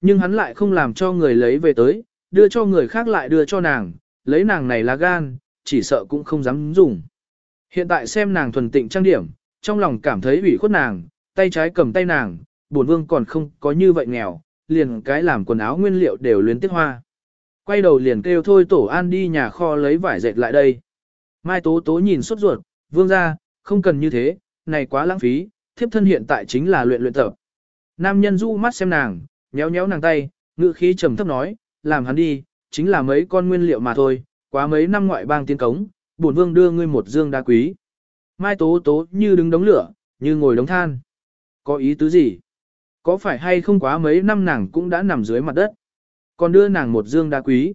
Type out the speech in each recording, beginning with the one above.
Nhưng hắn lại không làm cho người lấy về tới, đưa cho người khác lại đưa cho nàng, lấy nàng này là gan, chỉ sợ cũng không dám dùng. Hiện tại xem nàng thuần tịnh trang điểm, trong lòng cảm thấy ủy khuất nàng, tay trái cầm tay nàng, bổn vương còn không có như vậy nghèo, liền cái làm quần áo nguyên liệu đều luyến tiếc hoa. Quay đầu liền kêu thôi tổ an đi nhà kho lấy vải dệt lại đây. Mai tố tố nhìn sốt ruột, vương ra, không cần như thế, này quá lãng phí, thiếp thân hiện tại chính là luyện luyện tập. Nam nhân du mắt xem nàng, nhéo nhéo nàng tay, ngữ khí trầm thấp nói, làm hắn đi, chính là mấy con nguyên liệu mà thôi, quá mấy năm ngoại bang tiên cống, bổn vương đưa ngươi một dương đá quý. Mai tố tố như đứng đống lửa, như ngồi đống than. Có ý tứ gì? Có phải hay không quá mấy năm nàng cũng đã nằm dưới mặt đất? Còn đưa nàng một dương đá quý.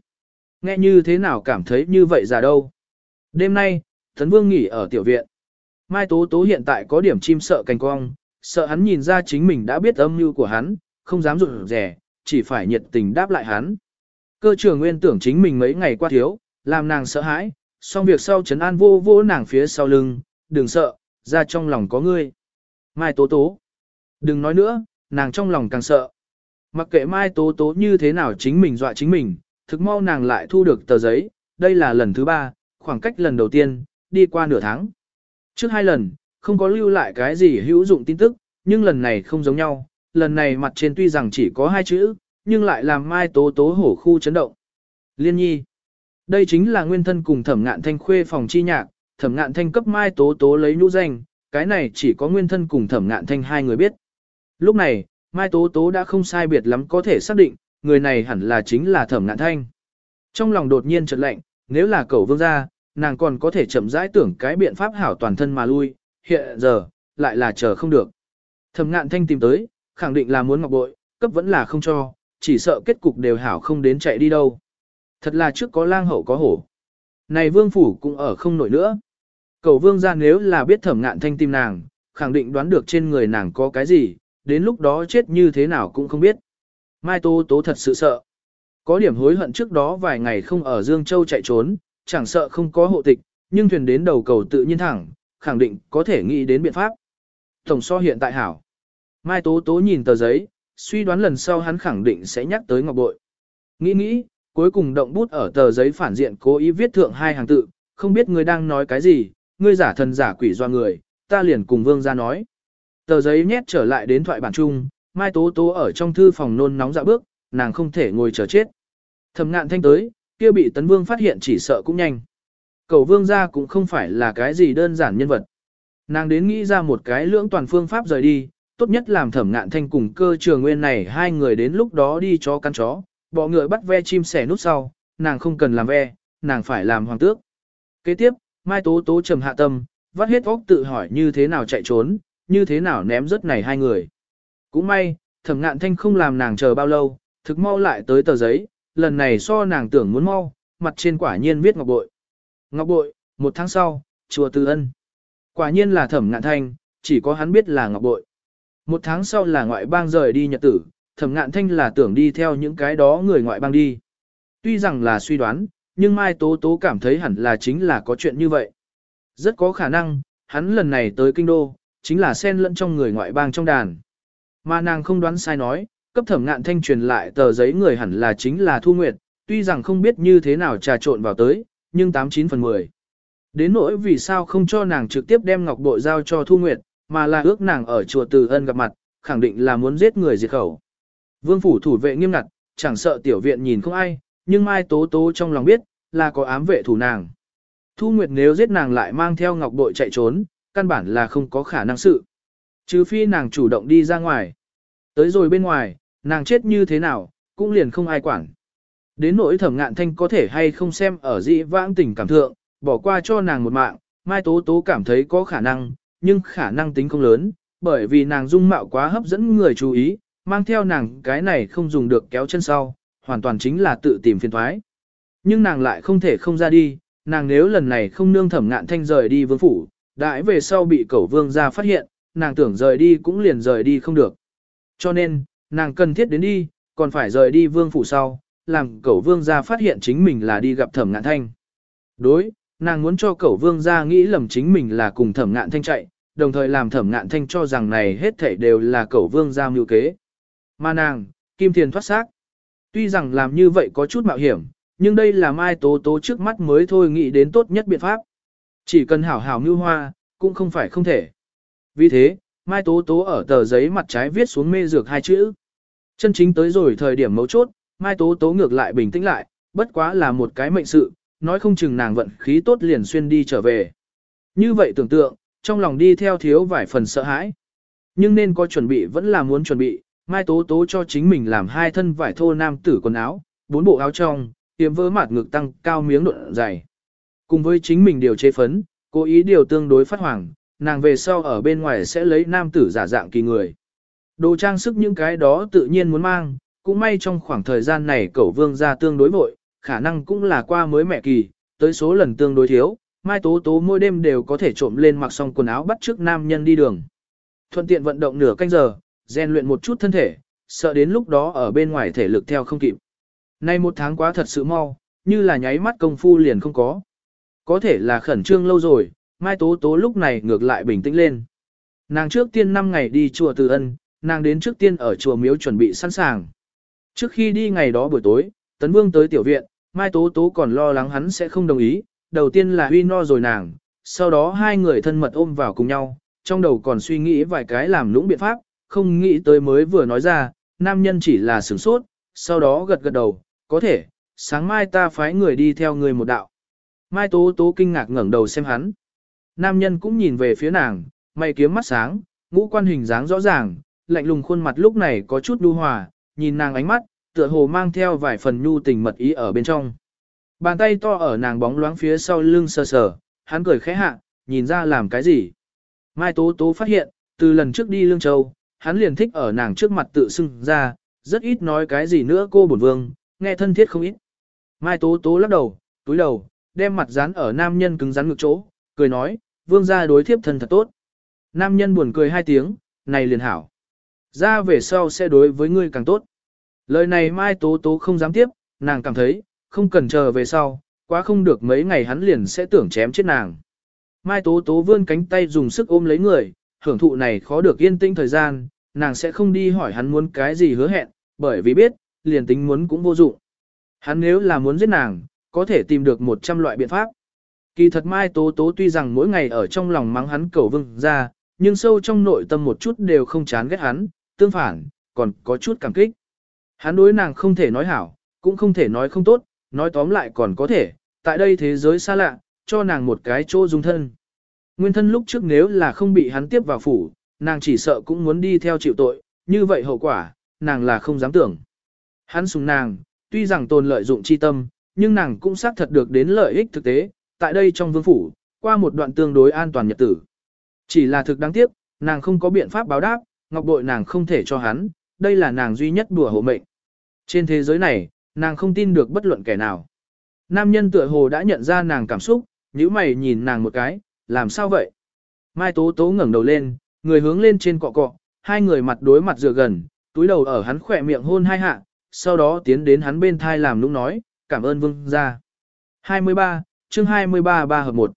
Nghe như thế nào cảm thấy như vậy già đâu? Đêm nay, Thấn Vương nghỉ ở tiểu viện. Mai Tố Tố hiện tại có điểm chim sợ cành cong, sợ hắn nhìn ra chính mình đã biết âm mưu của hắn, không dám rụt rẻ, chỉ phải nhiệt tình đáp lại hắn. Cơ trưởng nguyên tưởng chính mình mấy ngày qua thiếu, làm nàng sợ hãi, xong việc sau chấn an vô vô nàng phía sau lưng, đừng sợ, ra trong lòng có ngươi. Mai Tố Tố. Đừng nói nữa, nàng trong lòng càng sợ. Mặc kệ Mai Tố Tố như thế nào chính mình dọa chính mình, thực mau nàng lại thu được tờ giấy, đây là lần thứ ba, khoảng cách lần đầu tiên, đi qua nửa tháng. Trước hai lần, không có lưu lại cái gì hữu dụng tin tức, nhưng lần này không giống nhau, lần này mặt trên tuy rằng chỉ có hai chữ, nhưng lại làm Mai Tố Tố hổ khu chấn động. Liên nhi. Đây chính là nguyên thân cùng thẩm ngạn thanh khuê phòng chi nhạc, thẩm ngạn thanh cấp Mai Tố Tố lấy nhũ danh, cái này chỉ có nguyên thân cùng thẩm ngạn thanh hai người biết. Lúc này, Mai Tố Tố đã không sai biệt lắm có thể xác định, người này hẳn là chính là thẩm ngạn thanh. Trong lòng đột nhiên chợt lạnh, nếu là cậu vương gia, nàng còn có thể chậm rãi tưởng cái biện pháp hảo toàn thân mà lui, hiện giờ, lại là chờ không được. Thẩm ngạn thanh tìm tới, khẳng định là muốn ngọc bội, cấp vẫn là không cho, chỉ sợ kết cục đều hảo không đến chạy đi đâu. Thật là trước có lang hậu có hổ. Này vương phủ cũng ở không nổi nữa. Cầu vương ra nếu là biết thẩm ngạn thanh tim nàng, khẳng định đoán được trên người nàng có cái gì, đến lúc đó chết như thế nào cũng không biết. Mai Tô Tố thật sự sợ. Có điểm hối hận trước đó vài ngày không ở Dương Châu chạy trốn, chẳng sợ không có hộ tịch, nhưng thuyền đến đầu cầu tự nhiên thẳng, khẳng định có thể nghĩ đến biện pháp. Tổng so hiện tại hảo. Mai Tố Tố nhìn tờ giấy, suy đoán lần sau hắn khẳng định sẽ nhắc tới Ngọc Bội. Nghĩ nghĩ, cuối cùng động bút ở tờ giấy phản diện cố ý viết thượng hai hàng tự, không biết ngươi đang nói cái gì, ngươi giả thần giả quỷ doa người, ta liền cùng vương ra nói. Tờ giấy nhét trở lại đến thoại bản chung, Mai Tố Tố ở trong thư phòng nôn nóng dạ bước, nàng không thể ngồi chờ chết. thầm ngạn thanh tới, kia bị tấn vương phát hiện chỉ sợ cũng nhanh. Cầu vương gia cũng không phải là cái gì đơn giản nhân vật. Nàng đến nghĩ ra một cái lưỡng toàn phương pháp rời đi, tốt nhất làm thẩm ngạn thanh cùng cơ trường nguyên này hai người đến lúc đó đi cho căn chó, bọ ngựa bắt ve chim sẻ nút sau, nàng không cần làm ve, nàng phải làm hoàng tước. Kế tiếp, Mai Tố Tố trầm hạ tâm, vắt hết óc tự hỏi như thế nào chạy trốn, như thế nào ném rớt này hai người. Cũng may, thẩm ngạn thanh không làm nàng chờ bao lâu, thực mau lại tới tờ giấy, lần này so nàng tưởng muốn mau, mặt trên quả nhiên viết ngọc bội. Ngọc bội, một tháng sau, chùa Từ Ân. Quả nhiên là thẩm ngạn thanh, chỉ có hắn biết là ngọc bội. Một tháng sau là ngoại bang rời đi nhật tử, thẩm ngạn thanh là tưởng đi theo những cái đó người ngoại bang đi. Tuy rằng là suy đoán, nhưng Mai Tố Tố cảm thấy hẳn là chính là có chuyện như vậy. Rất có khả năng, hắn lần này tới kinh đô, chính là xen lẫn trong người ngoại bang trong đàn. Mà nàng không đoán sai nói, cấp thẩm ngạn thanh truyền lại tờ giấy người hẳn là chính là Thu Nguyệt, tuy rằng không biết như thế nào trà trộn vào tới, nhưng 89 phần 10. Đến nỗi vì sao không cho nàng trực tiếp đem ngọc bội giao cho Thu Nguyệt, mà là ước nàng ở chùa Từ Ân gặp mặt, khẳng định là muốn giết người diệt khẩu. Vương phủ thủ vệ nghiêm ngặt, chẳng sợ tiểu viện nhìn không ai, nhưng Mai Tố Tố trong lòng biết, là có ám vệ thủ nàng. Thu Nguyệt nếu giết nàng lại mang theo ngọc bội chạy trốn, căn bản là không có khả năng sự. Trừ phi nàng chủ động đi ra ngoài. Tới rồi bên ngoài, nàng chết như thế nào, cũng liền không ai quản. Đến nỗi thẩm ngạn thanh có thể hay không xem ở dị vãng tình cảm thượng, bỏ qua cho nàng một mạng, Mai Tố Tố cảm thấy có khả năng, nhưng khả năng tính không lớn, bởi vì nàng dung mạo quá hấp dẫn người chú ý, mang theo nàng cái này không dùng được kéo chân sau, hoàn toàn chính là tự tìm phiền thoái. Nhưng nàng lại không thể không ra đi, nàng nếu lần này không nương thẩm ngạn thanh rời đi vương phủ, đãi về sau bị cẩu vương ra phát hiện, nàng tưởng rời đi cũng liền rời đi không được. Cho nên, nàng cần thiết đến đi, còn phải rời đi vương phủ sau, làm cẩu vương ra phát hiện chính mình là đi gặp thẩm ngạn thanh. Đối, nàng muốn cho cẩu vương ra nghĩ lầm chính mình là cùng thẩm ngạn thanh chạy, đồng thời làm thẩm ngạn thanh cho rằng này hết thảy đều là cẩu vương giao mưu kế. Mà nàng, kim thiền thoát xác. Tuy rằng làm như vậy có chút mạo hiểm, nhưng đây là Mai Tố Tố trước mắt mới thôi nghĩ đến tốt nhất biện pháp. Chỉ cần hảo hảo mưu hoa, cũng không phải không thể. Vì thế, Mai Tố Tố ở tờ giấy mặt trái viết xuống mê dược hai chữ. Chân chính tới rồi thời điểm mấu chốt, Mai Tố Tố ngược lại bình tĩnh lại, bất quá là một cái mệnh sự, nói không chừng nàng vận khí tốt liền xuyên đi trở về. Như vậy tưởng tượng, trong lòng đi theo thiếu vài phần sợ hãi. Nhưng nên có chuẩn bị vẫn là muốn chuẩn bị, Mai Tố Tố cho chính mình làm hai thân vải thô nam tử quần áo, bốn bộ áo trong, tiêm vỡ mặt ngực tăng cao miếng độn dày. Cùng với chính mình điều chế phấn, cố ý điều tương đối phát hoàng, nàng về sau ở bên ngoài sẽ lấy nam tử giả dạng kỳ người. Đồ trang sức những cái đó tự nhiên muốn mang, cũng may trong khoảng thời gian này cẩu vương ra tương đối vội, khả năng cũng là qua mới mẹ kỳ, tới số lần tương đối thiếu, mai tố tố mỗi đêm đều có thể trộm lên mặc xong quần áo bắt trước nam nhân đi đường. Thuận tiện vận động nửa canh giờ, rèn luyện một chút thân thể, sợ đến lúc đó ở bên ngoài thể lực theo không kịp. Nay một tháng quá thật sự mau, như là nháy mắt công phu liền không có. Có thể là khẩn trương lâu rồi, Mai Tố Tố lúc này ngược lại bình tĩnh lên. Nàng trước tiên 5 ngày đi chùa Từ Ân, nàng đến trước tiên ở chùa Miếu chuẩn bị sẵn sàng. Trước khi đi ngày đó buổi tối, Tấn Vương tới tiểu viện, Mai Tố Tố còn lo lắng hắn sẽ không đồng ý, đầu tiên là huy no rồi nàng, sau đó hai người thân mật ôm vào cùng nhau, trong đầu còn suy nghĩ vài cái làm lũng biện pháp, không nghĩ tới mới vừa nói ra, nam nhân chỉ là sửng sốt, sau đó gật gật đầu, có thể, sáng mai ta phái người đi theo người một đạo. Mai Tố Tố kinh ngạc ngẩng đầu xem hắn. Nam nhân cũng nhìn về phía nàng, mày kiếm mắt sáng, ngũ quan hình dáng rõ ràng, lạnh lùng khuôn mặt lúc này có chút nhu hòa, nhìn nàng ánh mắt, tựa hồ mang theo vài phần nhu tình mật ý ở bên trong. Bàn tay to ở nàng bóng loáng phía sau lưng sờ sờ, hắn cười khẽ hạ, nhìn ra làm cái gì. Mai Tố Tố phát hiện, từ lần trước đi Lương Châu, hắn liền thích ở nàng trước mặt tự xưng ra, rất ít nói cái gì nữa cô bổn vương, nghe thân thiết không ít. Mai Tố Tố lắc đầu, túi đầu, đem mặt dán ở nam nhân cứng rắn ngược chỗ, cười nói, vương gia đối thiếp thân thật tốt. Nam nhân buồn cười hai tiếng, này liền hảo. Ra về sau sẽ đối với ngươi càng tốt. Lời này Mai Tố Tố không dám tiếp, nàng cảm thấy, không cần chờ về sau, quá không được mấy ngày hắn liền sẽ tưởng chém chết nàng. Mai Tố Tố vươn cánh tay dùng sức ôm lấy người, hưởng thụ này khó được yên tĩnh thời gian, nàng sẽ không đi hỏi hắn muốn cái gì hứa hẹn, bởi vì biết, liền tính muốn cũng vô dụng. Hắn nếu là muốn giết nàng, có thể tìm được 100 loại biện pháp. Kỳ thật Mai Tố Tố tuy rằng mỗi ngày ở trong lòng mắng hắn cầu vưng ra, nhưng sâu trong nội tâm một chút đều không chán ghét hắn, tương phản, còn có chút cảm kích. Hắn đối nàng không thể nói hảo, cũng không thể nói không tốt, nói tóm lại còn có thể, tại đây thế giới xa lạ, cho nàng một cái chỗ dung thân. Nguyên thân lúc trước nếu là không bị hắn tiếp vào phủ, nàng chỉ sợ cũng muốn đi theo chịu tội, như vậy hậu quả, nàng là không dám tưởng. Hắn sùng nàng, tuy rằng tồn lợi dụng chi tâm, nhưng nàng cũng xác thật được đến lợi ích thực tế, tại đây trong vương phủ, qua một đoạn tương đối an toàn nhật tử. Chỉ là thực đáng tiếc, nàng không có biện pháp báo đáp, ngọc bội nàng không thể cho hắn, đây là nàng duy nhất đùa hộ mệnh. Trên thế giới này, nàng không tin được bất luận kẻ nào. Nam nhân tựa hồ đã nhận ra nàng cảm xúc, nhíu mày nhìn nàng một cái, làm sao vậy? Mai Tố Tố ngẩng đầu lên, người hướng lên trên cọ cọ, hai người mặt đối mặt dựa gần, túi đầu ở hắn khỏe miệng hôn hai hạ, sau đó tiến đến hắn bên thai làm lúc nói, cảm ơn vương gia. 23, chương 23 ba hợp 1.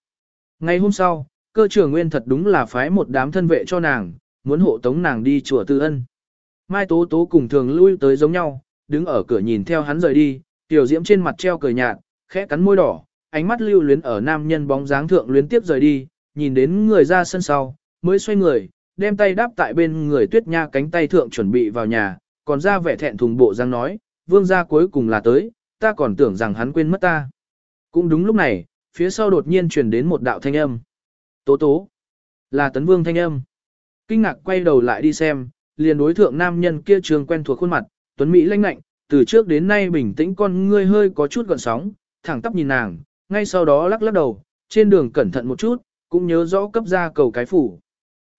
Ngày hôm sau, cơ trưởng nguyên thật đúng là phái một đám thân vệ cho nàng, muốn hộ tống nàng đi chùa Tư Ân. Mai Tố Tố cùng thường lui tới giống nhau, đứng ở cửa nhìn theo hắn rời đi, tiểu diễm trên mặt treo cười nhạt, khẽ cắn môi đỏ, ánh mắt lưu luyến ở nam nhân bóng dáng thượng luyến tiếp rời đi, nhìn đến người ra sân sau, mới xoay người, đem tay đáp tại bên người tuyết nha cánh tay thượng chuẩn bị vào nhà, còn ra vẻ thẹn thùng bộ dáng nói, vương gia cuối cùng là tới, ta còn tưởng rằng hắn quên mất ta. Cũng đúng lúc này, phía sau đột nhiên truyền đến một đạo thanh âm. Tố tố, là tấn vương thanh âm. Kinh ngạc quay đầu lại đi xem, liền đối thượng nam nhân kia trường quen thuộc khuôn mặt, tuấn Mỹ lanh lạnh, từ trước đến nay bình tĩnh con ngươi hơi có chút gợn sóng, thẳng tắp nhìn nàng, ngay sau đó lắc lắc đầu, trên đường cẩn thận một chút, cũng nhớ rõ cấp ra cầu cái phủ.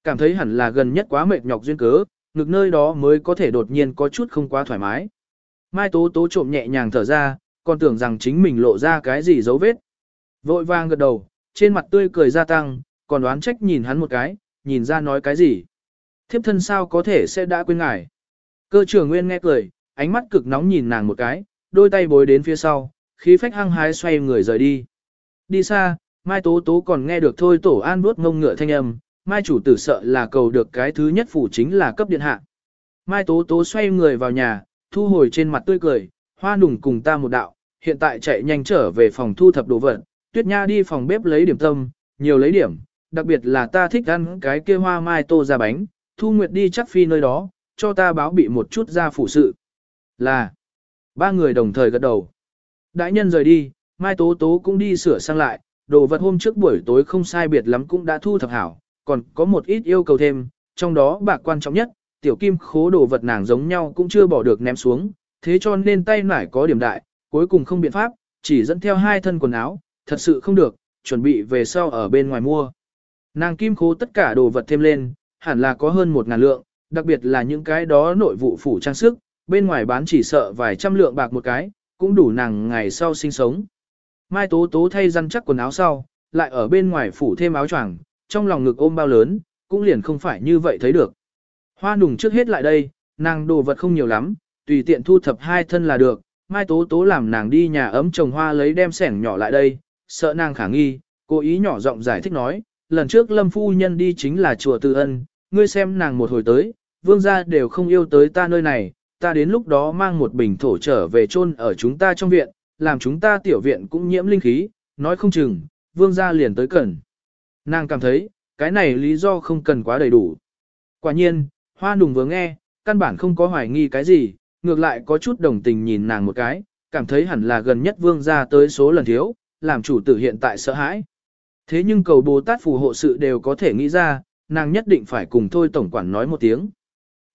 Cảm thấy hẳn là gần nhất quá mệt nhọc duyên cớ, ngực nơi đó mới có thể đột nhiên có chút không quá thoải mái. Mai Tố Tố trộm nhẹ nhàng thở ra, còn tưởng rằng chính mình lộ ra cái gì dấu vết. Vội vàng gật đầu, trên mặt tươi cười gia tăng, còn đoán trách nhìn hắn một cái, nhìn ra nói cái gì. Thiếp thân sao có thể sẽ đã quên ngài. Cơ trưởng Nguyên nghe cười, ánh mắt cực nóng nhìn nàng một cái, đôi tay bối đến phía sau, khí phách hăng hái xoay người rời đi. Đi xa, Mai Tố Tố còn nghe được thôi tổ an vuốt ngông ngựa thanh âm, Mai chủ tử sợ là cầu được cái thứ nhất phủ chính là cấp điện hạ. Mai Tố Tố xoay người vào nhà, thu hồi trên mặt tươi cười, hoa nùng cùng ta một đạo, hiện tại chạy nhanh trở về phòng thu thập đồ vật, tuyết nha đi phòng bếp lấy điểm tâm, nhiều lấy điểm, đặc biệt là ta thích ăn cái kia hoa mai tô ra bánh, thu nguyệt đi chắc phi nơi đó, cho ta báo bị một chút ra phụ sự. Là, ba người đồng thời gật đầu. Đại nhân rời đi, mai tố tố cũng đi sửa sang lại, đồ vật hôm trước buổi tối không sai biệt lắm cũng đã thu thập hảo, còn có một ít yêu cầu thêm, trong đó bạc quan trọng nhất, tiểu kim khố đồ vật nàng giống nhau cũng chưa bỏ được ném xuống, thế cho nên tay nải có điểm đại, cuối cùng không biện pháp, chỉ dẫn theo hai thân quần áo, thật sự không được, chuẩn bị về sau ở bên ngoài mua. Nàng kim khố tất cả đồ vật thêm lên, hẳn là có hơn một ngàn lượng, đặc biệt là những cái đó nội vụ phủ trang sức, bên ngoài bán chỉ sợ vài trăm lượng bạc một cái, cũng đủ nàng ngày sau sinh sống. Mai Tố Tố thay răn chắc quần áo sau, lại ở bên ngoài phủ thêm áo choàng, trong lòng ngực ôm bao lớn, cũng liền không phải như vậy thấy được. Hoa nùng trước hết lại đây, nàng đồ vật không nhiều lắm, tùy tiện thu thập hai thân là được, Mai Tố Tố làm nàng đi nhà ấm trồng hoa lấy đem sẻng nhỏ lại đây, sợ nàng khả nghi, cố ý nhỏ giọng giải thích nói, lần trước Lâm Phu Nhân đi chính là chùa tư Ân, ngươi xem nàng một hồi tới, vương gia đều không yêu tới ta nơi này, ta đến lúc đó mang một bình thổ trở về chôn ở chúng ta trong viện, làm chúng ta tiểu viện cũng nhiễm linh khí, nói không chừng, vương gia liền tới cần. Nàng cảm thấy, cái này lý do không cần quá đầy đủ. Quả nhiên, hoa nùng vừa nghe, căn bản không có hoài nghi cái gì, ngược lại có chút đồng tình nhìn nàng một cái, cảm thấy hẳn là gần nhất vương gia tới số lần thiếu, làm chủ tử hiện tại sợ hãi. Thế nhưng cầu Bồ Tát phù hộ sự đều có thể nghĩ ra, nàng nhất định phải cùng thôi tổng quản nói một tiếng.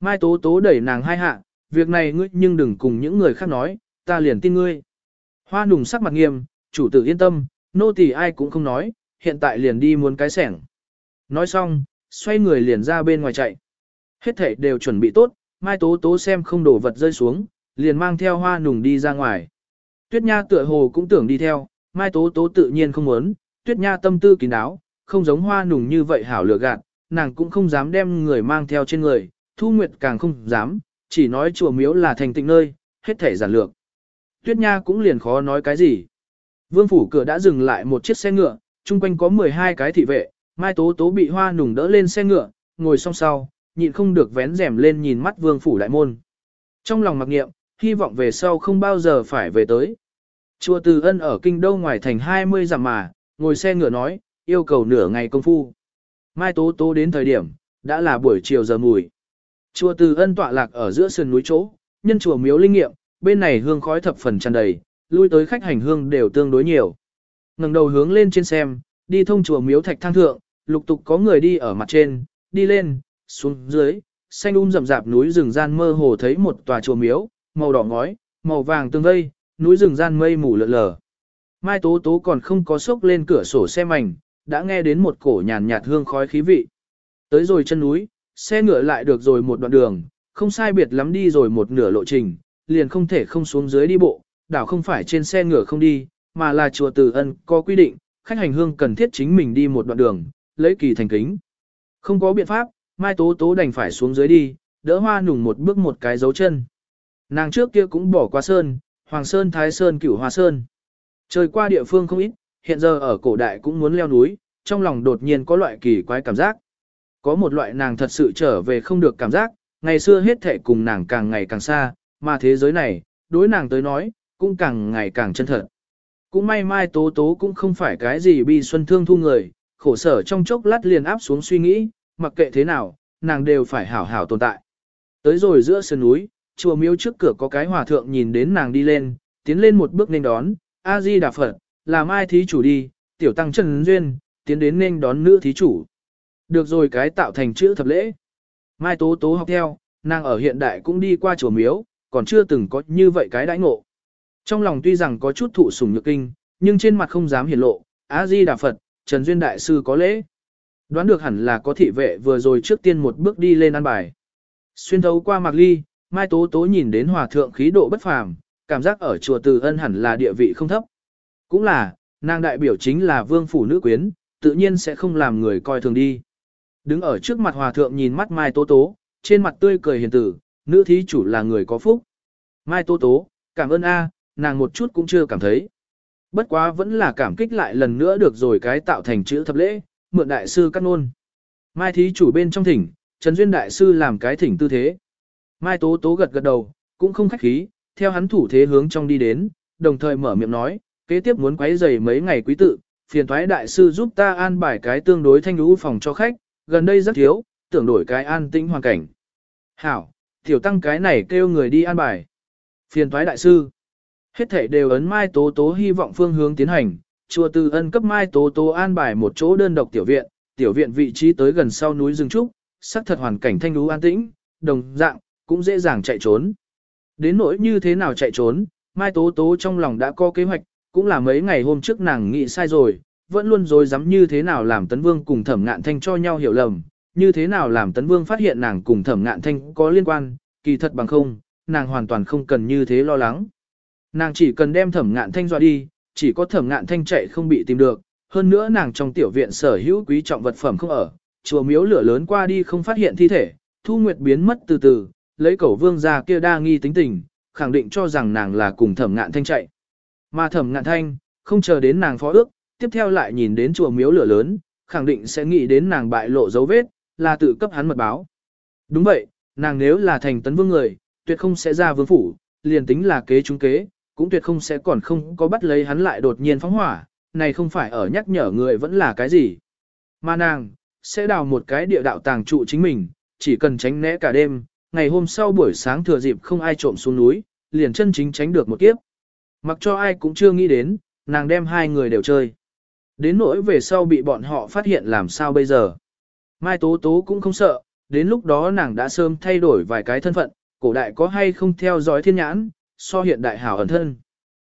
Mai Tố Tố đẩy nàng hai hạ, việc này ngươi nhưng đừng cùng những người khác nói, ta liền tin ngươi. Hoa nùng sắc mặt nghiêm, chủ tử yên tâm, nô tỳ ai cũng không nói, hiện tại liền đi muốn cái sẻng. Nói xong, xoay người liền ra bên ngoài chạy. Hết thảy đều chuẩn bị tốt, Mai Tố Tố xem không đổ vật rơi xuống, liền mang theo hoa nùng đi ra ngoài. Tuyết Nha tựa hồ cũng tưởng đi theo, Mai Tố Tố tự nhiên không muốn, Tuyết Nha tâm tư kín đáo, không giống hoa nùng như vậy hảo lựa gạt, nàng cũng không dám đem người mang theo trên người, Thu Nguyệt càng không dám, chỉ nói chùa miếu là thành tịnh nơi, hết thể giản lược. Tuyết Nha cũng liền khó nói cái gì. Vương phủ cửa đã dừng lại một chiếc xe ngựa, chung quanh có 12 cái thị vệ, Mai Tố Tố bị hoa nùng đỡ lên xe ngựa, ngồi song sau, nhịn không được vén rèm lên nhìn mắt vương phủ đại môn. Trong lòng mặc niệm, hy vọng về sau không bao giờ phải về tới. Chùa Từ Ân ở kinh đô ngoài thành 20 dặm mà, ngồi xe ngựa nói, yêu cầu nửa ngày công phu. Mai Tố Tố đến thời điểm, đã là buổi chiều giờ mùi. Chùa Từ Ân tọa lạc ở giữa sườn núi chỗ, nhân chùa miếu linh nghiệm, bên này hương khói thập phần tràn đầy, lui tới khách hành hương đều tương đối nhiều. Ngẩng đầu hướng lên trên xem, đi thông chùa miếu thạch thang thượng, lục tục có người đi ở mặt trên, đi lên, xuống dưới, xanh um rậm rạp núi rừng gian mơ hồ thấy một tòa chùa miếu, màu đỏ ngói, màu vàng tương vây, núi rừng gian mây mù lợn lờ. Mai Tố Tố còn không có sốc lên cửa sổ xe mảnh, đã nghe đến một cổ nhàn nhạt hương khói khí vị. Tới rồi chân núi, xe ngựa lại được rồi một đoạn đường, không sai biệt lắm đi rồi một nửa lộ trình, liền không thể không xuống dưới đi bộ, đảo không phải trên xe ngựa không đi, mà là chùa Từ Ân có quy định, khách hành hương cần thiết chính mình đi một đoạn đường, lấy kỳ thành kính. Không có biện pháp, Mai Tố Tố đành phải xuống dưới đi, đỡ hoa nùng một bước một cái dấu chân. Nàng trước kia cũng bỏ qua sơn, Hoàng Sơn, Thái Sơn, Cửu Hoa Sơn. Trời qua địa phương không ít, hiện giờ ở cổ đại cũng muốn leo núi, trong lòng đột nhiên có loại kỳ quái cảm giác. Có một loại nàng thật sự trở về không được cảm giác, ngày xưa hết thể cùng nàng càng ngày càng xa, mà thế giới này, đối nàng tới nói, cũng càng ngày càng chân thật. Cũng may mai tố tố cũng không phải cái gì bi xuân thương thu người, khổ sở trong chốc lát liền áp xuống suy nghĩ, mặc kệ thế nào, nàng đều phải hảo hảo tồn tại. Tới rồi giữa sườn núi, chùa miếu trước cửa có cái hòa thượng nhìn đến nàng đi lên, tiến lên một bước nên đón, A-di Đà Phật, là mai thí chủ đi, tiểu tăng Trần Duyên, tiến đến nên đón nữ thí chủ. Được rồi cái tạo thành chữ thập lễ. Mai Tố Tố học theo, nàng ở hiện đại cũng đi qua chùa miếu, còn chưa từng có như vậy cái đãi ngộ. Trong lòng tuy rằng có chút thụ sủng nhược kinh, nhưng trên mặt không dám hiển lộ, A-di Đà Phật, Trần Duyên Đại Sư có lễ. Đoán được hẳn là có thị vệ vừa rồi trước tiên một bước đi lên ăn bài. Xuyên thấu qua mạc ly, Mai Tố Tố nhìn đến hòa thượng khí độ bất phàm, cảm giác ở chùa Từ Ân hẳn là địa vị không thấp. Cũng là, nàng đại biểu chính là vương phủ nữ quyến, tự nhiên sẽ không làm người coi thường đi. Đứng ở trước mặt hòa thượng nhìn mắt Mai Tố Tố, trên mặt tươi cười hiền tử, nữ thí chủ là người có phúc. Mai Tố Tố, cảm ơn a, nàng một chút cũng chưa cảm thấy. Bất quá vẫn là cảm kích lại lần nữa được rồi cái tạo thành chữ thập lễ, mượn đại sư cắt nôn. Mai thí chủ bên trong thỉnh, Trần Duyên đại sư làm cái thỉnh tư thế. Mai Tố Tố gật gật đầu, cũng không khách khí, theo hắn thủ thế hướng trong đi đến, đồng thời mở miệng nói, kế tiếp muốn quấy rầy mấy ngày quý tự, phiền thoái đại sư giúp ta an bài cái tương đối thanh lũ phòng cho khách, gần đây rất thiếu, tưởng đổi cái an tĩnh hoàn cảnh. Hảo, tiểu tăng cái này kêu người đi an bài. Phiền thoái đại sư. Hết thể đều ấn Mai Tố Tố hy vọng phương hướng tiến hành, chùa Từ Ân cấp Mai Tố Tố an bài một chỗ đơn độc tiểu viện, tiểu viện vị trí tới gần sau núi rừng trúc, sắc thật hoàn cảnh thanh lú an tĩnh, đồng dạng, cũng dễ dàng chạy trốn. Đến nỗi như thế nào chạy trốn, Mai Tố Tố trong lòng đã có kế hoạch, cũng là mấy ngày hôm trước nàng nghĩ sai rồi, vẫn luôn rồi dám như thế nào làm Tấn Vương cùng Thẩm Ngạn Thanh cho nhau hiểu lầm, như thế nào làm Tấn Vương phát hiện nàng cùng Thẩm Ngạn Thanh có liên quan, kỳ thật bằng không, nàng hoàn toàn không cần như thế lo lắng. Nàng chỉ cần đem Thẩm Ngạn Thanh dọa đi, chỉ có Thẩm Ngạn Thanh chạy không bị tìm được, hơn nữa nàng trong tiểu viện sở hữu quý trọng vật phẩm không ở, chùa miếu lửa lớn qua đi không phát hiện thi thể, Thu Nguyệt biến mất từ từ, lấy cẩu vương ra kia đa nghi tính tình, khẳng định cho rằng nàng là cùng Thẩm Ngạn Thanh chạy. Mà Thẩm Ngạn Thanh, không chờ đến nàng phó ước, tiếp theo lại nhìn đến chùa miếu lửa lớn, khẳng định sẽ nghĩ đến nàng bại lộ dấu vết, là tự cấp hắn mật báo. Đúng vậy, nàng nếu là thành tấn vương người, tuyệt không sẽ ra vương phủ, liền tính là kế chúng kế, cũng tuyệt không sẽ còn không có bắt lấy hắn lại đột nhiên phóng hỏa, này không phải ở nhắc nhở người vẫn là cái gì. Mà nàng, sẽ đào một cái địa đạo tàng trụ chính mình, chỉ cần tránh né cả đêm, ngày hôm sau buổi sáng thừa dịp không ai trộm xuống núi, liền chân chính tránh được một kiếp. Mặc cho ai cũng chưa nghĩ đến, nàng đem hai người đều chơi. Đến nỗi về sau bị bọn họ phát hiện làm sao bây giờ. Mai Tố Tố cũng không sợ, đến lúc đó nàng đã sớm thay đổi vài cái thân phận, cổ đại có hay không theo dõi thiên nhãn, so hiện đại hảo ẩn thân.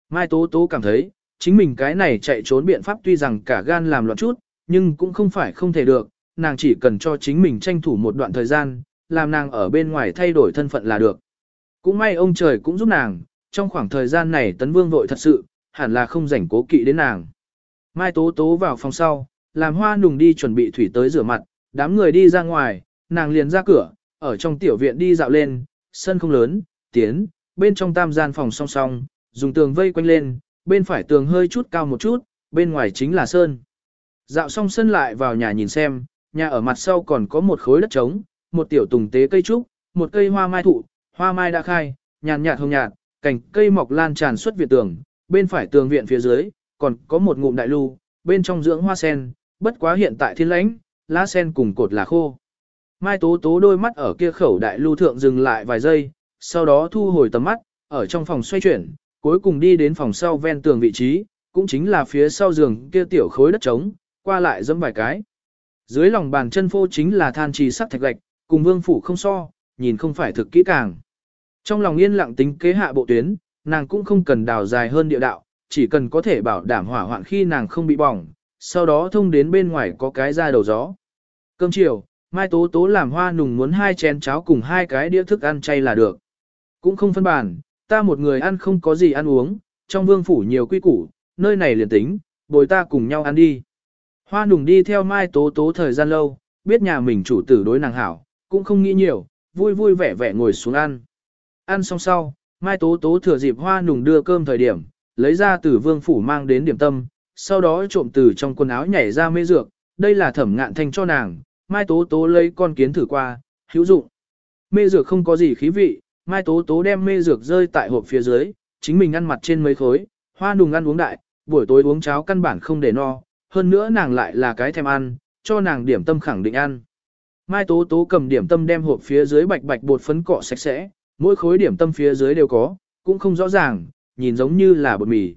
Mai Tố Tố cảm thấy, chính mình cái này chạy trốn biện pháp tuy rằng cả gan làm loạn chút, nhưng cũng không phải không thể được, nàng chỉ cần cho chính mình tranh thủ một đoạn thời gian, làm nàng ở bên ngoài thay đổi thân phận là được. Cũng may ông trời cũng giúp nàng, trong khoảng thời gian này tấn vương vội thật sự, hẳn là không rảnh cố kỵ đến nàng. Mai Tố Tố vào phòng sau, làm hoa nùng đi chuẩn bị thủy tới rửa mặt, đám người đi ra ngoài, nàng liền ra cửa, ở trong tiểu viện đi dạo lên, sân không lớn, tiến, bên trong tam gian phòng song song, dùng tường vây quanh lên, bên phải tường hơi chút cao một chút, bên ngoài chính là sơn. Dạo xong sân lại vào nhà nhìn xem, nhà ở mặt sau còn có một khối đất trống, một tiểu tùng tế cây trúc, một cây hoa mai thụ, hoa mai đã khai, nhàn nhạt hồng nhạt, cành cây mọc lan tràn xuất viện tường, bên phải tường viện phía dưới, còn có một ngụm đại lưu, bên trong dưỡng hoa sen, bất quá hiện tại thiên lãnh, lá sen cùng cột là khô. Mai Tố Tố đôi mắt ở kia khẩu đại lưu thượng dừng lại vài giây, sau đó thu hồi tầm mắt, ở trong phòng xoay chuyển, cuối cùng đi đến phòng sau ven tường vị trí, cũng chính là phía sau giường kia tiểu khối đất trống, qua lại dẫm vài cái. Dưới lòng bàn chân phô chính là than trì sắc thạch gạch, cùng vương phủ không so, nhìn không phải thực kỹ càng. Trong lòng yên lặng tính kế hạ bộ tuyến, nàng cũng không cần đào dài hơn địa đạo, chỉ cần có thể bảo đảm hỏa hoạn khi nàng không bị bỏng, sau đó thông đến bên ngoài có cái ra đầu gió. Cơm chiều, Mai Tố Tố làm hoa nùng muốn hai chén cháo cùng hai cái đĩa thức ăn chay là được. Cũng không phân bản, ta một người ăn không có gì ăn uống, trong vương phủ nhiều quy củ, nơi này liền tính, bồi ta cùng nhau ăn đi. Hoa nùng đi theo Mai Tố Tố thời gian lâu, biết nhà mình chủ tử đối nàng hảo, cũng không nghĩ nhiều, vui vui vẻ vẻ ngồi xuống ăn. Ăn xong sau, Mai Tố Tố thừa dịp hoa nùng đưa cơm thời điểm, lấy ra từ vương phủ mang đến điểm tâm, sau đó trộm từ trong quần áo nhảy ra mê dược, đây là thẩm ngạn thanh cho nàng, Mai Tố Tố lấy con kiến thử qua, hữu dụng. Mê dược không có gì khí vị, Mai Tố Tố đem mê dược rơi tại hộp phía dưới, chính mình ăn mặt trên mấy khối, hoa nùng ăn uống đại, buổi tối uống cháo căn bản không để no, hơn nữa nàng lại là cái thèm ăn, cho nàng điểm tâm khẳng định ăn. Mai Tố Tố cầm điểm tâm đem hộp phía dưới bạch bạch bột phấn cọ sạch sẽ, mỗi khối điểm tâm phía dưới đều có, cũng không rõ ràng, nhìn giống như là bột mì.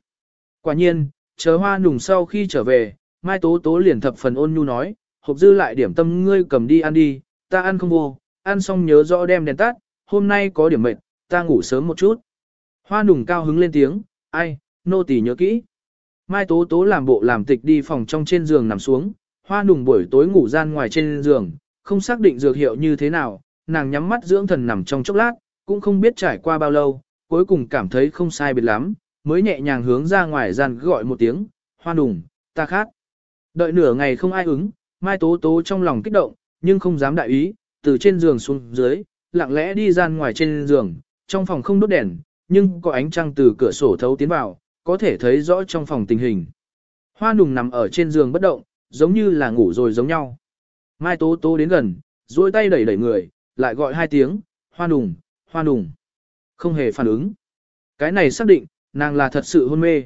Quả nhiên, chờ hoa nùng sau khi trở về, Mai Tố Tố liền thập phần ôn nhu nói, hộp dư lại điểm tâm ngươi cầm đi ăn đi, ta ăn không vô, ăn xong nhớ rõ đem đèn tắt, hôm nay có điểm mệt, ta ngủ sớm một chút. Hoa nùng cao hứng lên tiếng, ai, nô tỳ nhớ kỹ. Mai Tố Tố làm bộ làm tịch đi phòng trong trên giường nằm xuống, hoa nùng buổi tối ngủ gian ngoài trên giường, không xác định dược hiệu như thế nào, nàng nhắm mắt dưỡng thần nằm trong chốc lát, cũng không biết trải qua bao lâu, cuối cùng cảm thấy không sai biệt lắm, mới nhẹ nhàng hướng ra ngoài gian gọi một tiếng, hoa đùng, ta khát. Đợi nửa ngày không ai ứng, Mai Tố Tố trong lòng kích động, nhưng không dám đại ý, từ trên giường xuống dưới, lặng lẽ đi ra ngoài trên giường, trong phòng không đốt đèn, nhưng có ánh trăng từ cửa sổ thấu tiến vào, có thể thấy rõ trong phòng tình hình. Hoa nùng nằm ở trên giường bất động, giống như là ngủ rồi giống nhau. Mai Tố Tố đến gần, duỗi tay đẩy đẩy người, lại gọi hai tiếng, hoa nùng, hoa nùng. Không hề phản ứng. Cái này xác định, nàng là thật sự hôn mê.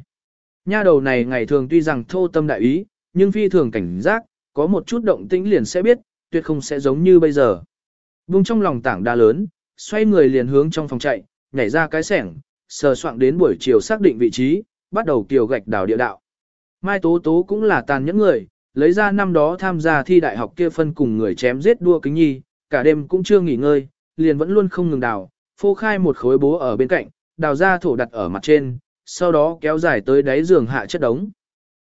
Nha đầu này ngày thường tuy rằng thô tâm đại ý, nhưng phi thường cảnh giác, có một chút động tĩnh liền sẽ biết, tuyệt không sẽ giống như bây giờ. Vùng trong lòng tảng đa lớn, xoay người liền hướng trong phòng chạy, nhảy ra cái sẻng, sờ soạn đến buổi chiều xác định vị trí, bắt đầu kiều gạch đào địa đạo. Mai Tố Tố cũng là tàn nhẫn người, lấy ra năm đó tham gia thi đại học kia phân cùng người chém giết đua kính nhi, cả đêm cũng chưa nghỉ ngơi, liền vẫn luôn không ngừng đào, phô khai một khối bố ở bên cạnh, đào ra thổ đặt ở mặt trên, sau đó kéo dài tới đáy giường hạ chất đống.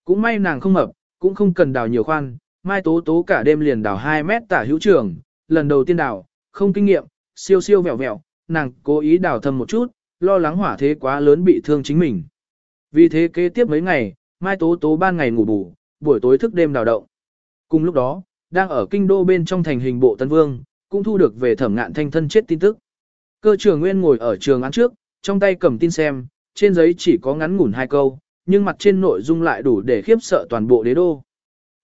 Cũng may nàng không mập, cũng không cần đào nhiều khoan, Mai Tố Tố cả đêm liền đào 2 mét tả hữu trường, lần đầu tiên đào, không kinh nghiệm, siêu siêu vẹo vẹo, nàng cố ý đào thầm một chút, lo lắng hỏa thế quá lớn bị thương chính mình. Vì thế kế tiếp mấy ngày, Mai Tố Tố ban ngày ngủ bù, buổi tối thức đêm đào động. Cùng lúc đó, đang ở kinh đô bên trong thành hình bộ Tân Vương, cũng thu được về thẩm ngạn thanh thân chết tin tức. Cơ Trường Nguyên ngồi ở trường án trước, trong tay cầm tin xem, trên giấy chỉ có ngắn ngủn hai câu, nhưng mặt trên nội dung lại đủ để khiếp sợ toàn bộ đế đô.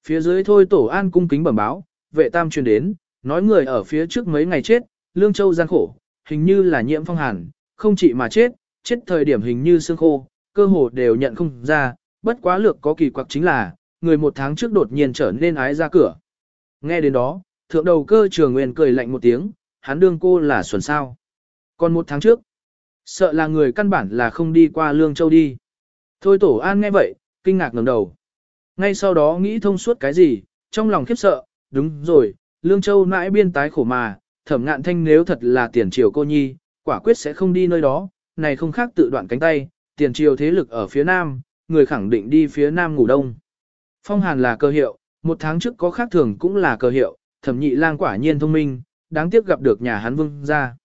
Phía dưới thôi tổ an cung kính bẩm báo, vệ tam truyền đến, nói người ở phía trước mấy ngày chết, lương châu gian khổ, hình như là nhiễm phong hàn, không chỉ mà chết, chết thời điểm hình như xương khô, cơ hồ đều nhận không ra, bất quá lược có kỳ quặc chính là, người một tháng trước đột nhiên trở nên ái ra cửa. Nghe đến đó, thượng đầu cơ trường nguyên cười lạnh một tiếng, hắn đương cô là xuẩn sao. Còn một tháng trước, sợ là người căn bản là không đi qua Lương Châu đi. Thôi tổ an nghe vậy, kinh ngạc ngẩng đầu. Ngay sau đó nghĩ thông suốt cái gì, trong lòng khiếp sợ, đúng rồi, Lương Châu mãi biên tái khổ mà, thẩm ngạn thanh nếu thật là tiền triều cô nhi, quả quyết sẽ không đi nơi đó, này không khác tự đoạn cánh tay, tiền triều thế lực ở phía nam, người khẳng định đi phía nam ngủ đông. Phong hàn là cơ hiệu, một tháng trước có khác thường cũng là cơ hiệu, thẩm nhị lang quả nhiên thông minh, đáng tiếc gặp được nhà hắn vương gia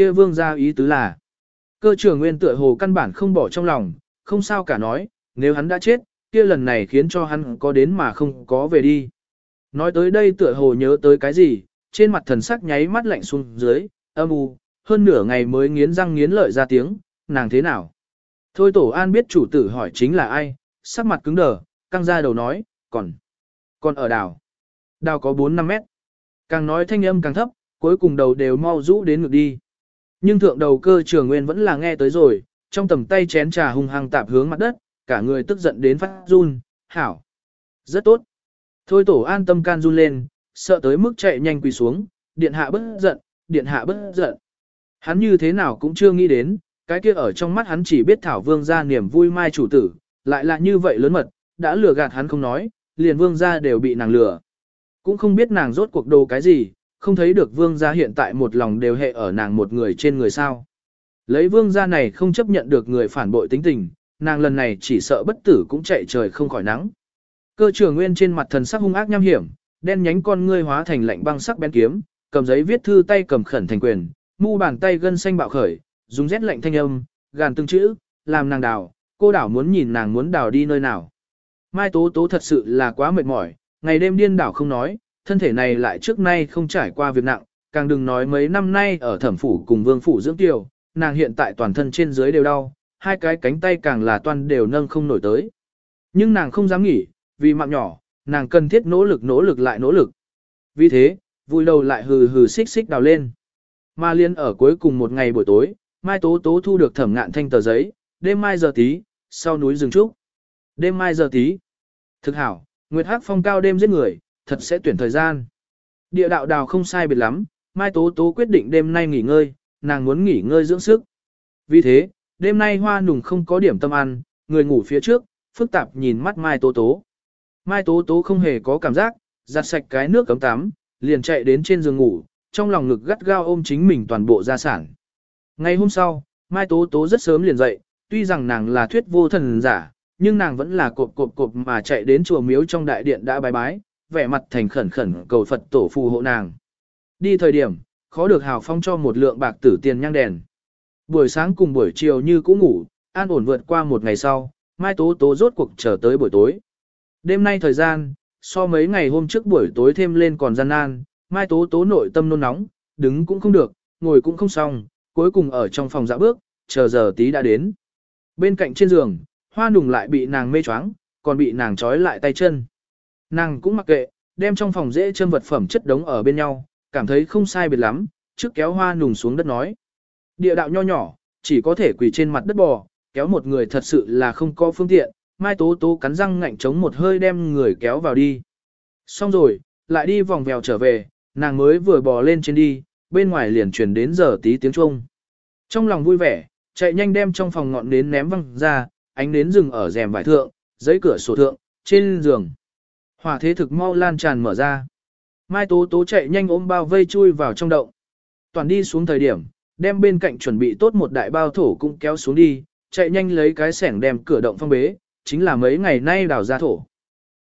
kia vương gia ý tứ là, cơ trưởng nguyên tựa hồ căn bản không bỏ trong lòng, không sao cả nói, nếu hắn đã chết, kia lần này khiến cho hắn có đến mà không có về đi. Nói tới đây tựa hồ nhớ tới cái gì, trên mặt thần sắc nháy mắt lạnh xuống dưới, âm u, hơn nửa ngày mới nghiến răng nghiến lợi ra tiếng, nàng thế nào? Thôi tổ an biết chủ tử hỏi chính là ai, sắc mặt cứng đờ, căng ra đầu nói, còn, còn ở đảo. Đảo có 4-5 mét. Càng nói thanh âm càng thấp, cuối cùng đầu đều mau rũ đến ngực đi. Nhưng thượng đầu cơ trường nguyên vẫn là nghe tới rồi, trong tầm tay chén trà hung hăng tạp hướng mặt đất, cả người tức giận đến phát run, hảo. Rất tốt. Thôi tổ an tâm can run lên, sợ tới mức chạy nhanh quỳ xuống, điện hạ bất giận, điện hạ bất giận. Hắn như thế nào cũng chưa nghĩ đến, cái kia ở trong mắt hắn chỉ biết thảo vương ra niềm vui mai chủ tử, lại là như vậy lớn mật, đã lừa gạt hắn không nói, liền vương ra đều bị nàng lừa. Cũng không biết nàng rốt cuộc đồ cái gì, không thấy được vương gia hiện tại một lòng đều hệ ở nàng một người trên người sao. Lấy vương gia này không chấp nhận được người phản bội tính tình, nàng lần này chỉ sợ bất tử cũng chạy trời không khỏi nắng. Cơ trưởng nguyên trên mặt thần sắc hung ác nham hiểm, đen nhánh con ngươi hóa thành lạnh băng sắc bén kiếm, cầm giấy viết thư tay cầm khẩn thành quyền, mu bàn tay gân xanh bạo khởi, dùng rét lạnh thanh âm, gàn từng chữ, làm nàng đào, cô đảo muốn nhìn nàng muốn đào đi nơi nào. Mai Tố Tố thật sự là quá mệt mỏi, ngày đêm điên đảo không nói, thân thể này lại trước nay không trải qua việc nặng, càng đừng nói mấy năm nay ở thẩm phủ cùng vương phủ dưỡng tiểu, nàng hiện tại toàn thân trên dưới đều đau, hai cái cánh tay càng là toàn đều nâng không nổi tới. Nhưng nàng không dám nghỉ, vì mạng nhỏ, nàng cần thiết nỗ lực nỗ lực lại nỗ lực. Vì thế, vui đầu lại hừ hừ xích xích đào lên. Mà liên ở cuối cùng một ngày buổi tối, Mai Tố Tố thu được thẩm ngạn thanh tờ giấy, đêm mai giờ tí, sau núi rừng trúc. Đêm mai giờ tí. Thực hảo, Nguyệt Hắc phong cao đêm giết người, thật sẽ tuyển thời gian. Địa đạo đào không sai biệt lắm, Mai Tố Tố quyết định đêm nay nghỉ ngơi, nàng muốn nghỉ ngơi dưỡng sức. Vì thế, đêm nay hoa nùng không có điểm tâm ăn, người ngủ phía trước, phức tạp nhìn mắt Mai Tố Tố. Mai Tố Tố không hề có cảm giác, giặt sạch cái nước cấm tắm, liền chạy đến trên giường ngủ, trong lòng ngực gắt gao ôm chính mình toàn bộ gia sản. Ngày hôm sau, Mai Tố Tố rất sớm liền dậy, tuy rằng nàng là thuyết vô thần giả, nhưng nàng vẫn là cộp cộp cộp mà chạy đến chùa miếu trong đại điện đã bái bái, vẻ mặt thành khẩn khẩn cầu Phật tổ phù hộ nàng. Đi thời điểm, khó được hào phong cho một lượng bạc tử tiền nhang đèn. Buổi sáng cùng buổi chiều như cũ ngủ, an ổn vượt qua một ngày sau, Mai Tố Tố rốt cuộc chờ tới buổi tối. Đêm nay thời gian, so mấy ngày hôm trước buổi tối thêm lên còn gian nan, Mai Tố Tố nội tâm nôn nóng, đứng cũng không được, ngồi cũng không xong, cuối cùng ở trong phòng dạ bước, chờ giờ tí đã đến. Bên cạnh trên giường, hoa nùng lại bị nàng mê choáng, còn bị nàng trói lại tay chân. Nàng cũng mặc kệ, đem trong phòng dễ châm vật phẩm chất đống ở bên nhau, cảm thấy không sai biệt lắm, trước kéo hoa nùng xuống đất nói. Địa đạo nho nhỏ, chỉ có thể quỳ trên mặt đất bò, kéo một người thật sự là không có phương tiện, Mai Tố Tố cắn răng ngạnh chống một hơi đem người kéo vào đi. Xong rồi, lại đi vòng vèo trở về, nàng mới vừa bò lên trên đi, bên ngoài liền truyền đến giờ tí tiếng chuông. Trong lòng vui vẻ, chạy nhanh đem trong phòng ngọn nến ném văng ra, ánh nến dừng ở rèm vải thượng, giấy cửa sổ thượng, trên giường. Hỏa thế thực mau lan tràn mở ra. Mai Tố Tố chạy nhanh ôm bao vây chui vào trong động. Toàn đi xuống thời điểm, đem bên cạnh chuẩn bị tốt một đại bao thổ cũng kéo xuống đi, chạy nhanh lấy cái sẻng đem cửa động phong bế, chính là mấy ngày nay đào ra thổ.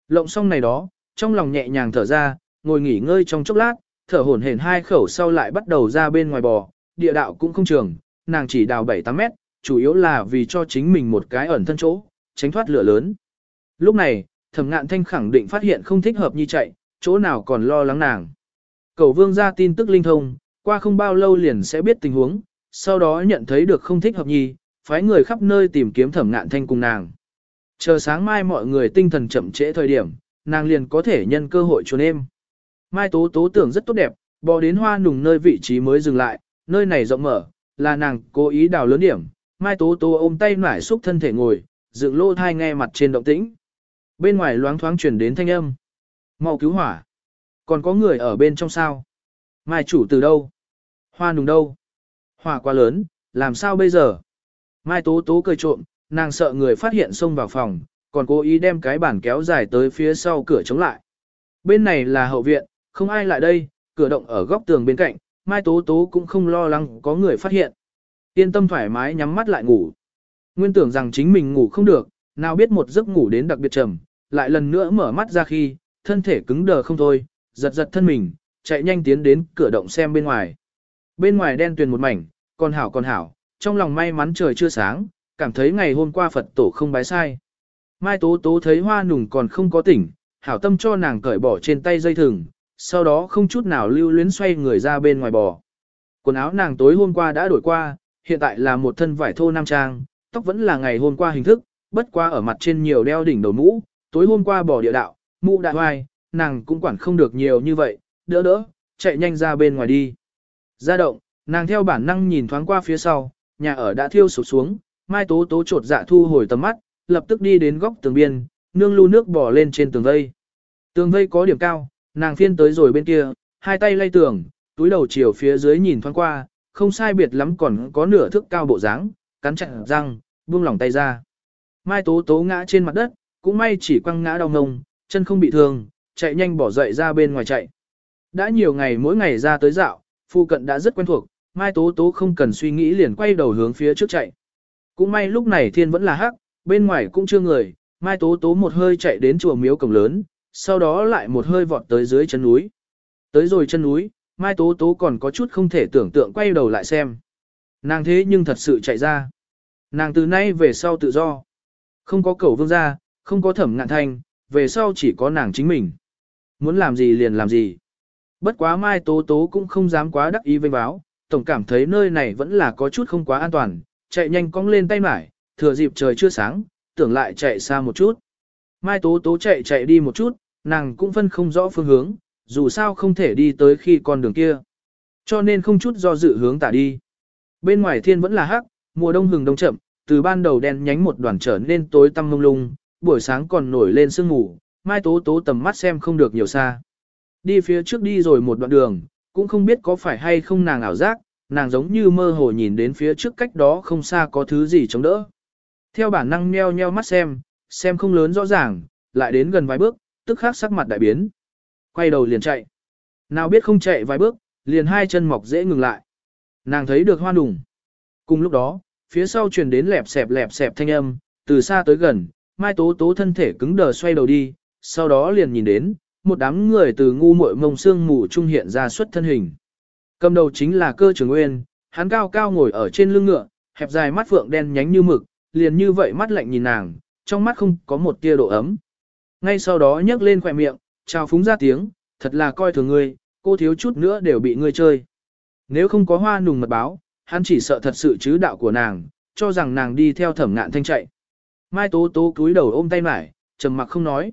Lộng xong này đó, trong lòng nhẹ nhàng thở ra, ngồi nghỉ ngơi trong chốc lát, thở hổn hển hai khẩu sau lại bắt đầu ra bên ngoài bò, địa đạo cũng không trường, nàng chỉ đào 7-8 mét, chủ yếu là vì cho chính mình một cái ẩn thân chỗ, tránh thoát lửa lớn. Lúc này, thẩm ngạn thanh khẳng định phát hiện không thích hợp Nhi chạy, chỗ nào còn lo lắng nàng. Cầu vương ra tin tức linh thông, qua không bao lâu liền sẽ biết tình huống, sau đó nhận thấy được không thích hợp nhi, phái người khắp nơi tìm kiếm thẩm ngạn thanh cùng nàng. Chờ sáng mai mọi người tinh thần chậm trễ thời điểm, nàng liền có thể nhân cơ hội trốn em. Mai Tố Tố tưởng rất tốt đẹp, bò đến hoa nùng nơi vị trí mới dừng lại, nơi này rộng mở, là nàng cố ý đào lớn điểm. Mai Tố Tố ôm tay nải xúc thân thể ngồi, dựng lô thai nghe mặt trên động tĩnh. Bên ngoài loáng thoáng truyền đến thanh âm. mau cứu hỏa. Còn có người ở bên trong sao? Mai chủ từ đâu? Hoa nùng đâu? Hỏa quá lớn, làm sao bây giờ? Mai Tố Tố cười trộm, nàng sợ người phát hiện xông vào phòng, còn cố ý đem cái bản kéo dài tới phía sau cửa chống lại. Bên này là hậu viện, không ai lại đây, cửa động ở góc tường bên cạnh, Mai Tố Tố cũng không lo lắng có người phát hiện. Yên tâm thoải mái nhắm mắt lại ngủ. Nguyên tưởng rằng chính mình ngủ không được, nào biết một giấc ngủ đến đặc biệt trầm, lại lần nữa mở mắt ra khi, thân thể cứng đờ không thôi, giật giật thân mình, chạy nhanh tiến đến cửa động xem bên ngoài. Bên ngoài đen tuyền một mảnh, còn hảo còn hảo, trong lòng may mắn trời chưa sáng, cảm thấy ngày hôm qua Phật tổ không bái sai. Mai Tố Tố thấy hoa nùng còn không có tỉnh, hảo tâm cho nàng cởi bỏ trên tay dây thừng, sau đó không chút nào lưu luyến xoay người ra bên ngoài bò. Quần áo nàng tối hôm qua đã đổi qua, hiện tại là một thân vải thô nam trang, tóc vẫn là ngày hôm qua hình thức, bất qua ở mặt trên nhiều đeo đỉnh đầu mũ, tối hôm qua bỏ địa đạo, mụ đại hoài, nàng cũng quản không được nhiều như vậy, đỡ đỡ, chạy nhanh ra bên ngoài đi. Ra động, nàng theo bản năng nhìn thoáng qua phía sau, nhà ở đã thiêu sụp xuống, Mai Tố Tố trột dạ thu hồi tầm mắt, lập tức đi đến góc tường biên, nương lưu nước bỏ lên trên tường vây. Tường vây có điểm cao, nàng phiên tới rồi bên kia, hai tay lay tường, túi đầu chiều phía dưới nhìn thoáng qua, không sai biệt lắm còn có nửa thước cao bộ dáng, cắn chặt răng, buông lỏng tay ra. Mai Tố Tố ngã trên mặt đất, cũng may chỉ quăng ngã đau ngông, chân không bị thương, chạy nhanh bỏ dậy ra bên ngoài chạy. Đã nhiều ngày mỗi ngày ra tới dạo, phu cận đã rất quen thuộc, Mai Tố Tố không cần suy nghĩ liền quay đầu hướng phía trước chạy. Cũng may lúc này thiên vẫn là hắc, bên ngoài cũng chưa người, Mai Tố Tố một hơi chạy đến chùa miếu cổng lớn, sau đó lại một hơi vọt tới dưới chân núi. Tới rồi chân núi, Mai Tố Tố còn có chút không thể tưởng tượng quay đầu lại xem. Nàng thế nhưng thật sự chạy ra. Nàng từ nay về sau tự do. Không có cầu vương ra không có thẩm ngạn thanh, về sau chỉ có nàng chính mình. Muốn làm gì liền làm gì. Bất quá Mai Tố Tố cũng không dám quá đắc ý vênh báo, tổng cảm thấy nơi này vẫn là có chút không quá an toàn, chạy nhanh cong lên tay mải, thừa dịp trời chưa sáng, tưởng lại chạy xa một chút. Mai Tố Tố chạy chạy đi một chút, nàng cũng phân không rõ phương hướng, dù sao không thể đi tới khi con đường kia. Cho nên không chút do dự hướng tả đi. Bên ngoài thiên vẫn là hắc, mùa đông hừng đông chậm, từ ban đầu đen nhánh một đoàn trở nên tối tăm mông lung, buổi sáng còn nổi lên sương mù, Mai Tố Tố tầm mắt xem không được nhiều xa. Đi phía trước đi rồi một đoạn đường, cũng không biết có phải hay không nàng ảo giác, nàng giống như mơ hồ nhìn đến phía trước cách đó không xa có thứ gì chống đỡ. Theo bản năng nheo nheo mắt xem, xem không lớn rõ ràng, lại đến gần vài bước, tức khắc sắc mặt đại biến. Quay đầu liền chạy. Nào biết không chạy vài bước, liền hai chân mọc dễ ngừng lại. Nàng thấy được hoa đùng. Cùng lúc đó, phía sau truyền đến lẹp xẹp lẹp xẹp thanh âm, từ xa tới gần, Mai Tố Tố thân thể cứng đờ xoay đầu đi, sau đó liền nhìn đến, một đám người từ ngu muội mông xương mù trung hiện ra xuất thân hình. Cầm đầu chính là cơ trường nguyên, hắn cao cao ngồi ở trên lưng ngựa, hẹp dài mắt phượng đen nhánh như mực, liền như vậy mắt lạnh nhìn nàng, trong mắt không có một tia độ ấm. Ngay sau đó nhấc lên khỏe miệng, chào phúng ra tiếng, thật là coi thường ngươi, cô thiếu chút nữa đều bị ngươi chơi. Nếu không có hoa nùng mật báo, hắn chỉ sợ thật sự chứ đạo của nàng, cho rằng nàng đi theo thẩm ngạn thanh chạy. Mai tố tố cúi đầu ôm tay mải, trầm mặc không nói.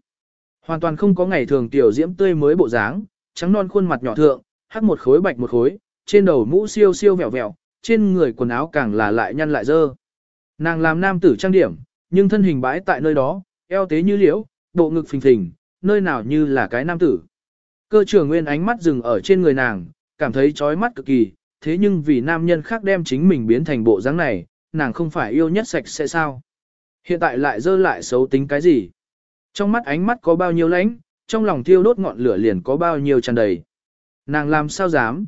Hoàn toàn không có ngày thường tiểu diễm tươi mới bộ dáng, trắng non khuôn mặt nhỏ thượng, hắc một khối bạch một khối, trên đầu mũ siêu siêu vẹo vẹo, trên người quần áo càng là lại nhăn lại dơ. Nàng làm nam tử trang điểm, nhưng thân hình bãi tại nơi đó, eo tế như liễu, bộ ngực phình phình, nơi nào như là cái nam tử. Cơ trưởng nguyên ánh mắt dừng ở trên người nàng, cảm thấy chói mắt cực kỳ, thế nhưng vì nam nhân khác đem chính mình biến thành bộ dáng này, nàng không phải yêu nhất sạch sẽ sao. Hiện tại lại dơ lại xấu tính cái gì. Trong mắt ánh mắt có bao nhiêu lãnh, trong lòng thiêu đốt ngọn lửa liền có bao nhiêu tràn đầy. Nàng làm sao dám?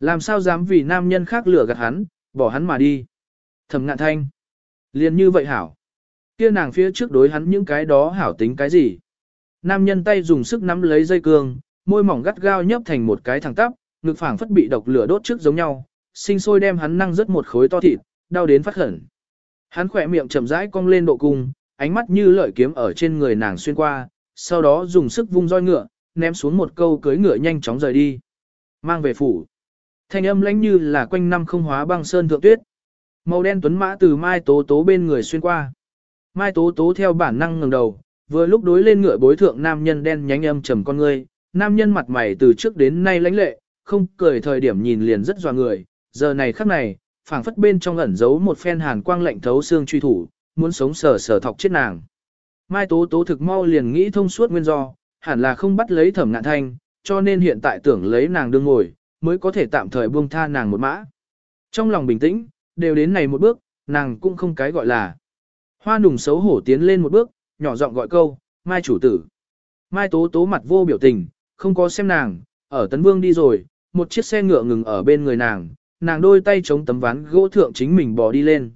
Làm sao dám vì nam nhân khác lửa gạt hắn, bỏ hắn mà đi? Thẩm ngạn thanh. Liền như vậy hảo. Kia nàng phía trước đối hắn những cái đó hảo tính cái gì? Nam nhân tay dùng sức nắm lấy dây cương, môi mỏng gắt gao nhấp thành một cái thẳng tắp, ngực phảng phất bị độc lửa đốt trước giống nhau, sinh sôi đem hắn năng rất một khối to thịt, đau đến phát khẩn. Hắn khỏe miệng chậm rãi cong lên độ cung, ánh mắt như lợi kiếm ở trên người nàng xuyên qua, sau đó dùng sức vung roi ngựa, ném xuống một câu cưới ngựa nhanh chóng rời đi. Mang về phủ. Thanh âm lãnh như là quanh năm không hóa băng sơn thượng tuyết. Màu đen tuấn mã từ Mai Tố Tố bên người xuyên qua. Mai Tố Tố theo bản năng ngẩng đầu, vừa lúc đối lên ngựa bối thượng nam nhân đen nhánh âm trầm con ngươi, nam nhân mặt mày từ trước đến nay lãnh lệ, không cười thời điểm nhìn liền rất dọa người, giờ này khắc này, phảng phất bên trong ẩn giấu một phen hàn quang lạnh thấu xương truy thủ, muốn sống sờ sờ thọc chết nàng. Mai Tố Tố thực mau liền nghĩ thông suốt nguyên do, hẳn là không bắt lấy thẩm ngạn thanh, cho nên hiện tại tưởng lấy nàng đương ngồi, mới có thể tạm thời buông tha nàng một mã. Trong lòng bình tĩnh, đều đến này một bước, nàng cũng không cái gọi là. Hoa nùng xấu hổ tiến lên một bước, nhỏ giọng gọi câu, Mai chủ tử. Mai Tố Tố mặt vô biểu tình, không có xem nàng, ở Tấn Vương đi rồi, một chiếc xe ngựa ngừng ở bên người nàng, nàng đôi tay chống tấm ván gỗ thượng chính mình bò đi lên.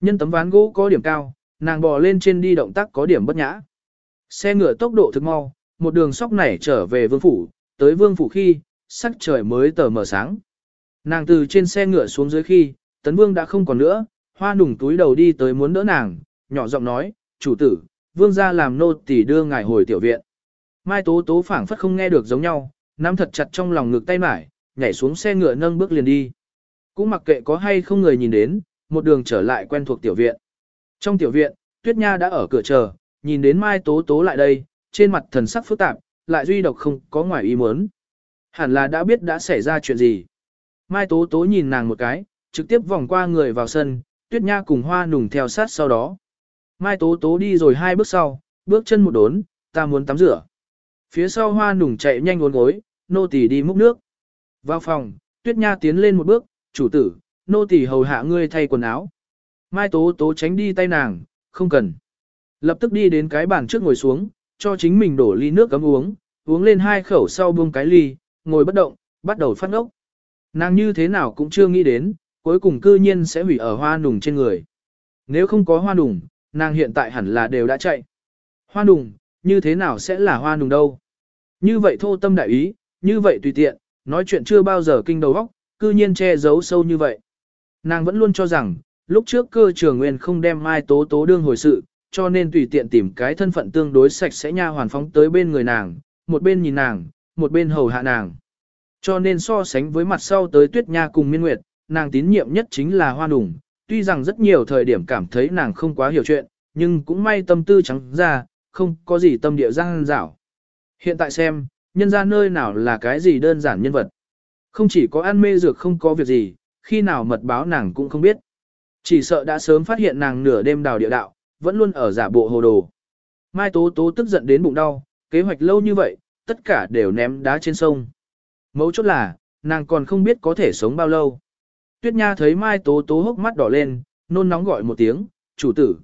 Nhân tấm ván gỗ có điểm cao, nàng bò lên trên đi động tác có điểm bất nhã. Xe ngựa tốc độ thực mau, một đường sóc nảy trở về vương phủ, tới vương phủ khi, sắc trời mới tờ mờ sáng. Nàng từ trên xe ngựa xuống dưới khi, tấn vương đã không còn nữa, hoa nùng túi đầu đi tới muốn đỡ nàng, nhỏ giọng nói, chủ tử, vương ra làm nô tỳ đưa ngài hồi tiểu viện. Mai tố tố phảng phất không nghe được giống nhau, nắm thật chặt trong lòng ngực tay mải, nhảy xuống xe ngựa nâng bước liền đi. Cũng mặc kệ có hay không người nhìn đến, một đường trở lại quen thuộc tiểu viện. Trong tiểu viện, Tuyết Nha đã ở cửa chờ, nhìn đến Mai Tố Tố lại đây, trên mặt thần sắc phức tạp, lại duy độc không có ngoài ý muốn. Hẳn là đã biết đã xảy ra chuyện gì. Mai Tố Tố nhìn nàng một cái, trực tiếp vòng qua người vào sân, Tuyết Nha cùng Hoa Nùng theo sát sau đó. Mai Tố Tố đi rồi hai bước sau, bước chân một đốn, ta muốn tắm rửa. Phía sau Hoa Nùng chạy nhanh uốn gối, nô tỳ đi múc nước. Vào phòng, Tuyết Nha tiến lên một bước, chủ tử, nô tỳ hầu hạ ngươi thay quần áo. Mai Tố Tố tránh đi tay nàng, không cần. Lập tức đi đến cái bàn trước ngồi xuống, cho chính mình đổ ly nước cấm uống, uống lên hai khẩu sau buông cái ly, ngồi bất động, bắt đầu phát ngốc. Nàng như thế nào cũng chưa nghĩ đến, cuối cùng cư nhiên sẽ hủy ở hoa nùng trên người. Nếu không có hoa nùng, nàng hiện tại hẳn là đều đã chạy. Hoa nùng, như thế nào sẽ là hoa nùng đâu? Như vậy thô tâm đại ý, như vậy tùy tiện, nói chuyện chưa bao giờ kinh đầu óc, cư nhiên che giấu sâu như vậy. Nàng vẫn luôn cho rằng, lúc trước cơ trường nguyên không đem Mai Tố Tố đương hồi sự, cho nên tùy tiện tìm cái thân phận tương đối sạch sẽ nha hoàn phóng tới bên người nàng, một bên nhìn nàng, một bên hầu hạ nàng. Cho nên so sánh với mặt sau tới Tuyết Nha cùng Miên Nguyệt, nàng tín nhiệm nhất chính là Hoa đủng. tuy rằng rất nhiều thời điểm cảm thấy nàng không quá hiểu chuyện, nhưng cũng may tâm tư trắng ra, không có gì tâm địa giang dảo. Hiện tại xem, nhân ra nơi nào là cái gì đơn giản nhân vật. Không chỉ có ăn mê dược không có việc gì, khi nào mật báo nàng cũng không biết. Chỉ sợ đã sớm phát hiện nàng nửa đêm đào địa đạo, vẫn luôn ở giả bộ hồ đồ. Mai Tố Tố tức giận đến bụng đau, kế hoạch lâu như vậy, tất cả đều ném đá trên sông. Mấu chốt là, nàng còn không biết có thể sống bao lâu. Tuyết Nha thấy Mai Tố Tố hốc mắt đỏ lên, nôn nóng gọi một tiếng, chủ tử.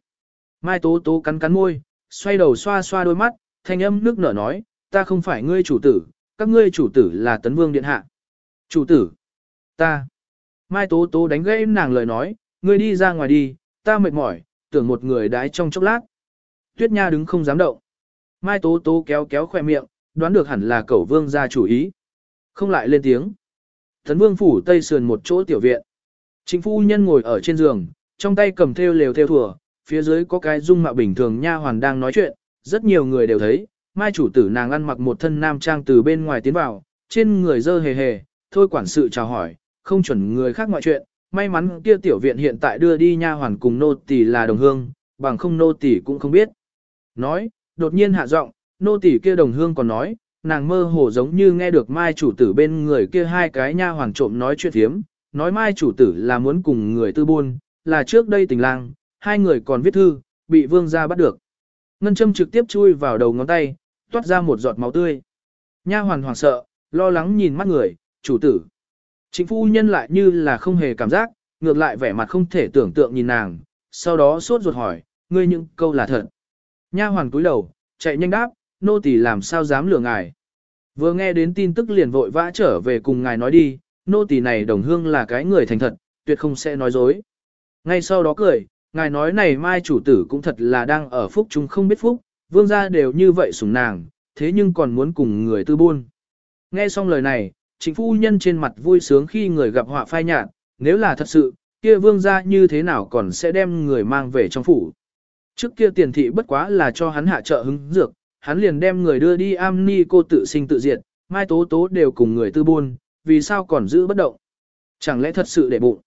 Mai Tố Tố cắn cắn môi, xoay đầu xoa xoa đôi mắt, thanh âm nước nở nói, ta không phải ngươi chủ tử, các ngươi chủ tử là Tấn Vương Điện Hạ. Chủ tử, ta. Mai Tố Tố đánh gãy nàng lời nói, ngươi đi ra ngoài đi, ta mệt mỏi, tưởng một người đái trong chốc lát. Tuyết Nha đứng không dám động. Mai Tố Tố kéo kéo khoe miệng, đoán được hẳn là cẩu vương ra chủ ý. Không lại lên tiếng. Thần vương phủ tây sườn một chỗ tiểu viện. Chính phu nhân ngồi ở trên giường, trong tay cầm theo lều theo thừa, phía dưới có cái dung mạo bình thường nha hoàn đang nói chuyện, rất nhiều người đều thấy, mai chủ tử nàng ăn mặc một thân nam trang từ bên ngoài tiến vào, trên người dơ hề hề, thôi quản sự chào hỏi, không chuẩn người khác ngoại chuyện, may mắn kia tiểu viện hiện tại đưa đi nha hoàn cùng nô tỳ là đồng hương, bằng không nô tỳ cũng không biết. Nói, đột nhiên hạ giọng, nô tỳ kia đồng hương còn nói, nàng mơ hồ giống như nghe được mai chủ tử bên người kia hai cái nha hoàn trộm nói chuyện thiếm, nói mai chủ tử là muốn cùng người tư buôn, là trước đây tình lang, hai người còn viết thư, bị vương gia bắt được. Ngân châm trực tiếp chui vào đầu ngón tay, toát ra một giọt máu tươi. Nha hoàn hoảng sợ, lo lắng nhìn mắt người, chủ tử. Chính phu nhân lại như là không hề cảm giác, ngược lại vẻ mặt không thể tưởng tượng nhìn nàng, sau đó sốt ruột hỏi, ngươi những câu là thật. Nha hoàn cúi đầu, chạy nhanh đáp, nô tỳ làm sao dám lừa ngài. Vừa nghe đến tin tức liền vội vã trở về cùng ngài nói đi, nô tỳ này đồng hương là cái người thành thật, tuyệt không sẽ nói dối. Ngay sau đó cười, ngài nói này mai chủ tử cũng thật là đang ở phúc chúng không biết phúc, vương gia đều như vậy sủng nàng, thế nhưng còn muốn cùng người tư buôn. Nghe xong lời này, chính phu nhân trên mặt vui sướng khi người gặp họa phai nhạt, nếu là thật sự, kia vương gia như thế nào còn sẽ đem người mang về trong phủ. Trước kia tiền thị bất quá là cho hắn hạ trợ hứng dược, hắn liền đem người đưa đi am ni cô tự sinh tự diệt, mai tố tố đều cùng người tư buôn, vì sao còn giữ bất động. Chẳng lẽ thật sự để bụng.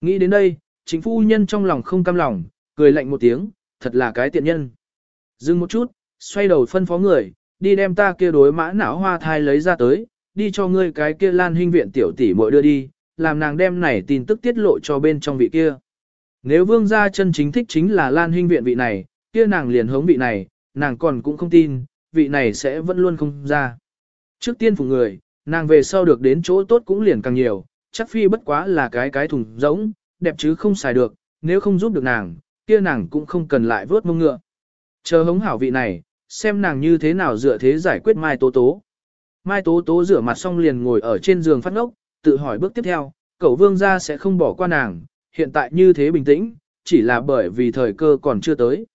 Nghĩ đến đây, chính phu nhân trong lòng không cam lòng, cười lạnh một tiếng, thật là cái tiện nhân. Dừng một chút, xoay đầu phân phó người, đi đem ta kia đối mã não hoa thai lấy ra tới, đi cho ngươi cái kia lan huynh viện tiểu tỷ muội đưa đi, làm nàng đem này tin tức tiết lộ cho bên trong vị kia. Nếu vương gia chân chính thích chính là lan huynh viện vị này, kia nàng liền hướng vị này, nàng còn cũng không tin, vị này sẽ vẫn luôn không ra. Trước tiên phụ người, nàng về sau được đến chỗ tốt cũng liền càng nhiều, chắc phi bất quá là cái cái thùng giống, đẹp chứ không xài được, nếu không giúp được nàng, kia nàng cũng không cần lại vớt mông ngựa. Chờ hống hảo vị này, xem nàng như thế nào dựa thế giải quyết Mai Tố Tố. Mai Tố Tố rửa mặt xong liền ngồi ở trên giường phát ngốc, tự hỏi bước tiếp theo, cậu vương gia sẽ không bỏ qua nàng, hiện tại như thế bình tĩnh, chỉ là bởi vì thời cơ còn chưa tới.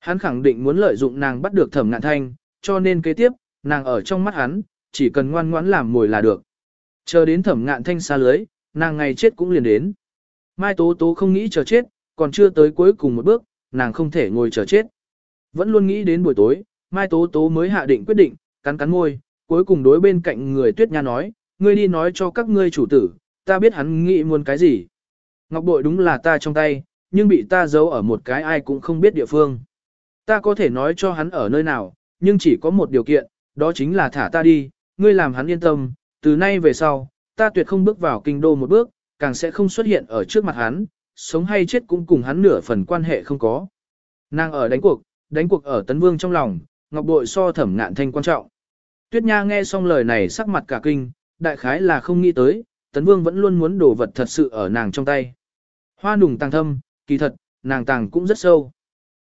Hắn khẳng định muốn lợi dụng nàng bắt được thẩm ngạn thanh, cho nên kế tiếp, nàng ở trong mắt hắn, chỉ cần ngoan ngoãn làm mồi là được. Chờ đến thẩm ngạn thanh xa lưới, nàng ngày chết cũng liền đến. Mai Tố Tố không nghĩ chờ chết, còn chưa tới cuối cùng một bước, nàng không thể ngồi chờ chết. Vẫn luôn nghĩ đến buổi tối, Mai Tố Tố mới hạ định quyết định, cắn cắn môi, cuối cùng đối bên cạnh người Tuyết Nha nói, ngươi đi nói cho các ngươi chủ tử, ta biết hắn nghĩ muốn cái gì. Ngọc bội đúng là ta trong tay, nhưng bị ta giấu ở một cái ai cũng không biết địa phương. Ta có thể nói cho hắn ở nơi nào, nhưng chỉ có một điều kiện, đó chính là thả ta đi, ngươi làm hắn yên tâm, từ nay về sau, ta tuyệt không bước vào kinh đô một bước, càng sẽ không xuất hiện ở trước mặt hắn, sống hay chết cũng cùng hắn nửa phần quan hệ không có. Nàng ở đánh cuộc, đánh cuộc ở Tấn Vương trong lòng, Ngọc Bội so thẩm ngạn thanh quan trọng. Tuyết Nha nghe xong lời này sắc mặt cả kinh, đại khái là không nghĩ tới, Tấn Vương vẫn luôn muốn đổ vật thật sự ở nàng trong tay. Hoa nùng tăng thâm, kỳ thật, nàng tàng cũng rất sâu.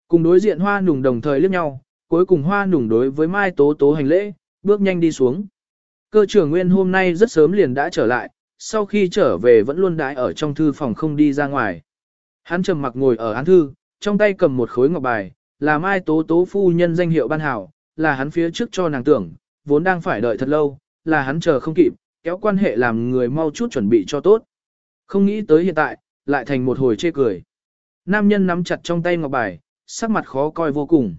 Cùng đối diện hoa nùng đồng thời liếc nhau, cuối cùng hoa nùng đối với Mai Tố Tố hành lễ, bước nhanh đi xuống. Cơ trưởng Nguyên hôm nay rất sớm liền đã trở lại, sau khi trở về vẫn luôn đãi ở trong thư phòng không đi ra ngoài. Hắn trầm mặc ngồi ở án thư, trong tay cầm một khối ngọc bài, là Mai Tố Tố phu nhân danh hiệu ban hảo, là hắn phía trước cho nàng tưởng, vốn đang phải đợi thật lâu, là hắn chờ không kịp, kéo quan hệ làm người mau chút chuẩn bị cho tốt. Không nghĩ tới hiện tại, lại thành một hồi chê cười. Nam nhân nắm chặt trong tay ngọc bài, sắc mặt khó coi vô cùng.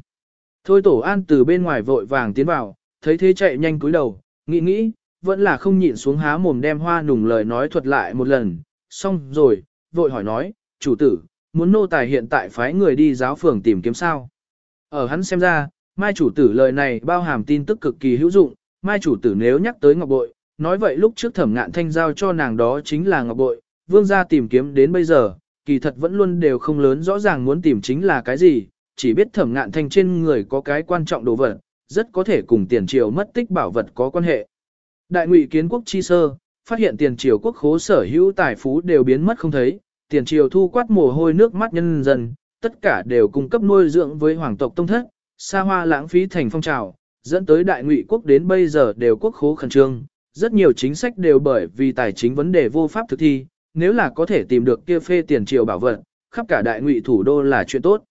Thôi tổ an từ bên ngoài vội vàng tiến vào, thấy thế chạy nhanh cúi đầu, nghĩ nghĩ, vẫn là không nhịn xuống há mồm đem hoa nùng lời nói thuật lại một lần, xong rồi, vội hỏi nói, chủ tử, muốn nô tài hiện tại phái người đi giáo phường tìm kiếm sao. Ở hắn xem ra, mai chủ tử lời này bao hàm tin tức cực kỳ hữu dụng, mai chủ tử nếu nhắc tới ngọc bội, nói vậy lúc trước thẩm ngạn thanh giao cho nàng đó chính là ngọc bội, vương gia tìm kiếm đến bây giờ, kỳ thật vẫn luôn đều không lớn rõ ràng muốn tìm chính là cái gì, chỉ biết thẩm ngạn thanh trên người có cái quan trọng đồ vật, rất có thể cùng tiền triều mất tích bảo vật có quan hệ. Đại ngụy kiến quốc chi sơ, phát hiện tiền triều quốc khố sở hữu tài phú đều biến mất không thấy, tiền triều thu quát mồ hôi nước mắt nhân dân, tất cả đều cung cấp nuôi dưỡng với hoàng tộc tông thất, xa hoa lãng phí thành phong trào, dẫn tới đại ngụy quốc đến bây giờ đều quốc khố khẩn trương, rất nhiều chính sách đều bởi vì tài chính vấn đề vô pháp thực thi, nếu là có thể tìm được kia phê tiền triều bảo vật, khắp cả đại ngụy thủ đô là chuyện tốt.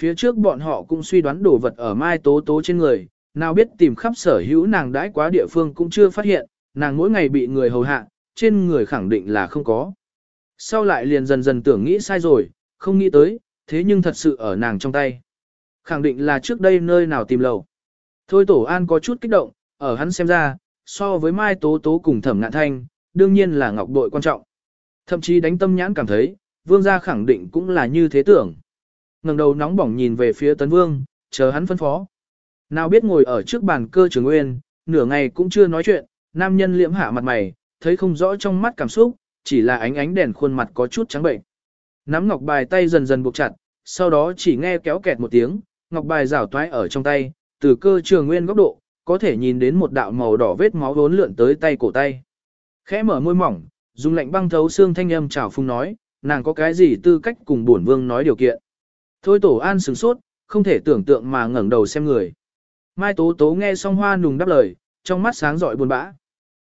Phía trước bọn họ cũng suy đoán đồ vật ở Mai Tố Tố trên người, nào biết tìm khắp sở hữu nàng đãi quá địa phương cũng chưa phát hiện, nàng mỗi ngày bị người hầu hạ, trên người khẳng định là không có. Sau lại liền dần dần tưởng nghĩ sai rồi, không nghĩ tới, thế nhưng thật sự ở nàng trong tay. Khẳng định là trước đây nơi nào tìm lầu. Thôi Tổ An có chút kích động, ở hắn xem ra, so với Mai Tố Tố cùng Thẩm Ngạn Thanh, đương nhiên là ngọc bội quan trọng. Thậm chí đánh tâm nhãn cảm thấy, vương gia khẳng định cũng là như thế tưởng. ngẩng đầu nóng bỏng nhìn về phía tấn vương, chờ hắn phân phó. Nào biết ngồi ở trước bàn cơ trường nguyên, nửa ngày cũng chưa nói chuyện, nam nhân liễm hạ mặt mày, thấy không rõ trong mắt cảm xúc, chỉ là ánh ánh đèn khuôn mặt có chút trắng bệnh. Nắm ngọc bài tay dần dần buộc chặt, sau đó chỉ nghe kéo kẹt một tiếng, ngọc bài rảo toái ở trong tay, từ cơ trường nguyên góc độ, có thể nhìn đến một đạo màu đỏ vết máu vốn lượn tới tay cổ tay. Khẽ mở môi mỏng, dùng lạnh băng thấu xương thanh âm chào phung nói, nàng có cái gì tư cách cùng bổn vương nói điều kiện. Thôi tổ an sửng sốt, không thể tưởng tượng mà ngẩng đầu xem người. Mai Tố Tố nghe xong hoa nùng đáp lời, trong mắt sáng rọi buồn bã.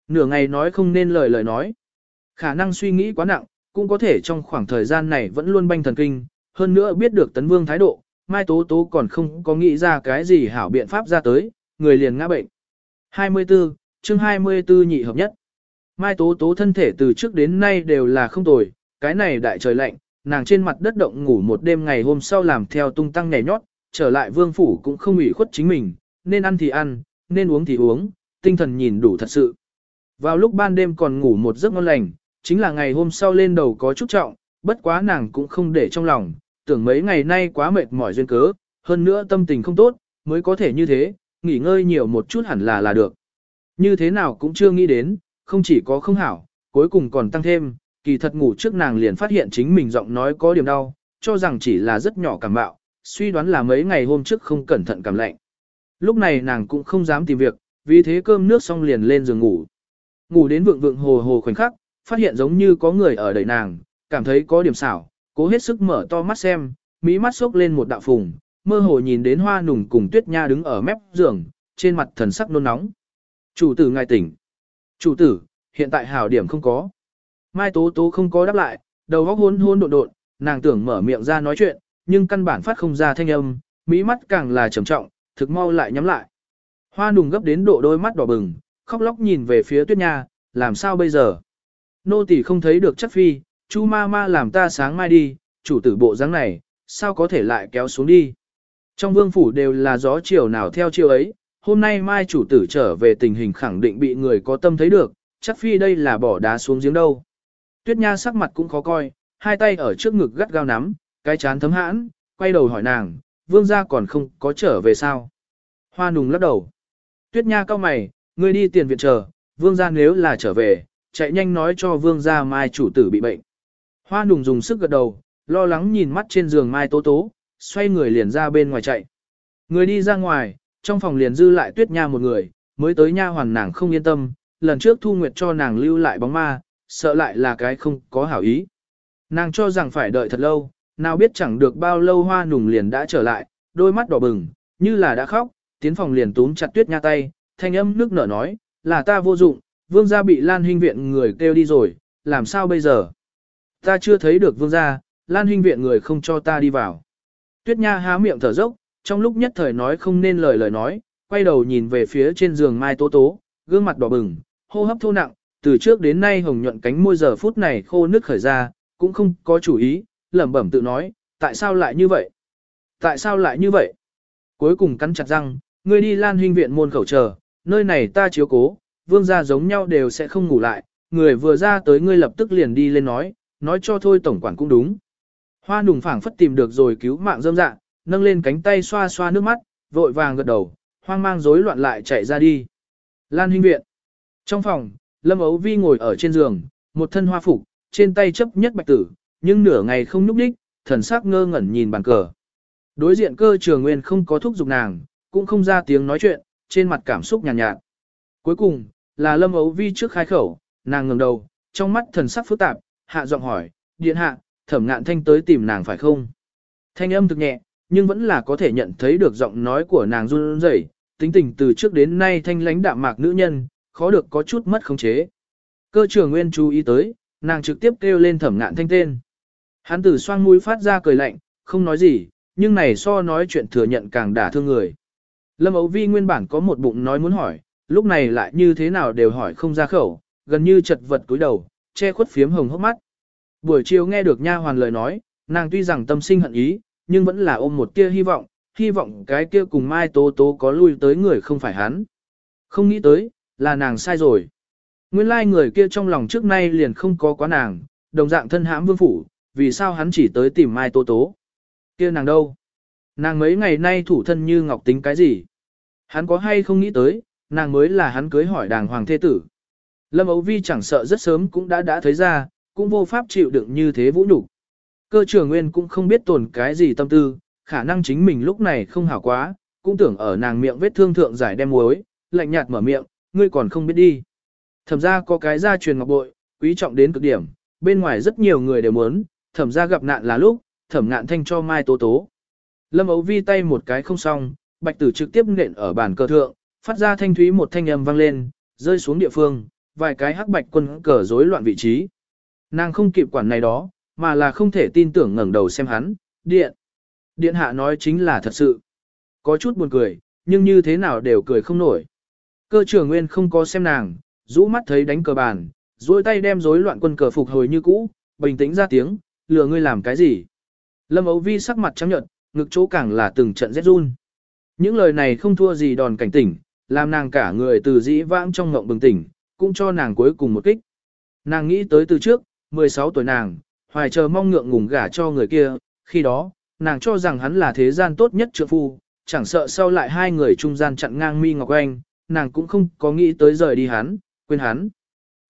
Nửa ngày nói không nên lời lời nói. Khả năng suy nghĩ quá nặng, cũng có thể trong khoảng thời gian này vẫn luôn banh thần kinh, hơn nữa biết được tấn vương thái độ, Mai Tố Tố còn không có nghĩ ra cái gì hảo biện pháp ra tới, người liền ngã bệnh. 24, chương 24 nhị hợp nhất. Mai Tố Tố thân thể từ trước đến nay đều là không tồi, cái này đại trời lạnh, nàng trên mặt đất động ngủ một đêm ngày hôm sau làm theo tung tăng nhảy nhót, trở lại vương phủ cũng không ủy khuất chính mình, nên ăn thì ăn, nên uống thì uống, tinh thần nhìn đủ thật sự. Vào lúc ban đêm còn ngủ một giấc ngon lành, chính là ngày hôm sau lên đầu có chút trọng, bất quá nàng cũng không để trong lòng, tưởng mấy ngày nay quá mệt mỏi duyên cớ, hơn nữa tâm tình không tốt, mới có thể như thế, nghỉ ngơi nhiều một chút hẳn là là được. Như thế nào cũng chưa nghĩ đến, không chỉ có không hảo, cuối cùng còn tăng thêm, kỳ thật ngủ trước nàng liền phát hiện chính mình giọng nói có điểm đau, cho rằng chỉ là rất nhỏ cảm bạo, suy đoán là mấy ngày hôm trước không cẩn thận cảm lạnh. Lúc này nàng cũng không dám tìm việc, vì thế cơm nước xong liền lên giường ngủ. Ngủ đến vượng vượng hồ hồ khoảnh khắc, phát hiện giống như có người ở đẩy nàng, cảm thấy có điểm xảo, cố hết sức mở to mắt xem, mí mắt sốc lên một đạo phùng, mơ hồ nhìn đến hoa nùng cùng tuyết nha đứng ở mép giường, trên mặt thần sắc nôn nóng. Chủ tử ngài tỉnh. Chủ tử, hiện tại hảo điểm không có. Mai Tố Tố không có đáp lại, đầu óc hôn hôn độn độn, nàng tưởng mở miệng ra nói chuyện, nhưng căn bản phát không ra thanh âm, mí mắt càng là trầm trọng, thực mau lại nhắm lại. Hoa nùng gấp đến độ đôi mắt đỏ bừng, khóc lóc nhìn về phía tuyết nha, làm sao bây giờ? Nô tỳ không thấy được chắc phi, chu ma ma làm ta sáng mai đi, chủ tử bộ dáng này, sao có thể lại kéo xuống đi? Trong vương phủ đều là gió chiều nào theo chiều ấy, hôm nay mai chủ tử trở về tình hình khẳng định bị người có tâm thấy được, chắc phi đây là bỏ đá xuống giếng đâu. Tuyết nha sắc mặt cũng khó coi, hai tay ở trước ngực gắt gao nắm, cái chán thấm hãn, quay đầu hỏi nàng, vương gia còn không có trở về sao. Hoa nùng lắc đầu. Tuyết nha cao mày, ngươi đi tiền viện chờ, vương gia nếu là trở về, chạy nhanh nói cho vương gia mai chủ tử bị bệnh. Hoa nùng dùng sức gật đầu, lo lắng nhìn mắt trên giường mai tố tố, xoay người liền ra bên ngoài chạy. Người đi ra ngoài, trong phòng liền dư lại tuyết nha một người, mới tới nha hoàn nàng không yên tâm, lần trước thu nguyệt cho nàng lưu lại bóng ma, sợ lại là cái không có hảo ý. Nàng cho rằng phải đợi thật lâu, nào biết chẳng được bao lâu hoa nùng liền đã trở lại, đôi mắt đỏ bừng, như là đã khóc, tiến phòng liền túm chặt tuyết nha tay, thanh âm nước nở nói, là ta vô dụng, vương gia bị lan huynh viện người kêu đi rồi, làm sao bây giờ? Ta chưa thấy được vương gia, lan huynh viện người không cho ta đi vào. Tuyết nha há miệng thở dốc, trong lúc nhất thời nói không nên lời lời nói, quay đầu nhìn về phía trên giường mai tố tố, gương mặt đỏ bừng, hô hấp thô nặng, từ trước đến nay hồng nhuận cánh môi giờ phút này khô nước khởi ra, cũng không có chủ ý, lẩm bẩm tự nói, tại sao lại như vậy? Tại sao lại như vậy? Cuối cùng cắn chặt răng, ngươi đi lan huynh viện môn khẩu chờ, nơi này ta chiếu cố, vương gia giống nhau đều sẽ không ngủ lại, người vừa ra tới ngươi lập tức liền đi lên nói, nói cho thôi tổng quản cũng đúng. Hoa nùng phảng phất tìm được rồi cứu mạng dâm dạ, nâng lên cánh tay xoa xoa nước mắt, vội vàng gật đầu, hoang mang rối loạn lại chạy ra đi. Lan huynh viện. Trong phòng, Lâm Ấu Vi ngồi ở trên giường, một thân hoa phục, trên tay chấp nhất bạch tử, nhưng nửa ngày không nhúc đích, thần sắc ngơ ngẩn nhìn bàn cờ. Đối diện cơ trường nguyên không có thúc giục nàng, cũng không ra tiếng nói chuyện, trên mặt cảm xúc nhàn nhạt, nhạt. Cuối cùng, là Lâm Ấu Vi trước khai khẩu, nàng ngẩng đầu, trong mắt thần sắc phức tạp, hạ giọng hỏi, điện hạ, thẩm ngạn thanh tới tìm nàng phải không? Thanh âm thực nhẹ, nhưng vẫn là có thể nhận thấy được giọng nói của nàng run rẩy, tính tình từ trước đến nay thanh lãnh đạm mạc nữ nhân, khó được có chút mất khống chế. Cơ trưởng nguyên chú ý tới, nàng trực tiếp kêu lên thẩm ngạn thanh tên. Hắn tử xoang mũi phát ra cười lạnh, không nói gì, nhưng này so nói chuyện thừa nhận càng đả thương người. Lâm Âu Vi nguyên bản có một bụng nói muốn hỏi, lúc này lại như thế nào đều hỏi không ra khẩu, gần như chật vật cúi đầu, che khuất phiếm hồng hốc mắt. Buổi chiều nghe được nha hoàn lời nói, nàng tuy rằng tâm sinh hận ý, nhưng vẫn là ôm một tia hy vọng, hy vọng cái kia cùng Mai Tố Tố có lui tới người không phải hắn. Không nghĩ tới, là nàng sai rồi. Nguyên lai người kia trong lòng trước nay liền không có quá nàng, đồng dạng thân hãm vương phủ, vì sao hắn chỉ tới tìm Mai Tố Tố. Kia nàng đâu? Nàng mấy ngày nay thủ thân như ngọc tính cái gì? Hắn có hay không nghĩ tới, nàng mới là hắn cưới hỏi đàng hoàng thế tử. Lâm Âu Vi chẳng sợ rất sớm cũng đã đã thấy ra, cũng vô pháp chịu đựng như thế vũ nhục. Cơ trưởng nguyên cũng không biết tồn cái gì tâm tư, khả năng chính mình lúc này không hảo quá, cũng tưởng ở nàng miệng vết thương thượng giải đem muối, lạnh nhạt mở miệng, ngươi còn không biết đi. Thẩm ra có cái gia truyền ngọc bội, quý trọng đến cực điểm, bên ngoài rất nhiều người đều muốn, thẩm ra gặp nạn là lúc, thẩm ngạn thanh cho mai tố tố. Lâm ấu vi tay một cái không xong, bạch tử trực tiếp nện ở bàn cờ thượng, phát ra thanh thúy một thanh âm vang lên, rơi xuống địa phương, vài cái hắc bạch quân cờ rối loạn vị trí. Nàng không kịp quản này đó, mà là không thể tin tưởng ngẩng đầu xem hắn, điện. Điện hạ nói chính là thật sự. Có chút buồn cười, nhưng như thế nào đều cười không nổi. Cơ trưởng nguyên không có xem nàng, rũ mắt thấy đánh cờ bàn, duỗi tay đem rối loạn quân cờ phục hồi như cũ, bình tĩnh ra tiếng, lừa ngươi làm cái gì. Lâm ấu vi sắc mặt trắng nhợt, ngực chỗ càng là từng trận rét run. Những lời này không thua gì đòn cảnh tỉnh, làm nàng cả người từ dĩ vãng trong ngộng bừng tỉnh, cũng cho nàng cuối cùng một kích. Nàng nghĩ tới từ trước, 16 tuổi nàng, hoài chờ mong ngượng ngùng gả cho người kia, khi đó, nàng cho rằng hắn là thế gian tốt nhất trượng phu, chẳng sợ sau lại hai người trung gian chặn ngang mi ngọc anh, nàng cũng không có nghĩ tới rời đi hắn, quên hắn.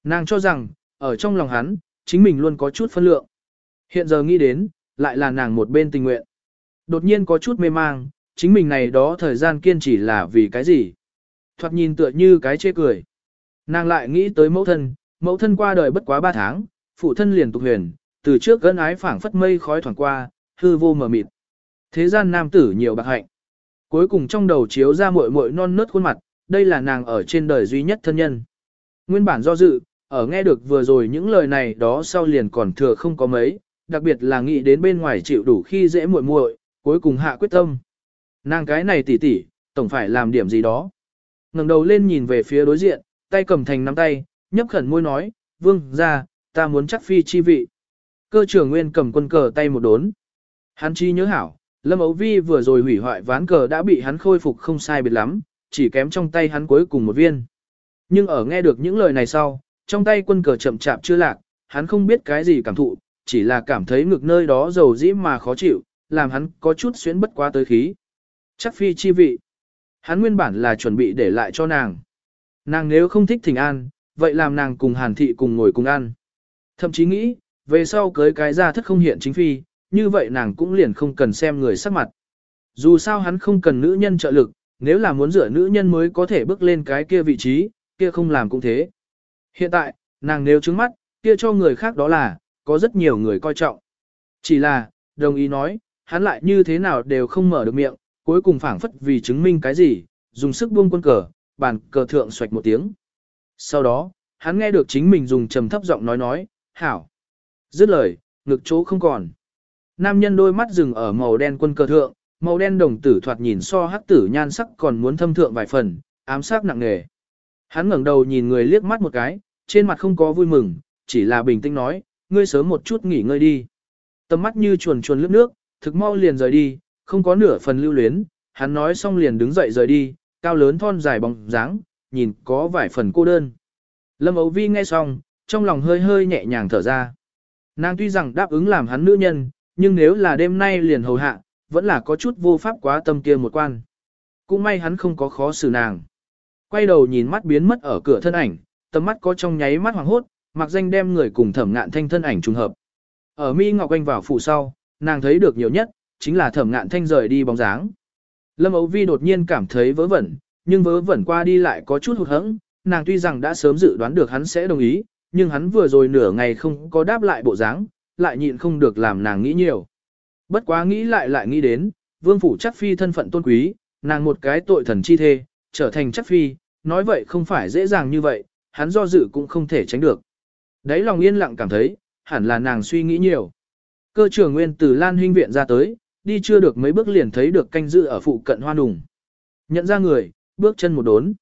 Nàng cho rằng, ở trong lòng hắn, chính mình luôn có chút phân lượng. Hiện giờ nghĩ đến, lại là nàng một bên tình nguyện. Đột nhiên có chút mê mang, chính mình này đó thời gian kiên trì là vì cái gì? Thoạt nhìn tựa như cái chê cười. Nàng lại nghĩ tới mẫu thân, mẫu thân qua đời bất quá 3 tháng, phụ thân liền tục huyền, từ trước gân ái phảng phất mây khói thoảng qua, hư vô mờ mịt. Thế gian nam tử nhiều bạc hạnh. Cuối cùng trong đầu chiếu ra muội muội non nớt khuôn mặt, đây là nàng ở trên đời duy nhất thân nhân. Nguyên bản do dự, ở nghe được vừa rồi những lời này đó sau liền còn thừa không có mấy, đặc biệt là nghĩ đến bên ngoài chịu đủ khi dễ muội muội, cuối cùng hạ quyết tâm. Nàng cái này tỉ tỉ, tổng phải làm điểm gì đó. ngẩng đầu lên nhìn về phía đối diện, tay cầm thành nắm tay, nhấp khẩn môi nói, vương, ra, ta muốn chắc phi chi vị. Cơ trưởng nguyên cầm quân cờ tay một đốn. Hắn chi nhớ hảo, Lâm Ấu Vi vừa rồi hủy hoại ván cờ đã bị hắn khôi phục không sai biệt lắm, chỉ kém trong tay hắn cuối cùng một viên. Nhưng ở nghe được những lời này sau, trong tay quân cờ chậm chạp chưa lạc, hắn không biết cái gì cảm thụ, chỉ là cảm thấy ngực nơi đó dầu dĩ mà khó chịu, làm hắn có chút xuyến bất quá tới khí. Chắc phi chi vị. Hắn nguyên bản là chuẩn bị để lại cho nàng. Nàng nếu không thích thỉnh an, vậy làm nàng cùng hàn thị cùng ngồi cùng ăn. Thậm chí nghĩ, về sau cưới cái ra thất không hiện chính phi, như vậy nàng cũng liền không cần xem người sắc mặt. Dù sao hắn không cần nữ nhân trợ lực, nếu là muốn rửa nữ nhân mới có thể bước lên cái kia vị trí, kia không làm cũng thế. Hiện tại, nàng nếu trứng mắt, kia cho người khác đó là, có rất nhiều người coi trọng. Chỉ là, đồng ý nói, hắn lại như thế nào đều không mở được miệng, cuối cùng phảng phất vì chứng minh cái gì, dùng sức buông quân cờ, bàn cờ thượng xoạch một tiếng. Sau đó, hắn nghe được chính mình dùng trầm thấp giọng nói nói, hảo. Dứt lời, ngực chỗ không còn. Nam nhân đôi mắt dừng ở màu đen quân cờ thượng, màu đen đồng tử thoạt nhìn so hắc tử nhan sắc còn muốn thâm thượng vài phần, ám sát nặng nề. Hắn ngẩng đầu nhìn người liếc mắt một cái, trên mặt không có vui mừng, chỉ là bình tĩnh nói, ngươi sớm một chút nghỉ ngơi đi. Tầm mắt như chuồn chuồn lướt nước, thực mau liền rời đi, không có nửa phần lưu luyến, hắn nói xong liền đứng dậy rời đi, cao lớn thon dài bóng dáng, nhìn có vài phần cô đơn. Lâm Âu Vi nghe xong, trong lòng hơi hơi nhẹ nhàng thở ra. Nàng tuy rằng đáp ứng làm hắn nữ nhân, nhưng nếu là đêm nay liền hầu hạ, vẫn là có chút vô pháp quá tâm kia một quan. Cũng may hắn không có khó xử nàng. Quay đầu nhìn mắt biến mất ở cửa thân ảnh, tầm mắt có trong nháy mắt hoàng hốt, mặc danh đem người cùng thẩm ngạn thanh thân ảnh trùng hợp. Ở mi ngọc anh vào phủ sau, nàng thấy được nhiều nhất, chính là thẩm ngạn thanh rời đi bóng dáng. Lâm Âu Vi đột nhiên cảm thấy vớ vẩn, nhưng vớ vẩn qua đi lại có chút hụt hẫng, nàng tuy rằng đã sớm dự đoán được hắn sẽ đồng ý, nhưng hắn vừa rồi nửa ngày không có đáp lại bộ dáng, lại nhịn không được làm nàng nghĩ nhiều. Bất quá nghĩ lại lại nghĩ đến, vương phủ chắc phi thân phận tôn quý, nàng một cái tội thần chi thê, trở thành chắc phi, nói vậy không phải dễ dàng như vậy, hắn do dự cũng không thể tránh được. Đấy lòng yên lặng cảm thấy, hẳn là nàng suy nghĩ nhiều. Cơ trưởng nguyên từ Lan Huynh viện ra tới, đi chưa được mấy bước liền thấy được canh dự ở phụ cận hoa nùng. Nhận ra người, bước chân một đốn.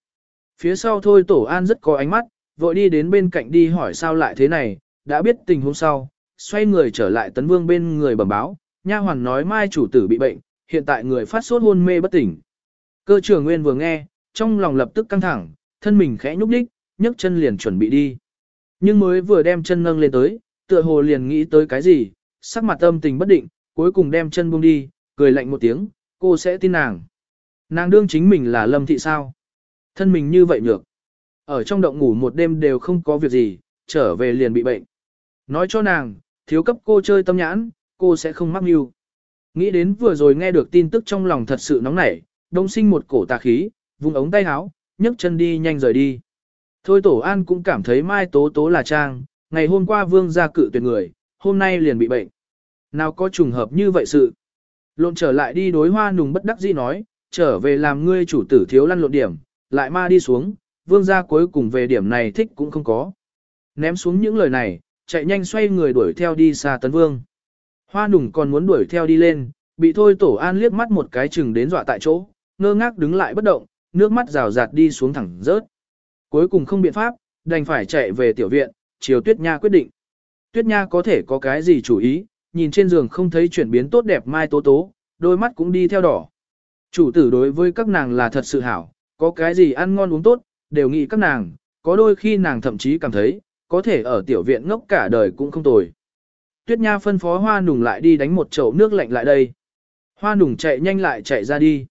Phía sau thôi tổ an rất có ánh mắt, vội đi đến bên cạnh đi hỏi sao lại thế này, đã biết tình huống sau, xoay người trở lại tấn vương bên người bẩm báo, nha hoàn nói mai chủ tử bị bệnh, hiện tại người phát sốt hôn mê bất tỉnh. Cơ trưởng nguyên vừa nghe, trong lòng lập tức căng thẳng, thân mình khẽ nhúc nhích, nhấc chân liền chuẩn bị đi. Nhưng mới vừa đem chân nâng lên tới, tựa hồ liền nghĩ tới cái gì, sắc mặt âm tình bất định, cuối cùng đem chân buông đi, cười lạnh một tiếng, cô sẽ tin nàng. Nàng đương chính mình là lâm thị sao? Thân mình như vậy nhược. Ở trong động ngủ một đêm đều không có việc gì, trở về liền bị bệnh. Nói cho nàng, thiếu cấp cô chơi tâm nhãn, cô sẽ không mắc mưu. Nghĩ đến vừa rồi nghe được tin tức trong lòng thật sự nóng nảy, đông sinh một cổ tà khí, vùng ống tay áo, nhấc chân đi nhanh rời đi. Thôi tổ an cũng cảm thấy mai tố tố là trang, ngày hôm qua vương gia cự tuyệt người, hôm nay liền bị bệnh. Nào có trùng hợp như vậy sự. Lộn trở lại đi đối hoa nùng bất đắc dĩ nói, trở về làm ngươi chủ tử thiếu lăn lộn điểm, lại ma đi xuống, vương gia cuối cùng về điểm này thích cũng không có. Ném xuống những lời này, chạy nhanh xoay người đuổi theo đi xa tấn vương. Hoa nùng còn muốn đuổi theo đi lên, bị thôi tổ an liếc mắt một cái chừng đến dọa tại chỗ, ngơ ngác đứng lại bất động, nước mắt rào rạt đi xuống thẳng rớt. Cuối cùng không biện pháp, đành phải chạy về tiểu viện, chiều tuyết nha quyết định. Tuyết nha có thể có cái gì chủ ý, nhìn trên giường không thấy chuyển biến tốt đẹp mai tố tố, đôi mắt cũng đi theo đỏ. Chủ tử đối với các nàng là thật sự hảo, có cái gì ăn ngon uống tốt, đều nghĩ các nàng, có đôi khi nàng thậm chí cảm thấy, có thể ở tiểu viện ngốc cả đời cũng không tồi. Tuyết Nha phân phó Hoa Nùng lại đi đánh một chậu nước lạnh lại đây. Hoa Nùng chạy nhanh lại chạy ra đi.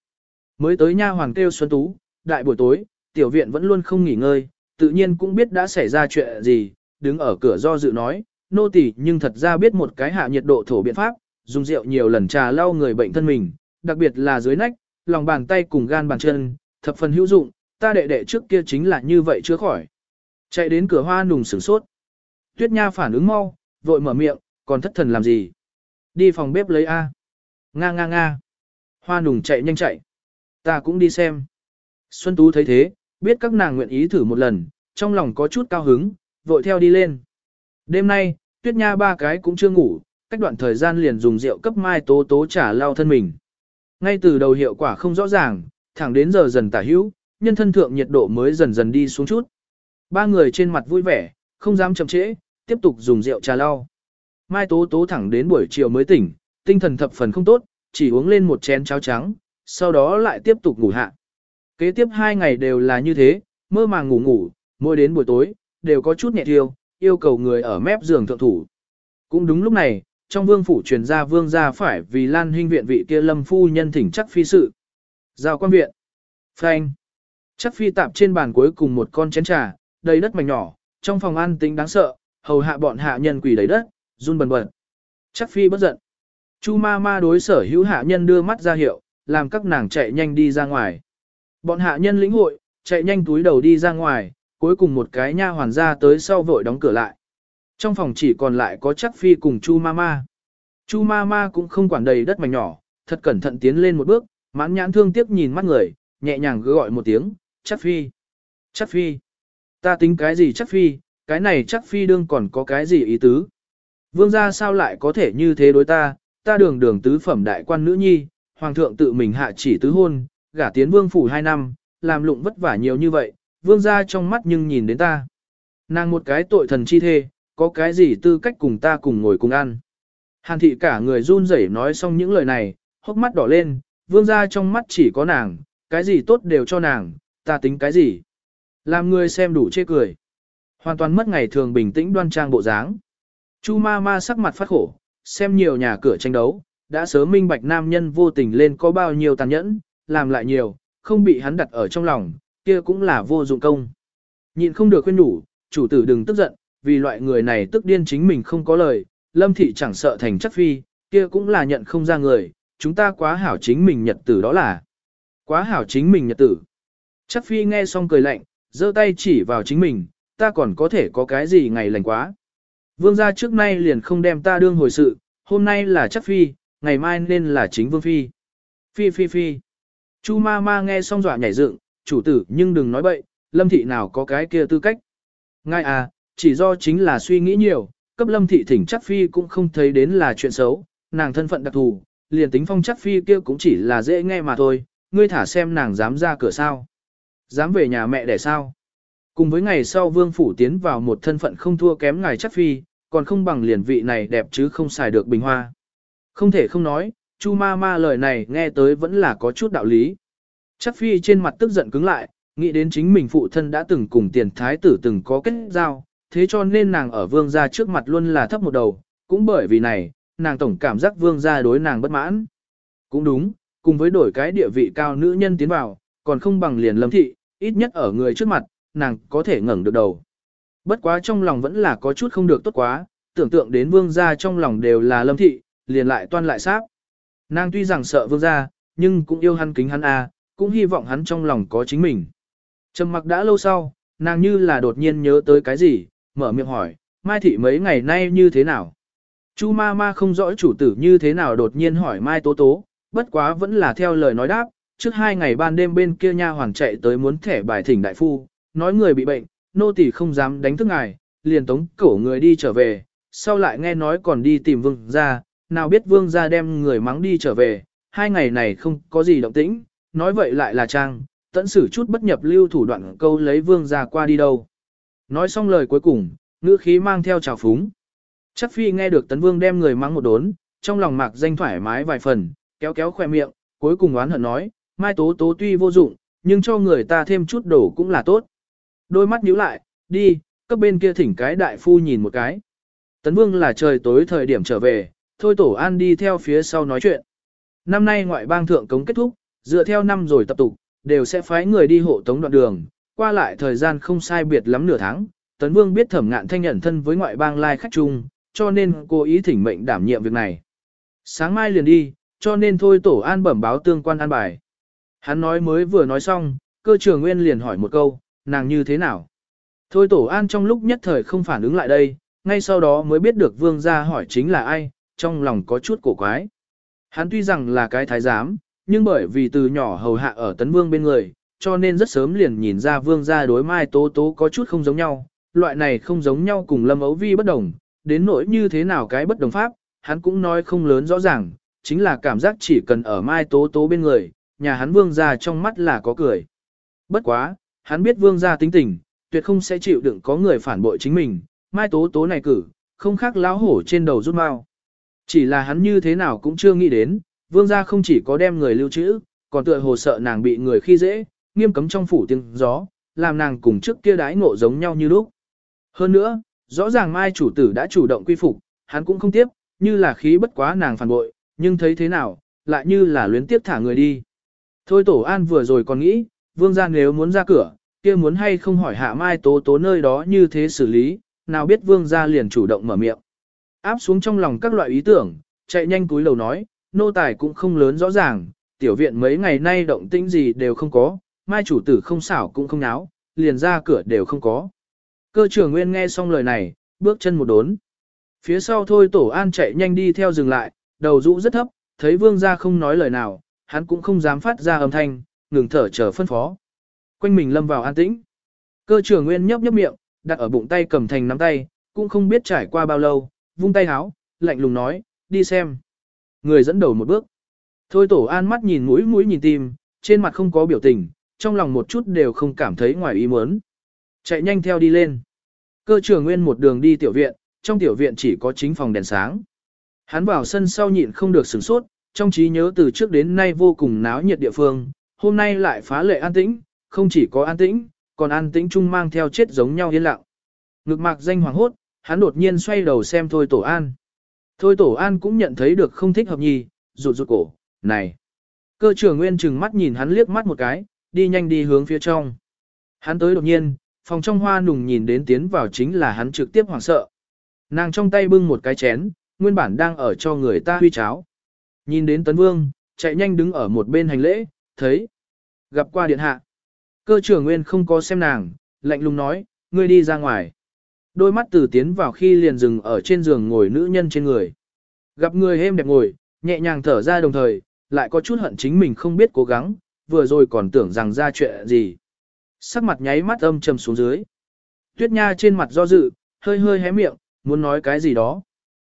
Mới tới nha hoàng kêu Xuân Tú, đại buổi tối, tiểu viện vẫn luôn không nghỉ ngơi, tự nhiên cũng biết đã xảy ra chuyện gì, đứng ở cửa do dự nói, nô tỳ nhưng thật ra biết một cái hạ nhiệt độ thổ biện pháp, dùng rượu nhiều lần trà lau người bệnh thân mình, đặc biệt là dưới nách, lòng bàn tay cùng gan bàn chân, thập phần hữu dụng, ta đệ đệ trước kia chính là như vậy chưa khỏi. Chạy đến cửa hoa nùng sửng sốt. Tuyết Nha phản ứng mau, vội mở miệng, còn thất thần làm gì? Đi phòng bếp lấy A. Nga nga nga. Hoa nùng chạy nhanh chạy. Ta cũng đi xem. Xuân Tú thấy thế, biết các nàng nguyện ý thử một lần, trong lòng có chút cao hứng, vội theo đi lên. Đêm nay, Tuyết Nha ba cái cũng chưa ngủ, cách đoạn thời gian liền dùng rượu cấp mai tố tố trả lao thân mình. Ngay từ đầu hiệu quả không rõ ràng, thẳng đến giờ dần tả hữu, nhân thân thượng nhiệt độ mới dần dần đi xuống chút. Ba người trên mặt vui vẻ, không dám chậm trễ, tiếp tục dùng rượu trà lau. Mai Tố Tố thẳng đến buổi chiều mới tỉnh, tinh thần thập phần không tốt, chỉ uống lên một chén cháo trắng, sau đó lại tiếp tục ngủ hạ. Kế tiếp hai ngày đều là như thế, mơ màng ngủ ngủ, mỗi đến buổi tối, đều có chút nhẹ thiêu, yêu cầu người ở mép giường thượng thủ. Cũng đúng lúc này, trong vương phủ truyền ra vương gia phải vì lan huynh viện vị kia lâm phu nhân thỉnh chắc phi sự. Giao quan viện. Phanh. Chắc phi tạp trên bàn cuối cùng một con chén trà, đầy đất mảnh nhỏ, trong phòng ăn tính đáng sợ, hầu hạ bọn hạ nhân quỷ đầy đất, run bần bật. Chắc phi bất giận. Chu ma ma đối sở hữu hạ nhân đưa mắt ra hiệu, làm các nàng chạy nhanh đi ra ngoài. Bọn hạ nhân lĩnh hội, chạy nhanh túi đầu đi ra ngoài, cuối cùng một cái nha hoàn ra tới sau vội đóng cửa lại. Trong phòng chỉ còn lại có chắc phi cùng Chu ma ma. Chu ma ma cũng không quản đầy đất mảnh nhỏ, thật cẩn thận tiến lên một bước, mãn nhãn thương tiếc nhìn mắt người, nhẹ nhàng gọi một tiếng, chắc phi. Chắc phi. Ta tính cái gì chắc phi, cái này chắc phi đương còn có cái gì ý tứ. Vương gia sao lại có thể như thế đối ta, ta đường đường tứ phẩm đại quan nữ nhi, hoàng thượng tự mình hạ chỉ tứ hôn, gả tiến vương phủ hai năm, làm lụng vất vả nhiều như vậy, vương gia trong mắt nhưng nhìn đến ta. Nàng một cái tội thần chi thê, có cái gì tư cách cùng ta cùng ngồi cùng ăn. Hàn thị cả người run rẩy nói xong những lời này, hốc mắt đỏ lên, vương gia trong mắt chỉ có nàng, cái gì tốt đều cho nàng, ta tính cái gì. Làm người xem đủ chê cười. Hoàn toàn mất ngày thường bình tĩnh đoan trang bộ dáng. Chu ma ma sắc mặt phát khổ, xem nhiều nhà cửa tranh đấu, đã sớm minh bạch nam nhân vô tình lên có bao nhiêu tàn nhẫn, làm lại nhiều, không bị hắn đặt ở trong lòng, kia cũng là vô dụng công. Nhịn không được khuyên nhủ, chủ tử đừng tức giận, vì loại người này tức điên chính mình không có lời, lâm thị chẳng sợ thành chắc phi, kia cũng là nhận không ra người, chúng ta quá hảo chính mình nhật tử đó là. Quá hảo chính mình nhật tử. Chắc phi nghe xong cười lạnh, giơ tay chỉ vào chính mình, ta còn có thể có cái gì ngày lành quá. Vương gia trước nay liền không đem ta đương hồi sự, hôm nay là chắc phi, ngày mai nên là chính vương phi. Phi phi phi. Chu ma ma nghe xong dọa nhảy dựng, chủ tử nhưng đừng nói bậy, lâm thị nào có cái kia tư cách. Ngay à, chỉ do chính là suy nghĩ nhiều, cấp lâm thị thỉnh chắc phi cũng không thấy đến là chuyện xấu, nàng thân phận đặc thù, liền tính phong chắc phi kia cũng chỉ là dễ nghe mà thôi, ngươi thả xem nàng dám ra cửa sao. Dám về nhà mẹ để sao. Cùng với ngày sau vương phủ tiến vào một thân phận không thua kém ngài chắc phi, còn không bằng liền vị này đẹp chứ không xài được bình hoa. Không thể không nói, chu ma ma lời này nghe tới vẫn là có chút đạo lý. Chắc phi trên mặt tức giận cứng lại, nghĩ đến chính mình phụ thân đã từng cùng tiền thái tử từng có kết giao, thế cho nên nàng ở vương gia trước mặt luôn là thấp một đầu, cũng bởi vì này, nàng tổng cảm giác vương gia đối nàng bất mãn. Cũng đúng, cùng với đổi cái địa vị cao nữ nhân tiến vào, còn không bằng liền lâm thị, ít nhất ở người trước mặt, nàng có thể ngẩng được đầu. Bất quá trong lòng vẫn là có chút không được tốt quá, tưởng tượng đến vương gia trong lòng đều là lâm thị, liền lại toan lại sáp. Nàng tuy rằng sợ vương gia, nhưng cũng yêu hắn kính hắn a, cũng hy vọng hắn trong lòng có chính mình. Trầm mặc đã lâu sau, nàng như là đột nhiên nhớ tới cái gì, mở miệng hỏi, Mai Thị mấy ngày nay như thế nào? Chu ma ma không rõ chủ tử như thế nào đột nhiên hỏi Mai Tố Tố, bất quá vẫn là theo lời nói đáp, trước hai ngày ban đêm bên kia nha hoàng chạy tới muốn thẻ bài thỉnh đại phu, nói người bị bệnh, nô tỳ không dám đánh thức ngài, liền tống cổ người đi trở về, sau lại nghe nói còn đi tìm vương gia, nào biết vương gia đem người mắng đi trở về, hai ngày này không có gì động tĩnh, nói vậy lại là trang, tận sử chút bất nhập lưu thủ đoạn câu lấy vương gia qua đi đâu. Nói xong lời cuối cùng, ngữ khí mang theo trào phúng. Chắc phi nghe được tấn vương đem người mang một đốn, trong lòng mạc danh thoải mái vài phần, kéo kéo khoe miệng, cuối cùng oán hận nói, mai tố tố tuy vô dụng, nhưng cho người ta thêm chút đổ cũng là tốt. Đôi mắt nhíu lại, đi, cấp bên kia thỉnh cái đại phu nhìn một cái. Tấn vương là trời tối thời điểm trở về, thôi tổ an đi theo phía sau nói chuyện. Năm nay ngoại bang thượng cống kết thúc, dựa theo năm rồi tập tục, đều sẽ phái người đi hộ tống đoạn đường, qua lại thời gian không sai biệt lắm nửa tháng. Tấn Vương biết thẩm ngạn thanh nhận thân với ngoại bang lai khách chung, cho nên cố ý thỉnh mệnh đảm nhiệm việc này. Sáng mai liền đi, cho nên thôi tổ an bẩm báo tương quan an bài. Hắn nói mới vừa nói xong, cơ trưởng nguyên liền hỏi một câu, nàng như thế nào? Thôi tổ an trong lúc nhất thời không phản ứng lại đây, ngay sau đó mới biết được vương gia hỏi chính là ai, trong lòng có chút cổ quái. Hắn tuy rằng là cái thái giám, nhưng bởi vì từ nhỏ hầu hạ ở tấn vương bên người, cho nên rất sớm liền nhìn ra vương gia đối mai tố tố có chút không giống nhau, loại này không giống nhau cùng lâm ấu vi bất đồng, đến nỗi như thế nào cái bất đồng pháp, hắn cũng nói không lớn rõ ràng, chính là cảm giác chỉ cần ở mai tố tố bên người, nhà hắn vương gia trong mắt là có cười. Bất quá, hắn biết vương gia tính tình, tuyệt không sẽ chịu đựng có người phản bội chính mình, mai tố tố này cử, không khác láo hổ trên đầu rút mau. Chỉ là hắn như thế nào cũng chưa nghĩ đến, vương gia không chỉ có đem người lưu trữ, còn tựa hồ sợ nàng bị người khi dễ, nghiêm cấm trong phủ tiếng gió, làm nàng cùng trước kia đái ngộ giống nhau như lúc. Hơn nữa, rõ ràng mai chủ tử đã chủ động quy phục, hắn cũng không tiếp, như là khí bất quá nàng phản bội, nhưng thấy thế nào, lại như là luyến tiếp thả người đi. Thôi tổ an vừa rồi còn nghĩ, vương gia nếu muốn ra cửa, kia muốn hay không hỏi hạ mai tố tố nơi đó như thế xử lý, nào biết vương gia liền chủ động mở miệng. Áp xuống trong lòng các loại ý tưởng, chạy nhanh túi lầu nói, nô tài cũng không lớn rõ ràng, tiểu viện mấy ngày nay động tĩnh gì đều không có, mai chủ tử không xảo cũng không náo, liền ra cửa đều không có. Cơ trưởng nguyên nghe xong lời này, bước chân một đốn. Phía sau thôi tổ an chạy nhanh đi theo dừng lại, đầu rũ rất thấp, thấy vương gia không nói lời nào, hắn cũng không dám phát ra âm thanh, ngừng thở chờ phân phó. Quanh mình lâm vào an tĩnh. Cơ trưởng nguyên nhấp nhấp miệng, đặt ở bụng tay cầm thành nắm tay, cũng không biết trải qua bao lâu, vung tay háo, lạnh lùng nói, đi xem. Người dẫn đầu một bước. Thôi tổ an mắt nhìn mũi mũi nhìn tim, trên mặt không có biểu tình, trong lòng một chút đều không cảm thấy ngoài ý muốn. Chạy nhanh theo đi lên. Cơ trưởng nguyên một đường đi tiểu viện, trong tiểu viện chỉ có chính phòng đèn sáng. Hắn vào sân sau nhịn không được sửng sốt, trong trí nhớ từ trước đến nay vô cùng náo nhiệt địa phương, hôm nay lại phá lệ an tĩnh, không chỉ có an tĩnh, còn an tĩnh chung mang theo chết giống nhau yên lặng. Ngực mạc danh hoàng hốt, hắn đột nhiên xoay đầu xem Thôi Tổ An. Thôi Tổ An cũng nhận thấy được không thích hợp nhì, rụt rụt cổ, này. Cơ trưởng nguyên chừng mắt nhìn hắn liếc mắt một cái, đi nhanh đi hướng phía trong. Hắn tới đột nhiên, phòng trong hoa nùng nhìn đến tiến vào chính là hắn trực tiếp hoảng sợ. Nàng trong tay bưng một cái chén, nguyên bản đang ở cho người ta huy cháo. Nhìn đến Tấn Vương, chạy nhanh đứng ở một bên hành lễ, thấy. Gặp qua điện hạ. Cơ trưởng nguyên không có xem nàng, lạnh lùng nói, ngươi đi ra ngoài. Đôi mắt từ tiến vào khi liền dừng ở trên giường ngồi nữ nhân trên người. Gặp người êm đẹp ngồi, nhẹ nhàng thở ra đồng thời, lại có chút hận chính mình không biết cố gắng, vừa rồi còn tưởng rằng ra chuyện gì. Sắc mặt nháy mắt âm trầm xuống dưới. Tuyết Nha trên mặt do dự, hơi hơi hé miệng, muốn nói cái gì đó.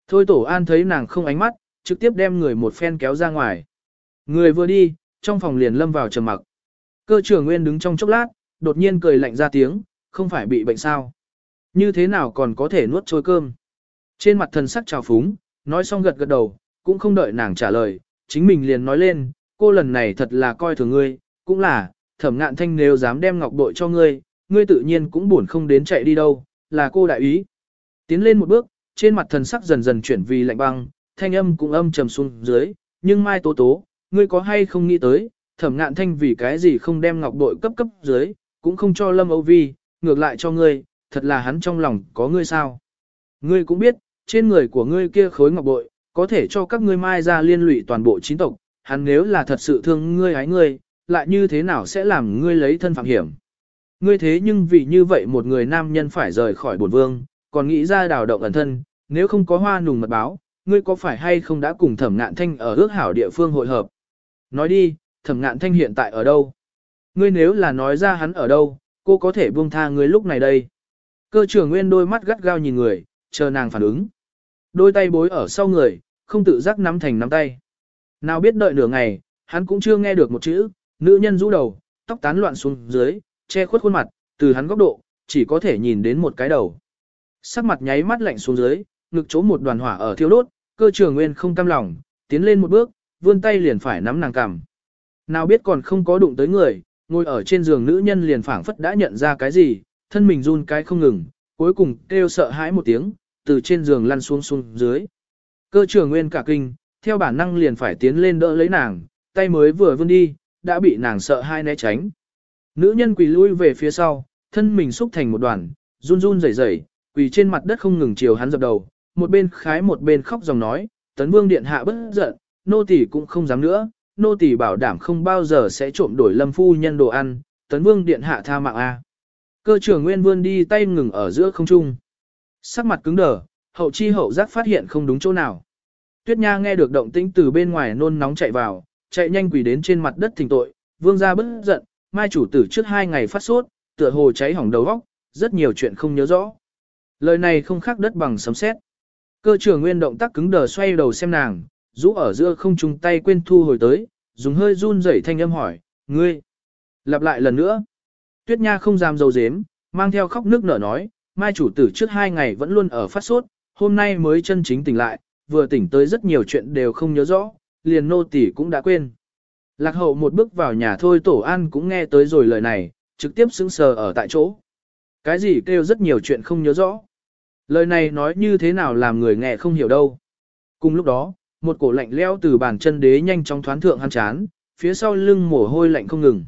Thôi tổ an thấy nàng không ánh mắt, trực tiếp đem người một phen kéo ra ngoài. Người vừa đi, trong phòng liền lâm vào trầm mặc. Cơ trưởng nguyên đứng trong chốc lát, đột nhiên cười lạnh ra tiếng, không phải bị bệnh sao. Như thế nào còn có thể nuốt trôi cơm. Trên mặt thần sắc trào phúng, nói xong gật gật đầu, cũng không đợi nàng trả lời, chính mình liền nói lên, cô lần này thật là coi thường ngươi, cũng là, thẩm ngạn thanh nếu dám đem ngọc bội cho ngươi, ngươi tự nhiên cũng buồn không đến chạy đi đâu, là cô đại ý. Tiến lên một bước, trên mặt thần sắc dần dần chuyển vì lạnh băng, thanh âm cũng âm trầm xuống dưới, nhưng mai tố tố, ngươi có hay không nghĩ tới, thẩm ngạn thanh vì cái gì không đem ngọc bội cấp cấp dưới, cũng không cho lâm âu vi, ngược lại cho ngươi, thật là hắn trong lòng có ngươi sao. Ngươi cũng biết, trên người của ngươi kia khối ngọc bội, có thể cho các ngươi mai ra liên lụy toàn bộ chính tộc, hắn nếu là thật sự thương ngươi hái ngươi, lại như thế nào sẽ làm ngươi lấy thân phạm hiểm. Ngươi thế nhưng vì như vậy một người nam nhân phải rời khỏi bổn vương, còn nghĩ ra đào động ẩn thân, nếu không có hoa nùng mật báo, ngươi có phải hay không đã cùng thẩm ngạn thanh ở ước hảo địa phương hội hợp? Nói đi, thẩm ngạn thanh hiện tại ở đâu? Ngươi nếu là nói ra hắn ở đâu, cô có thể buông tha ngươi lúc này đây. Cơ trưởng nguyên đôi mắt gắt gao nhìn người, chờ nàng phản ứng. Đôi tay bối ở sau người, không tự giác nắm thành nắm tay. Nào biết đợi nửa ngày, hắn cũng chưa nghe được một chữ, nữ nhân rũ đầu, tóc tán loạn xuống dưới, che khuất khuôn mặt, từ hắn góc độ, chỉ có thể nhìn đến một cái đầu. Sắc mặt nháy mắt lạnh xuống dưới, ngực chỗ một đoàn hỏa ở thiêu đốt, cơ trường nguyên không cam lòng, tiến lên một bước, vươn tay liền phải nắm nàng cằm. Nào biết còn không có đụng tới người, ngồi ở trên giường nữ nhân liền phảng phất đã nhận ra cái gì, thân mình run cái không ngừng, cuối cùng kêu sợ hãi một tiếng, từ trên giường lăn xuống xuống dưới. Cơ trưởng nguyên cả kinh, theo bản năng liền phải tiến lên đỡ lấy nàng, tay mới vừa vươn đi, đã bị nàng sợ hai né tránh. Nữ nhân quỳ lui về phía sau, thân mình xúc thành một đoàn, run run rẩy rẩy, quỳ trên mặt đất không ngừng chiều hắn dập đầu, một bên khái một bên khóc dòng nói, tấn vương điện hạ bất giận, nô tỳ cũng không dám nữa, nô tỳ bảo đảm không bao giờ sẽ trộm đổi lâm phu nhân đồ ăn, tấn vương điện hạ tha mạng a. Cơ trưởng nguyên vươn đi tay ngừng ở giữa không trung. Sắc mặt cứng đờ, hậu chi hậu giác phát hiện không đúng chỗ nào. Tuyết Nha nghe được động tĩnh từ bên ngoài nôn nóng chạy vào, chạy nhanh quỳ đến trên mặt đất thỉnh tội, vương gia bức giận, mai chủ tử trước hai ngày phát sốt, tựa hồ cháy hỏng đầu óc, rất nhiều chuyện không nhớ rõ. Lời này không khác đất bằng sấm sét. Cơ trưởng nguyên động tác cứng đờ xoay đầu xem nàng, rũ ở giữa không trung tay quên thu hồi tới, dùng hơi run rẩy thanh âm hỏi, ngươi. Lặp lại lần nữa. Tuyết Nha không dám dầu dếm, mang theo khóc nước nở nói, mai chủ tử trước hai ngày vẫn luôn ở phát sốt, hôm nay mới chân chính tỉnh lại, vừa tỉnh tới rất nhiều chuyện đều không nhớ rõ, liền nô tỳ cũng đã quên. Lạc hậu một bước vào nhà thôi tổ an cũng nghe tới rồi lời này, trực tiếp sững sờ ở tại chỗ. Cái gì kêu rất nhiều chuyện không nhớ rõ. Lời này nói như thế nào làm người nghe không hiểu đâu. Cùng lúc đó, một cổ lạnh leo từ bàn chân đế nhanh chóng thoán thượng hắn chán, phía sau lưng mồ hôi lạnh không ngừng.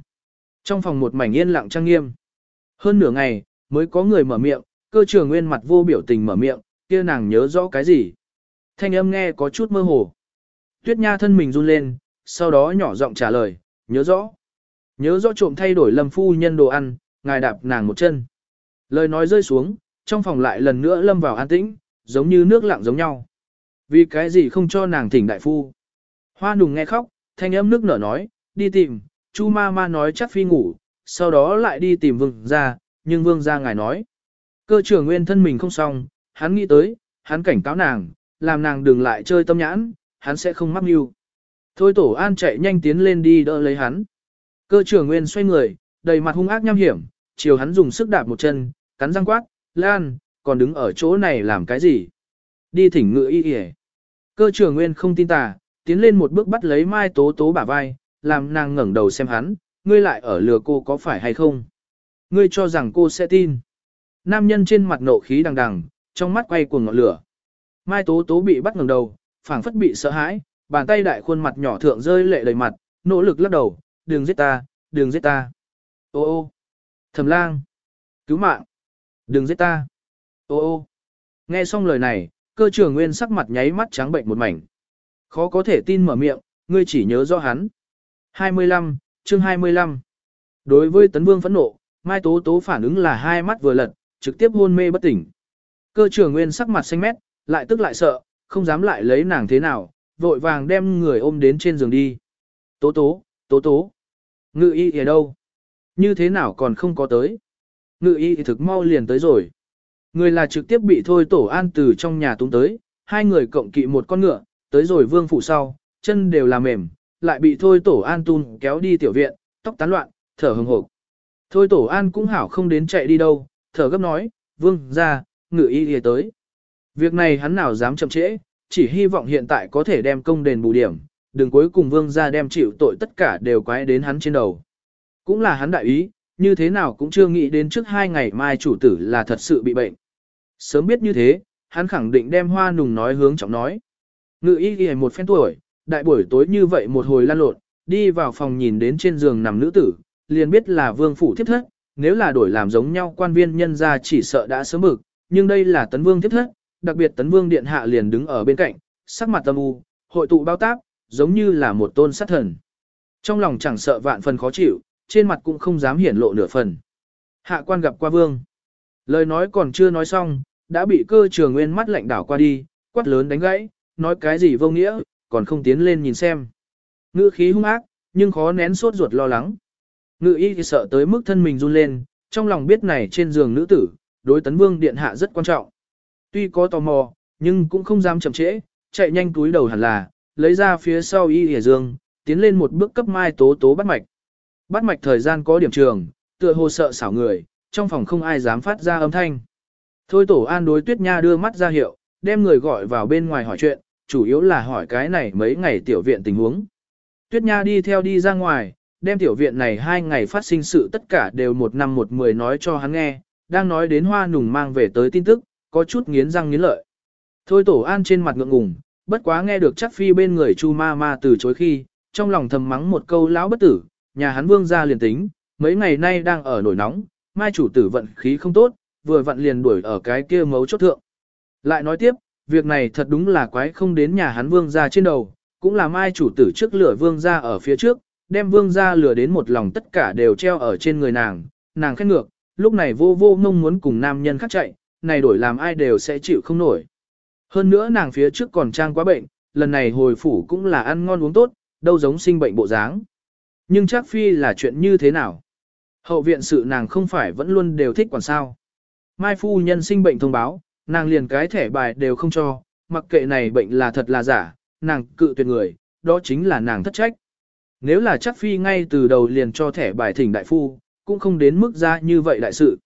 Trong phòng một mảnh yên lặng trang nghiêm. Hơn nửa ngày, mới có người mở miệng, cơ trường nguyên mặt vô biểu tình mở miệng, kia nàng nhớ rõ cái gì. Thanh âm nghe có chút mơ hồ. Tuyết Nha thân mình run lên, sau đó nhỏ giọng trả lời, nhớ rõ. Nhớ rõ trộm thay đổi lâm phu nhân đồ ăn, ngài đạp nàng một chân. Lời nói rơi xuống, trong phòng lại lần nữa lâm vào an tĩnh, giống như nước lặng giống nhau. Vì cái gì không cho nàng thỉnh đại phu? Hoa nùng nghe khóc, thanh âm nước nở nói, đi tìm, chu ma ma nói chắc phi ngủ, sau đó lại đi tìm vương ra, nhưng vương ra ngài nói. Cơ trưởng nguyên thân mình không xong, hắn nghĩ tới, hắn cảnh cáo nàng, làm nàng đừng lại chơi tâm nhãn, hắn sẽ không mắc mưu. Thôi tổ an chạy nhanh tiến lên đi đỡ lấy hắn. Cơ trưởng nguyên xoay người, đầy mặt hung ác nham hiểm, chiều hắn dùng sức đạp một chân, cắn răng quát, Lan, còn đứng ở chỗ này làm cái gì? Đi thỉnh ngựa y y Cơ trưởng nguyên không tin tà, tiến lên một bước bắt lấy Mai Tố Tố bả vai, làm nàng ngẩng đầu xem hắn, ngươi lại ở lừa cô có phải hay không? Ngươi cho rằng cô sẽ tin. Nam nhân trên mặt nộ khí đằng đằng, trong mắt quay cuồng ngọn lửa. Mai Tố Tố bị bắt ngẩng đầu, phảng phất bị sợ hãi, bàn tay đại khuôn mặt nhỏ thượng rơi lệ đầy mặt, nỗ lực lắc đầu, đừng giết ta, đừng giết ta. Ô ô, thầm lang, cứu mạng, đừng giết ta. Ô ô, nghe xong lời này, cơ trưởng nguyên sắc mặt nháy mắt trắng bệnh một mảnh. Khó có thể tin mở miệng, ngươi chỉ nhớ rõ hắn. 25, chương 25. Đối với tấn vương phẫn nộ, Mai Tố Tố phản ứng là hai mắt vừa lật, trực tiếp hôn mê bất tỉnh. Cơ trưởng nguyên sắc mặt xanh mét, lại tức lại sợ, không dám lại lấy nàng thế nào, vội vàng đem người ôm đến trên giường đi. Tố tố, tố tố. Ngự y ở đâu? Như thế nào còn không có tới? Ngự y thực mau liền tới rồi. Người là trực tiếp bị thôi tổ an từ trong nhà tung tới, hai người cộng kỵ một con ngựa, tới rồi vương phủ sau, chân đều là mềm, lại bị thôi tổ an tun kéo đi tiểu viện, tóc tán loạn, thở hừng hộp. Thôi tổ an cũng hảo không đến chạy đi đâu, thở gấp nói, vương, ra, ngự y đi tới. Việc này hắn nào dám chậm trễ, chỉ hy vọng hiện tại có thể đem công đền bù điểm, đừng cuối cùng vương ra đem chịu tội tất cả đều quái đến hắn trên đầu. Cũng là hắn đại ý, như thế nào cũng chưa nghĩ đến trước hai ngày mai chủ tử là thật sự bị bệnh. Sớm biết như thế, hắn khẳng định đem hoa nùng nói hướng trọng nói. Ngự y ghi một phen tuổi, đại buổi tối như vậy một hồi lan lộn, đi vào phòng nhìn đến trên giường nằm nữ tử, liền biết là vương phủ thiếp thất, nếu là đổi làm giống nhau quan viên nhân ra chỉ sợ đã sớm bực, nhưng đây là tấn vương thiếp thất, đặc biệt tấn vương điện hạ liền đứng ở bên cạnh, sắc mặt tâm u, hội tụ bao táp, giống như là một tôn sát thần. Trong lòng chẳng sợ vạn phần khó chịu, trên mặt cũng không dám hiển lộ nửa phần. Hạ quan gặp qua vương. Lời nói còn chưa nói xong, đã bị cơ trường nguyên mắt lạnh đảo qua đi, quát lớn đánh gãy, nói cái gì vô nghĩa, còn không tiến lên nhìn xem. Ngữ khí hung ác, nhưng khó nén sốt ruột lo lắng. Ngự y thì sợ tới mức thân mình run lên, trong lòng biết này trên giường nữ tử, đối tấn vương điện hạ rất quan trọng. Tuy có tò mò, nhưng cũng không dám chậm trễ, chạy nhanh túi đầu hẳn là, lấy ra phía sau y hề dương, tiến lên một bước cấp mai tố tố bắt mạch. Bắt mạch thời gian có điểm trường, tựa hồ sợ xảo người, trong phòng không ai dám phát ra âm thanh. Thôi tổ an đối tuyết nha đưa mắt ra hiệu, đem người gọi vào bên ngoài hỏi chuyện, chủ yếu là hỏi cái này mấy ngày tiểu viện tình huống. Tuyết nha đi theo đi ra ngoài, đem tiểu viện này hai ngày phát sinh sự tất cả đều một năm một mười nói cho hắn nghe, đang nói đến hoa nùng mang về tới tin tức, có chút nghiến răng nghiến lợi. Thôi tổ an trên mặt ngượng ngùng, bất quá nghe được chắc phi bên người chu ma ma từ chối khi, trong lòng thầm mắng một câu lão bất tử, nhà hắn vương ra liền tính, mấy ngày nay đang ở nổi nóng, mai chủ tử vận khí không tốt, vừa vặn liền đuổi ở cái kia mấu chốt thượng. Lại nói tiếp, việc này thật đúng là quái không đến nhà hắn vương ra trên đầu, cũng là mai chủ tử trước lửa vương ra ở phía trước, đem vương ra lửa đến một lòng tất cả đều treo ở trên người nàng, nàng khét ngược, lúc này vô vô mong muốn cùng nam nhân khác chạy, này đổi làm ai đều sẽ chịu không nổi. Hơn nữa nàng phía trước còn trang quá bệnh, lần này hồi phủ cũng là ăn ngon uống tốt, đâu giống sinh bệnh bộ dáng. Nhưng chắc phi là chuyện như thế nào? Hậu viện sự nàng không phải vẫn luôn đều thích quản sao. Mai phu nhân sinh bệnh thông báo, nàng liền cái thẻ bài đều không cho, mặc kệ này bệnh là thật là giả, nàng cự tuyệt người, đó chính là nàng thất trách. Nếu là chắc phi ngay từ đầu liền cho thẻ bài thỉnh đại phu, cũng không đến mức ra như vậy đại sự.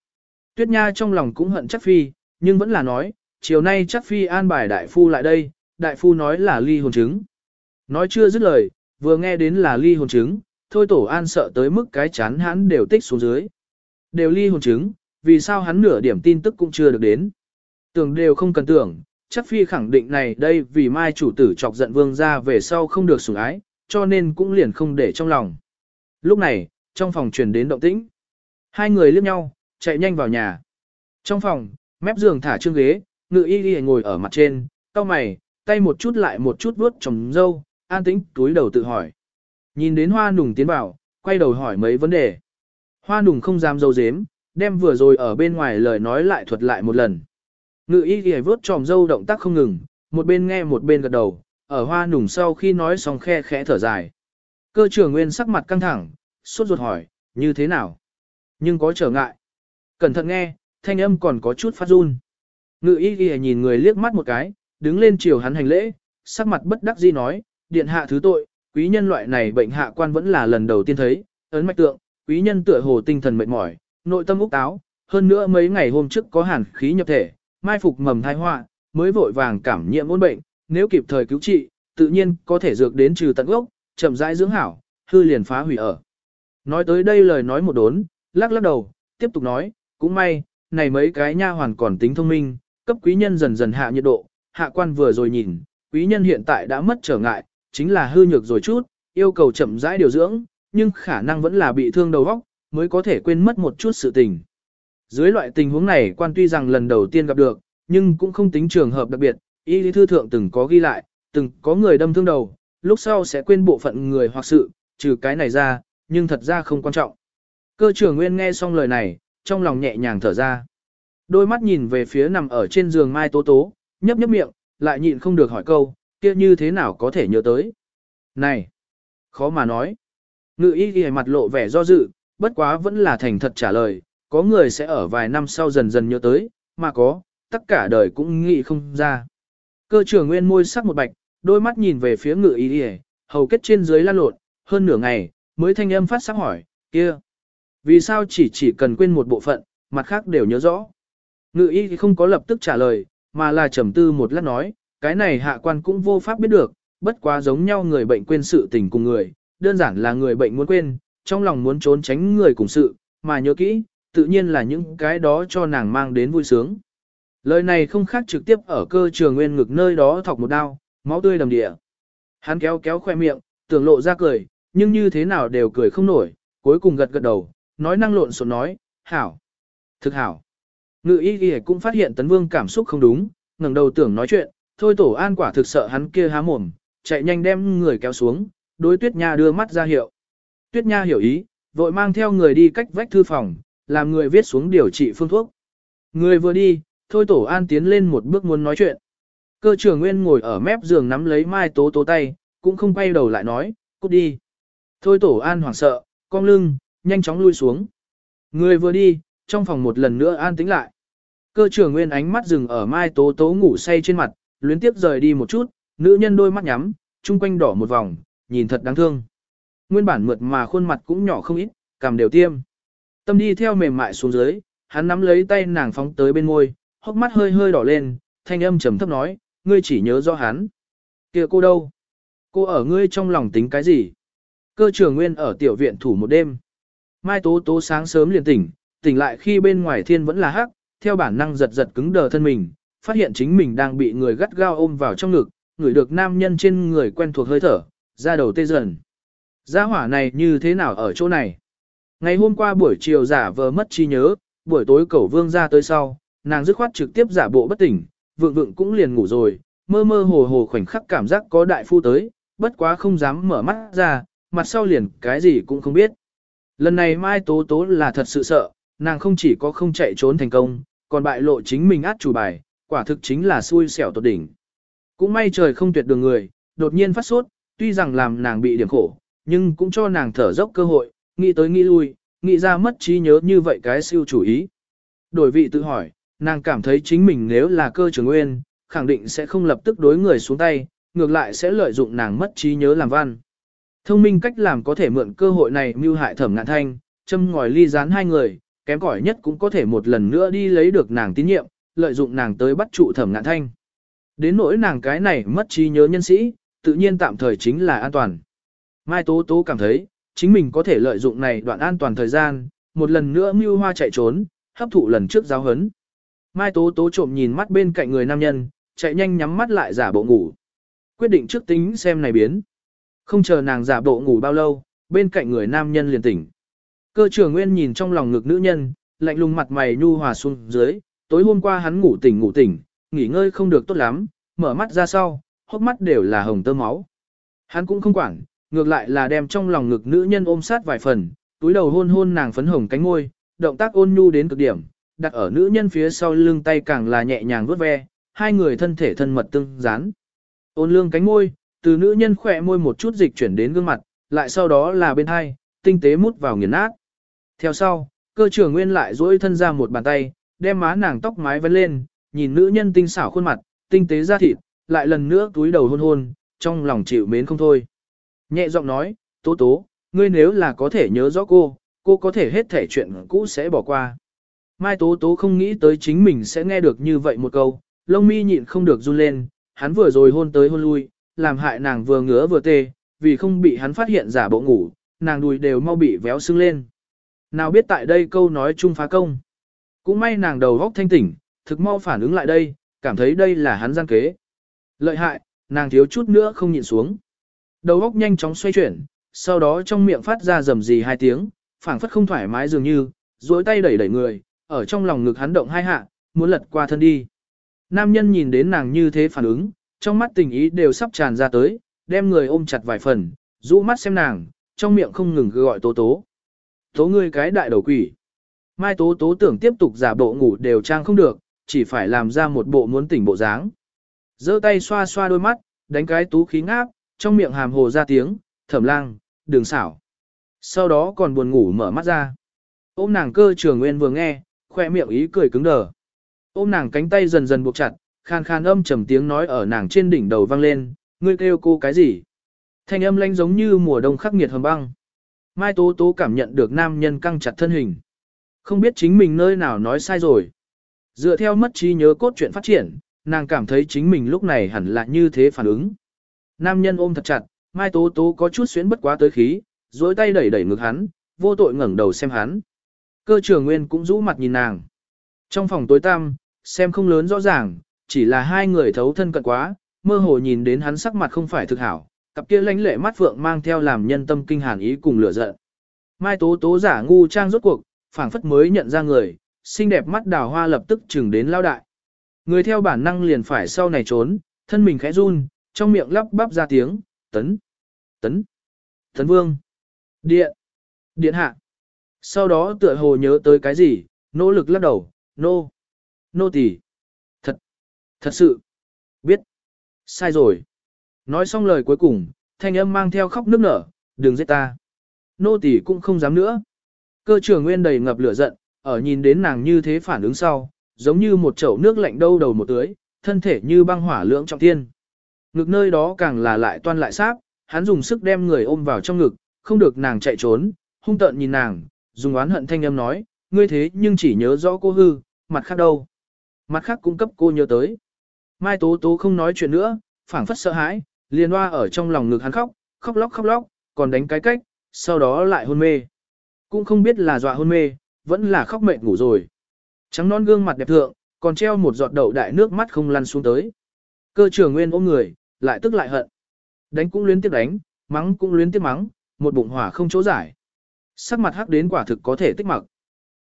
Tuyết Nha trong lòng cũng hận chắc phi, nhưng vẫn là nói, chiều nay chắc phi an bài đại phu lại đây, đại phu nói là ly hồn chứng. Nói chưa dứt lời, vừa nghe đến là ly hồn chứng, thôi tổ an sợ tới mức cái chán hắn đều tích xuống dưới. Đều ly hồn chứng, vì sao hắn nửa điểm tin tức cũng chưa được đến. Tưởng đều không cần tưởng, chắc phi khẳng định này đây vì mai chủ tử chọc giận vương ra về sau không được sủng ái, cho nên cũng liền không để trong lòng. Lúc này, trong phòng truyền đến động tĩnh. Hai người liếc nhau, chạy nhanh vào nhà. Trong phòng, mép giường thả trương ghế, ngự y y ngồi ở mặt trên, cau mày, tay một chút lại một chút vuốt trồng dâu, an tĩnh túi đầu tự hỏi. Nhìn đến hoa nùng tiến vào, quay đầu hỏi mấy vấn đề. Hoa nùng không dám dâu dếm, đem vừa rồi ở bên ngoài lời nói lại thuật lại một lần. Ngự y y vớt tròm dâu động tác không ngừng, một bên nghe một bên gật đầu, ở hoa nùng sau khi nói xong khe khẽ thở dài. Cơ trưởng nguyên sắc mặt căng thẳng, sốt ruột hỏi, như thế nào? Nhưng có trở ngại. Cẩn thận nghe, thanh âm còn có chút phát run. Ngự y y nhìn người liếc mắt một cái, đứng lên chiều hắn hành lễ, sắc mặt bất đắc dĩ nói, điện hạ thứ tội, quý nhân loại này bệnh hạ quan vẫn là lần đầu tiên thấy, ấn mạch tượng, quý nhân tựa hồ tinh thần mệt mỏi, nội tâm úc táo, hơn nữa mấy ngày hôm trước có hàn khí nhập thể, mai phục mầm thai họa, mới vội vàng cảm nhiễm ôn bệnh, nếu kịp thời cứu trị, tự nhiên có thể dược đến trừ tận gốc, chậm rãi dưỡng hảo, hư liền phá hủy ở. Nói tới đây lời nói một đốn, lắc lắc đầu, tiếp tục nói, cũng may, này mấy cái nha hoàn còn tính thông minh, cấp quý nhân dần dần hạ nhiệt độ, hạ quan vừa rồi nhìn, quý nhân hiện tại đã mất trở ngại, chính là hư nhược rồi chút, yêu cầu chậm rãi điều dưỡng, nhưng khả năng vẫn là bị thương đầu óc, mới có thể quên mất một chút sự tình. Dưới loại tình huống này quan tuy rằng lần đầu tiên gặp được, nhưng cũng không tính trường hợp đặc biệt, y lý thư thượng từng có ghi lại, từng có người đâm thương đầu, lúc sau sẽ quên bộ phận người hoặc sự, trừ cái này ra, nhưng thật ra không quan trọng. Cơ trưởng Nguyên nghe xong lời này, trong lòng nhẹ nhàng thở ra. Đôi mắt nhìn về phía nằm ở trên giường Mai Tố Tố, nhấp nhấp miệng, lại nhịn không được hỏi câu, kia như thế nào có thể nhớ tới. Này, khó mà nói. Ngự y ghi mặt lộ vẻ do dự, bất quá vẫn là thành thật trả lời, có người sẽ ở vài năm sau dần dần nhớ tới, mà có, tất cả đời cũng nghĩ không ra. Cơ trưởng nguyên môi sắc một bạch, đôi mắt nhìn về phía ngự y ghi hầu kết trên dưới lan lộn, hơn nửa ngày, mới thanh âm phát sắc hỏi, kia. Vì sao chỉ chỉ cần quên một bộ phận, mặt khác đều nhớ rõ. Ngự y không có lập tức trả lời, mà là trầm tư một lát nói, cái này hạ quan cũng vô pháp biết được, bất quá giống nhau người bệnh quên sự tình cùng người, đơn giản là người bệnh muốn quên, trong lòng muốn trốn tránh người cùng sự, mà nhớ kỹ, tự nhiên là những cái đó cho nàng mang đến vui sướng. Lời này không khác trực tiếp ở cơ trường nguyên ngực nơi đó thọc một đao, máu tươi đầm địa. Hắn kéo kéo khoe miệng, tưởng lộ ra cười, nhưng như thế nào đều cười không nổi, cuối cùng gật gật đầu, nói năng lộn xộn nói, hảo, thực hảo. Ngự y y cũng phát hiện tấn vương cảm xúc không đúng, ngẩng đầu tưởng nói chuyện, thôi tổ an quả thực sợ hắn kia há mồm, chạy nhanh đem người kéo xuống, đối tuyết nha đưa mắt ra hiệu. Tuyết nha hiểu ý, vội mang theo người đi cách vách thư phòng, làm người viết xuống điều trị phương thuốc. Người vừa đi, thôi tổ an tiến lên một bước muốn nói chuyện. Cơ trưởng nguyên ngồi ở mép giường nắm lấy mai tố tố tay, cũng không quay đầu lại nói, cút đi. Thôi tổ an hoảng sợ, cong lưng, nhanh chóng lui xuống. Người vừa đi, trong phòng một lần nữa an tĩnh lại. Cơ trưởng nguyên ánh mắt dừng ở mai tố tố ngủ say trên mặt, luyến tiếp rời đi một chút, nữ nhân đôi mắt nhắm, chung quanh đỏ một vòng, nhìn thật đáng thương. Nguyên bản mượt mà khuôn mặt cũng nhỏ không ít, cằm đều tiêm. Tâm đi theo mềm mại xuống dưới, hắn nắm lấy tay nàng phóng tới bên môi, hốc mắt hơi hơi đỏ lên, thanh âm trầm thấp nói, ngươi chỉ nhớ rõ hắn. kia cô đâu? Cô ở ngươi trong lòng tính cái gì? Cơ trưởng nguyên ở tiểu viện thủ một đêm. Mai tố tố sáng sớm liền tỉnh, tỉnh lại khi bên ngoài thiên vẫn là hắc, theo bản năng giật giật cứng đờ thân mình, phát hiện chính mình đang bị người gắt gao ôm vào trong ngực, người được nam nhân trên người quen thuộc hơi thở, ra đầu tê dần. Gia hỏa này như thế nào ở chỗ này? Ngày hôm qua buổi chiều giả vờ mất trí nhớ, buổi tối cẩu vương ra tới sau, nàng dứt khoát trực tiếp giả bộ bất tỉnh, vượng vượng cũng liền ngủ rồi, mơ mơ hồ hồ khoảnh khắc cảm giác có đại phu tới, bất quá không dám mở mắt ra, mặt sau liền cái gì cũng không biết. Lần này Mai Tố Tố là thật sự sợ, nàng không chỉ có không chạy trốn thành công, còn bại lộ chính mình át chủ bài, quả thực chính là xui xẻo tột đỉnh. Cũng may trời không tuyệt đường người, đột nhiên phát sốt, tuy rằng làm nàng bị điểm khổ, nhưng cũng cho nàng thở dốc cơ hội, nghĩ tới nghĩ lui, nghĩ ra mất trí nhớ như vậy cái siêu chủ ý. Đổi vị tự hỏi, nàng cảm thấy chính mình nếu là cơ trường nguyên, khẳng định sẽ không lập tức đối người xuống tay, ngược lại sẽ lợi dụng nàng mất trí nhớ làm văn. Thông minh cách làm có thể mượn cơ hội này mưu hại thẩm ngạn thanh, châm ngòi ly gián hai người, kém cỏi nhất cũng có thể một lần nữa đi lấy được nàng tín nhiệm, lợi dụng nàng tới bắt trụ thẩm ngạn thanh. Đến nỗi nàng cái này mất trí nhớ nhân sĩ, tự nhiên tạm thời chính là an toàn. Mai Tố Tố cảm thấy, chính mình có thể lợi dụng này đoạn an toàn thời gian, một lần nữa mưu hoa chạy trốn, hấp thụ lần trước giáo hấn. Mai Tố Tố trộm nhìn mắt bên cạnh người nam nhân, chạy nhanh nhắm mắt lại giả bộ ngủ. Quyết định trước tính xem này biến. Không chờ nàng giả bộ ngủ bao lâu, bên cạnh người nam nhân liền tỉnh. Cơ trưởng nguyên nhìn trong lòng ngực nữ nhân, lạnh lùng mặt mày nhu hòa xuống dưới, tối hôm qua hắn ngủ tỉnh ngủ tỉnh, nghỉ ngơi không được tốt lắm, mở mắt ra sau, hốc mắt đều là hồng tơ máu. Hắn cũng không quản, ngược lại là đem trong lòng ngực nữ nhân ôm sát vài phần, túi đầu hôn hôn nàng phấn hồng cánh môi, động tác ôn nhu đến cực điểm, đặt ở nữ nhân phía sau lưng tay càng là nhẹ nhàng vuốt ve, hai người thân thể thân mật tương dán. Ôn lương cánh môi, từ nữ nhân khỏe môi một chút dịch chuyển đến gương mặt, lại sau đó là bên hai, tinh tế mút vào nghiền nát. Theo sau, cơ trưởng nguyên lại duỗi thân ra một bàn tay, đem má nàng tóc mái vấn lên, nhìn nữ nhân tinh xảo khuôn mặt, tinh tế da thịt, lại lần nữa túi đầu hôn hôn, trong lòng chịu mến không thôi. Nhẹ giọng nói, tố tố, ngươi nếu là có thể nhớ rõ cô, cô có thể hết thể chuyện cũ sẽ bỏ qua. Mai tố tố không nghĩ tới chính mình sẽ nghe được như vậy một câu, lông mi nhịn không được run lên, hắn vừa rồi hôn tới hôn lui, làm hại nàng vừa ngứa vừa tê, vì không bị hắn phát hiện giả bộ ngủ, nàng đùi đều mau bị véo sưng lên. Nào biết tại đây câu nói chung phá công. Cũng may nàng đầu góc thanh tỉnh, thực mau phản ứng lại đây, cảm thấy đây là hắn gian kế. Lợi hại, nàng thiếu chút nữa không nhịn xuống. Đầu óc nhanh chóng xoay chuyển, sau đó trong miệng phát ra rầm rì hai tiếng, phảng phất không thoải mái dường như, duỗi tay đẩy đẩy người, ở trong lòng ngực hắn động hai hạ, muốn lật qua thân đi. Nam nhân nhìn đến nàng như thế phản ứng, trong mắt tình ý đều sắp tràn ra tới, đem người ôm chặt vài phần, rũ mắt xem nàng, trong miệng không ngừng gọi tố tố. Tố ngươi cái đại đầu quỷ. Mai tố tố tưởng tiếp tục giả bộ ngủ đều trang không được, chỉ phải làm ra một bộ muốn tỉnh bộ dáng. giơ tay xoa xoa đôi mắt, đánh cái tú khí ngáp, trong miệng hàm hồ ra tiếng, thẩm lang, đường xảo. Sau đó còn buồn ngủ mở mắt ra. Ôm nàng cơ trường nguyên vừa nghe, khoe miệng ý cười cứng đờ. Ôm nàng cánh tay dần dần buộc chặt, khan khan âm trầm tiếng nói ở nàng trên đỉnh đầu vang lên, ngươi kêu cô cái gì? Thanh âm lanh giống như mùa đông khắc nghiệt hầm băng. Mai Tố Tố cảm nhận được nam nhân căng chặt thân hình. Không biết chính mình nơi nào nói sai rồi. Dựa theo mất trí nhớ cốt truyện phát triển, nàng cảm thấy chính mình lúc này hẳn là như thế phản ứng. Nam nhân ôm thật chặt, Mai Tố Tố có chút xuyến bất quá tới khí, dối tay đẩy đẩy ngực hắn, vô tội ngẩng đầu xem hắn. Cơ Trường nguyên cũng rũ mặt nhìn nàng. Trong phòng tối tăm, xem không lớn rõ ràng, chỉ là hai người thấu thân cận quá, mơ hồ nhìn đến hắn sắc mặt không phải thực hảo, cặp kia lãnh lệ mắt phượng mang theo làm nhân tâm kinh hàn ý cùng lửa giận. Mai Tố Tố giả ngu trang rốt cuộc, phảng phất mới nhận ra người, xinh đẹp mắt đào hoa lập tức chừng đến lao đại. Người theo bản năng liền phải sau này trốn, thân mình khẽ run, trong miệng lắp bắp ra tiếng, tấn, tấn, tấn vương, điện, điện hạ. Sau đó tựa hồ nhớ tới cái gì, nỗ lực lắc đầu, nô, nô tỳ, thật, thật sự, biết, sai rồi. Nói xong lời cuối cùng, thanh âm mang theo khóc nước nở, đừng giết ta. Nô tỳ cũng không dám nữa. Cơ trưởng nguyên đầy ngập lửa giận, ở nhìn đến nàng như thế phản ứng sau, giống như một chậu nước lạnh đâu đầu một tưới, thân thể như băng hỏa lưỡng trọng thiên. Ngực nơi đó càng là lại toan lại sáp, hắn dùng sức đem người ôm vào trong ngực, không được nàng chạy trốn, hung tợn nhìn nàng, dùng oán hận thanh âm nói, ngươi thế nhưng chỉ nhớ rõ cô hư, mặt khác đâu. Mặt khác cung cấp cô nhớ tới. Mai Tố Tố không nói chuyện nữa, phảng phất sợ hãi, liền hoa ở trong lòng ngực hắn khóc, khóc lóc khóc lóc, còn đánh cái cách, sau đó lại hôn mê. Cũng không biết là dọa hôn mê, vẫn là khóc mệt ngủ rồi. Trắng non gương mặt đẹp thượng, còn treo một giọt đậu đại nước mắt không lăn xuống tới. Cơ trưởng nguyên ôm người, lại tức lại hận. Đánh cũng luyến tiếp đánh, mắng cũng luyến tiếp mắng, một bụng hỏa không chỗ giải. Sắc mặt hắc đến quả thực có thể tích mặc.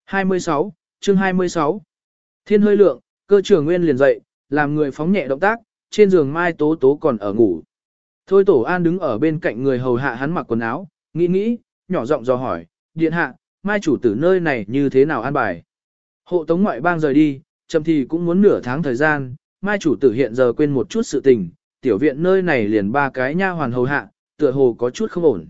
26, chương 26. Thiên hơi lượng, cơ trưởng nguyên liền dậy, làm người phóng nhẹ động tác, trên giường Mai Tố Tố còn ở ngủ. Thôi Tổ An đứng ở bên cạnh người hầu hạ hắn mặc quần áo, nghĩ nghĩ, nhỏ giọng dò hỏi, điện hạ, Mai chủ tử nơi này như thế nào an bài. Hộ tống ngoại bang rời đi, chậm thì cũng muốn nửa tháng thời gian, Mai chủ tử hiện giờ quên một chút sự tình, tiểu viện nơi này liền ba cái nha hoàn hầu hạ, tựa hồ có chút không ổn.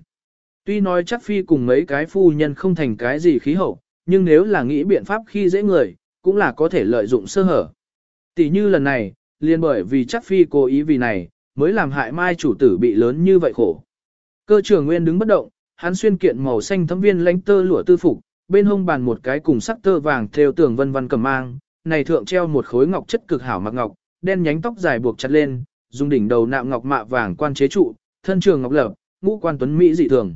Tuy nói chắc phi cùng mấy cái phu nhân không thành cái gì khí hậu, nhưng nếu là nghĩ biện pháp khi dễ người, cũng là có thể lợi dụng sơ hở. Tỷ như lần này, liền bởi vì chắc phi cố ý vì này, mới làm hại mai chủ tử bị lớn như vậy khổ. Cơ trưởng nguyên đứng bất động, hắn xuyên kiện màu xanh thấm viên lánh tơ lụa tư phục, bên hông bàn một cái cùng sắc tơ vàng theo tường vân vân cầm mang, này thượng treo một khối ngọc chất cực hảo mặc ngọc, đen nhánh tóc dài buộc chặt lên, dùng đỉnh đầu nạm ngọc mạ vàng quan chế trụ, thân trường ngọc lập, ngũ quan tuấn mỹ dị thường.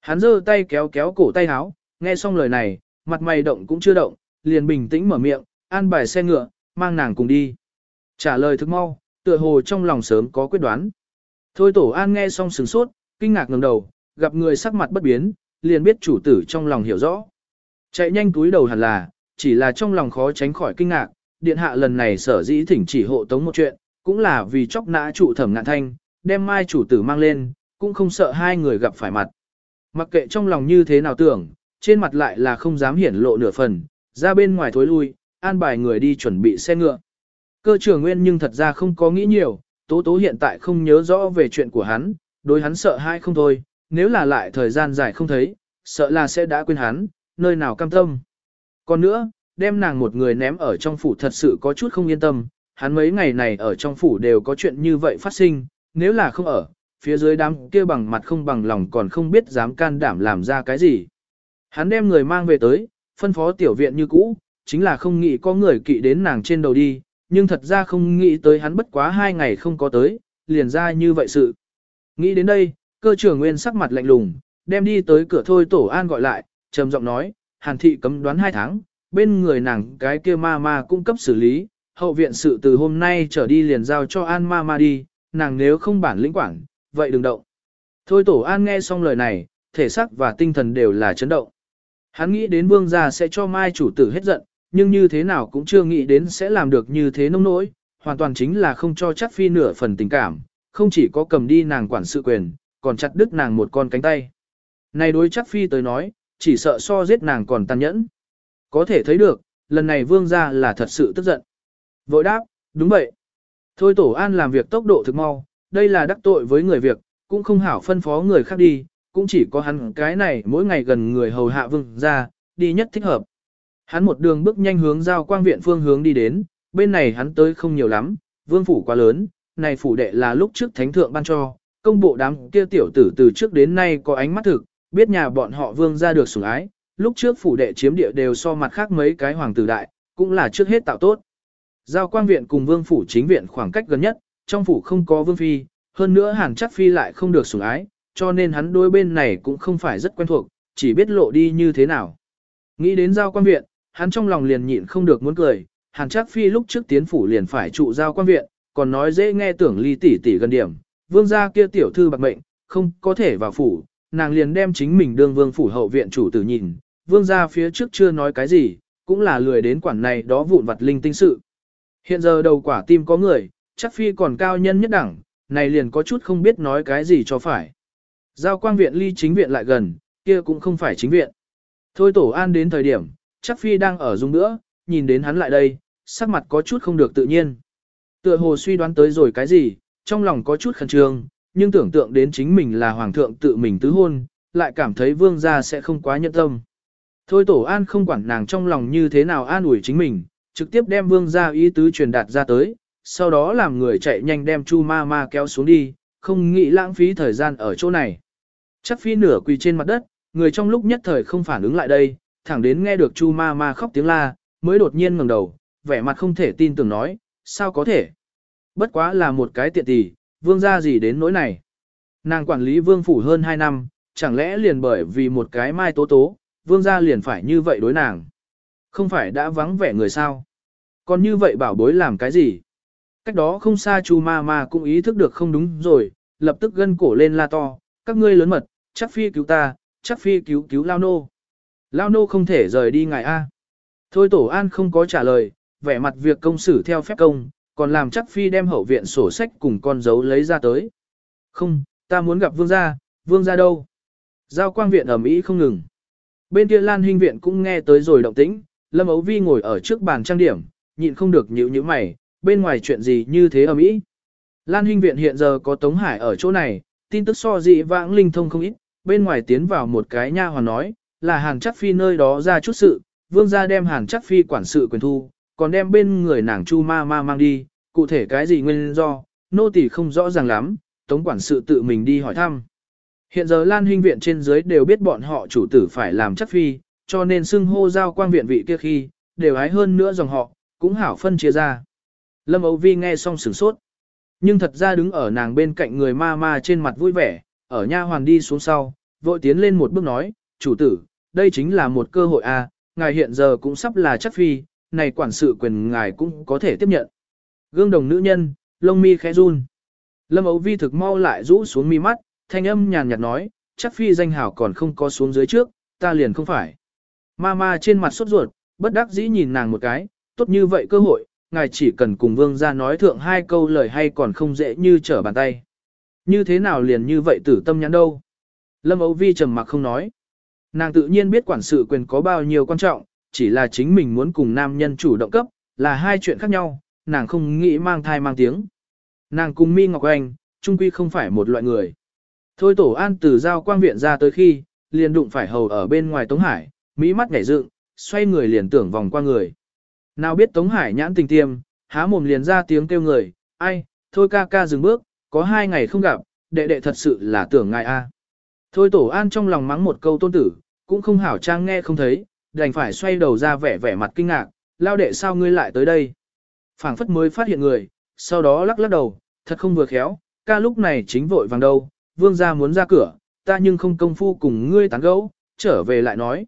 Hắn giơ tay kéo kéo cổ tay áo, nghe xong lời này, mặt mày động cũng chưa động, liền bình tĩnh mở miệng, an bài xe ngựa, mang nàng cùng đi. Trả lời thức mau, tựa hồ trong lòng sớm có quyết đoán. Thôi tổ an nghe xong sừng sốt, kinh ngạc ngẩng đầu, gặp người sắc mặt bất biến, liền biết chủ tử trong lòng hiểu rõ. Chạy nhanh túi đầu hẳn là, chỉ là trong lòng khó tránh khỏi kinh ngạc, điện hạ lần này sở dĩ thỉnh chỉ hộ tống một chuyện, cũng là vì chóc nã trụ thẩm ngạn thanh, đem mai chủ tử mang lên, cũng không sợ hai người gặp phải mặt. Mặc kệ trong lòng như thế nào tưởng, trên mặt lại là không dám hiển lộ nửa phần, ra bên ngoài thối lui, an bài người đi chuẩn bị xe ngựa. Cơ trưởng nguyên nhưng thật ra không có nghĩ nhiều, tố tố hiện tại không nhớ rõ về chuyện của hắn, đối hắn sợ hai không thôi, nếu là lại thời gian dài không thấy, sợ là sẽ đã quên hắn, nơi nào cam tâm. Còn nữa, đem nàng một người ném ở trong phủ thật sự có chút không yên tâm, hắn mấy ngày này ở trong phủ đều có chuyện như vậy phát sinh, nếu là không ở, phía dưới đám kia bằng mặt không bằng lòng còn không biết dám can đảm làm ra cái gì. Hắn đem người mang về tới, phân phó tiểu viện như cũ, chính là không nghĩ có người kỵ đến nàng trên đầu đi, nhưng thật ra không nghĩ tới hắn bất quá hai ngày không có tới, liền ra như vậy sự. Nghĩ đến đây, cơ trưởng nguyên sắc mặt lạnh lùng, đem đi tới cửa thôi tổ an gọi lại, trầm giọng nói, hàn thị cấm đoán hai tháng, bên người nàng cái kia ma ma cung cấp xử lý, hậu viện sự từ hôm nay trở đi liền giao cho an ma ma đi, nàng nếu không bản lĩnh quản, vậy đừng động. Thôi tổ an nghe xong lời này, thể xác và tinh thần đều là chấn động. Hắn nghĩ đến vương gia sẽ cho mai chủ tử hết giận, nhưng như thế nào cũng chưa nghĩ đến sẽ làm được như thế nông nỗi, hoàn toàn chính là không cho chắc phi nửa phần tình cảm, không chỉ có cầm đi nàng quản sự quyền, còn chặt đứt nàng một con cánh tay. Này đối chắc phi tới nói, chỉ sợ so giết nàng còn tàn nhẫn. Có thể thấy được, lần này vương gia là thật sự tức giận. Vội đáp, đúng vậy. Thôi tổ an làm việc tốc độ thực mau, đây là đắc tội với người việc, cũng không hảo phân phó người khác đi, cũng chỉ có hắn cái này mỗi ngày gần người hầu hạ vương gia, đi nhất thích hợp. Hắn một đường bước nhanh hướng giao quang viện phương hướng đi đến, bên này hắn tới không nhiều lắm, vương phủ quá lớn, này phủ đệ là lúc trước thánh thượng ban cho, công bộ đám kia tiểu tử từ trước đến nay có ánh mắt thực, biết nhà bọn họ vương ra được sủng ái, lúc trước phủ đệ chiếm địa đều so mặt khác mấy cái hoàng tử đại, cũng là trước hết tạo tốt. Giao quang viện cùng vương phủ chính viện khoảng cách gần nhất, trong phủ không có vương phi, hơn nữa hàn chắc phi lại không được sủng ái, cho nên hắn đối bên này cũng không phải rất quen thuộc, chỉ biết lộ đi như thế nào. Nghĩ đến giao quang viện, hắn trong lòng liền nhịn không được muốn cười, hàn chắc phi lúc trước tiến phủ liền phải trụ giao quang viện, còn nói dễ nghe tưởng ly tỷ tỷ gần điểm, vương gia kia tiểu thư bạc mệnh, không có thể vào phủ, nàng liền đem chính mình đương vương phủ hậu viện chủ tử nhìn, vương gia phía trước chưa nói cái gì, cũng là lười đến quản này đó vụn vặt linh tinh sự. Hiện giờ đầu quả tim có người, chắc phi còn cao nhân nhất đẳng, này liền có chút không biết nói cái gì cho phải. Giao quang viện ly chính viện lại gần, kia cũng không phải chính viện. Thôi tổ an đến thời điểm, chắc phi đang ở dung nữa, nhìn đến hắn lại đây, sắc mặt có chút không được tự nhiên. Tựa hồ suy đoán tới rồi cái gì, trong lòng có chút khẩn trương, nhưng tưởng tượng đến chính mình là hoàng thượng tự mình tứ hôn, lại cảm thấy vương gia sẽ không quá nhận tâm. Thôi tổ an không quản nàng trong lòng như thế nào an ủi chính mình, trực tiếp đem vương gia ý tứ truyền đạt ra tới, sau đó làm người chạy nhanh đem chu ma ma kéo xuống đi, không nghĩ lãng phí thời gian ở chỗ này. Chắc phi nửa quỳ trên mặt đất, người trong lúc nhất thời không phản ứng lại đây, thẳng đến nghe được chu ma ma khóc tiếng la, mới đột nhiên ngẩng đầu, vẻ mặt không thể tin tưởng nói, sao có thể? Bất quá là một cái tiện tỷ, vương gia gì đến nỗi này? Nàng quản lý vương phủ hơn 2 năm, chẳng lẽ liền bởi vì một cái mai tố tố, vương gia liền phải như vậy đối nàng? Không phải đã vắng vẻ người sao? Còn như vậy bảo bối làm cái gì? Cách đó không xa chu ma ma cũng ý thức được không đúng rồi, lập tức gân cổ lên la to, các ngươi lớn mật, chắc phi cứu ta, chắc phi cứu cứu lao nô. Lao nô không thể rời đi ngài A. Thôi tổ an không có trả lời, vẻ mặt việc công xử theo phép công, còn làm chắc phi đem hậu viện sổ sách cùng con dấu lấy ra tới. Không, ta muốn gặp vương gia, vương gia đâu? Giao quang viện ẩm ý không ngừng. Bên kia Lan Hinh viện cũng nghe tới rồi động tĩnh, Lâm Ấu Vi ngồi ở trước bàn trang điểm, nhịn không được nhíu nhíu mày, bên ngoài chuyện gì như thế ở Mỹ? Lan Hinh viện hiện giờ có Tống Hải ở chỗ này, tin tức so dị vãng linh thông không ít, bên ngoài tiến vào một cái nha hoàn nói, là Hàn Chắc Phi nơi đó ra chút sự, vương gia đem Hàn Chắc Phi quản sự quyền thu, còn đem bên người nàng Chu Ma Ma mang đi, cụ thể cái gì nguyên do, nô tỳ không rõ ràng lắm, tống quản sự tự mình đi hỏi thăm. Hiện giờ Lan Hinh viện trên dưới đều biết bọn họ chủ tử phải làm Chắc Phi, cho nên xưng hô giao quang viện vị kia khi, đều hái hơn nữa dòng họ, cũng hảo phân chia ra. Lâm Âu Vi nghe xong sửng sốt. Nhưng thật ra đứng ở nàng bên cạnh người ma ma trên mặt vui vẻ, ở nha hoàn đi xuống sau, vội tiến lên một bước nói, chủ tử, đây chính là một cơ hội à, ngài hiện giờ cũng sắp là chắc phi, này quản sự quyền ngài cũng có thể tiếp nhận. Gương đồng nữ nhân, lông mi khẽ run. Lâm Âu Vi thực mau lại rũ xuống mi mắt, thanh âm nhàn nhạt nói, chắc phi danh hảo còn không có xuống dưới trước, ta liền không phải. Mama trên mặt sốt ruột, bất đắc dĩ nhìn nàng một cái, tốt như vậy cơ hội, ngài chỉ cần cùng vương ra nói thượng hai câu lời hay còn không dễ như trở bàn tay. Như thế nào liền như vậy tử tâm nhắn đâu? Lâm Âu Vi trầm mặc không nói. Nàng tự nhiên biết quản sự quyền có bao nhiêu quan trọng, chỉ là chính mình muốn cùng nam nhân chủ động cấp, là hai chuyện khác nhau, nàng không nghĩ mang thai mang tiếng. Nàng cùng Mi Ngọc Anh, trung quy không phải một loại người. Thôi tổ an từ giao quang viện ra tới khi, liền đụng phải hầu ở bên ngoài Tống Hải, mỹ mắt nhảy dựng, xoay người liền tưởng vòng qua người. Nào biết Tống Hải nhãn tình tiêm, há mồm liền ra tiếng kêu người, ai, thôi ca ca dừng bước, có hai ngày không gặp, đệ đệ thật sự là tưởng ngài a. Thôi tổ an trong lòng mắng một câu tôn tử, cũng không hảo trang nghe không thấy, đành phải xoay đầu ra vẻ vẻ mặt kinh ngạc, lao đệ sao ngươi lại tới đây. phảng phất mới phát hiện người, sau đó lắc lắc đầu, thật không vừa khéo, ca lúc này chính vội vàng đâu, vương gia muốn ra cửa, ta nhưng không công phu cùng ngươi tán gẫu, trở về lại nói.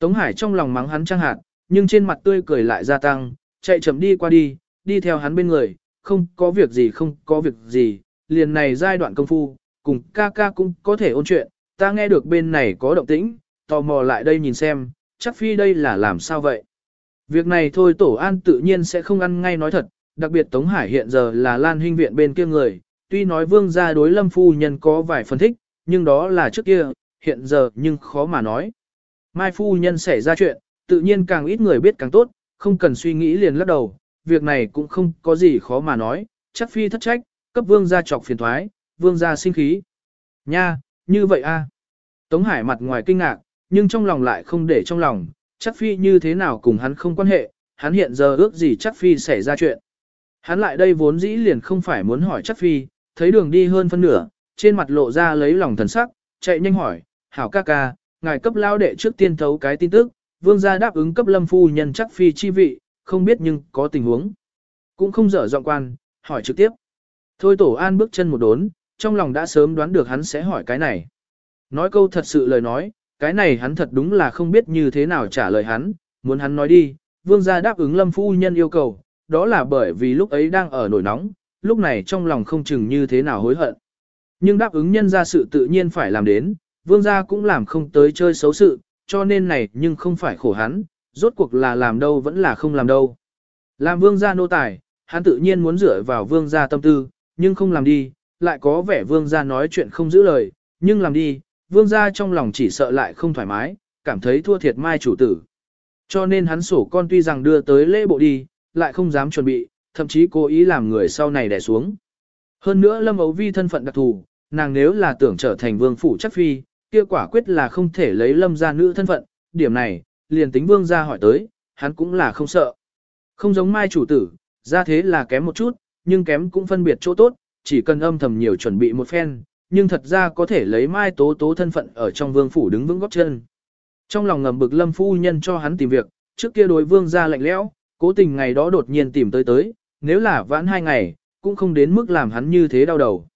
Tống Hải trong lòng mắng hắn trang hạt, nhưng trên mặt tươi cười lại gia tăng, chạy chậm đi qua đi, đi theo hắn bên người, không có việc gì không có việc gì, liền này giai đoạn công phu, cùng ca ca cũng có thể ôn chuyện, ta nghe được bên này có động tĩnh, tò mò lại đây nhìn xem, chắc phi đây là làm sao vậy. Việc này thôi tổ an tự nhiên sẽ không ăn ngay nói thật, đặc biệt Tống Hải hiện giờ là Lan Huynh viện bên kia người, tuy nói vương gia đối lâm phu nhân có vài phân thích, nhưng đó là trước kia, hiện giờ nhưng khó mà nói. Mai phu nhân xảy ra chuyện, tự nhiên càng ít người biết càng tốt, không cần suy nghĩ liền lắc đầu, việc này cũng không có gì khó mà nói, chắc phi thất trách, cấp vương gia trọc phiền thoái, vương gia sinh khí. Nha, như vậy a. Tống Hải mặt ngoài kinh ngạc, nhưng trong lòng lại không để trong lòng, chắc phi như thế nào cùng hắn không quan hệ, hắn hiện giờ ước gì chắc phi xảy ra chuyện. Hắn lại đây vốn dĩ liền không phải muốn hỏi chắc phi, thấy đường đi hơn phân nửa, trên mặt lộ ra lấy lòng thần sắc, chạy nhanh hỏi, hảo ca ca, ngài cấp lao đệ trước tiên thấu cái tin tức, vương gia đáp ứng cấp lâm phu nhân chắc phi chi vị, không biết nhưng có tình huống. Cũng không dở giọng quan, hỏi trực tiếp. Thôi tổ an bước chân một đốn, trong lòng đã sớm đoán được hắn sẽ hỏi cái này. Nói câu thật sự lời nói, cái này hắn thật đúng là không biết như thế nào trả lời hắn, muốn hắn nói đi, vương gia đáp ứng lâm phu nhân yêu cầu, đó là bởi vì lúc ấy đang ở nổi nóng, lúc này trong lòng không chừng như thế nào hối hận. Nhưng đáp ứng nhân ra sự tự nhiên phải làm đến, vương gia cũng làm không tới chơi xấu sự, cho nên này nhưng không phải khổ hắn, rốt cuộc là làm đâu vẫn là không làm đâu. Làm vương gia nô tài, hắn tự nhiên muốn dựa vào vương gia tâm tư, nhưng không làm đi, lại có vẻ vương gia nói chuyện không giữ lời, nhưng làm đi, vương gia trong lòng chỉ sợ lại không thoải mái, cảm thấy thua thiệt mai chủ tử. Cho nên hắn sổ con tuy rằng đưa tới lễ bộ đi, lại không dám chuẩn bị, thậm chí cố ý làm người sau này đè xuống. Hơn nữa Lâm Ấu Vi thân phận đặc thù, nàng nếu là tưởng trở thành vương phủ chắc phi, kia quả quyết là không thể lấy Lâm gia nữ thân phận, điểm này, liền tính vương gia hỏi tới, hắn cũng là không sợ. Không giống mai chủ tử, ra thế là kém một chút, nhưng kém cũng phân biệt chỗ tốt, chỉ cần âm thầm nhiều chuẩn bị một phen, nhưng thật ra có thể lấy mai tố tố thân phận ở trong vương phủ đứng vững góp chân. Trong lòng ngầm bực lâm phu nhân cho hắn tìm việc, trước kia đối vương gia lạnh lẽo, cố tình ngày đó đột nhiên tìm tới tới, nếu là vãn hai ngày, cũng không đến mức làm hắn như thế đau đầu.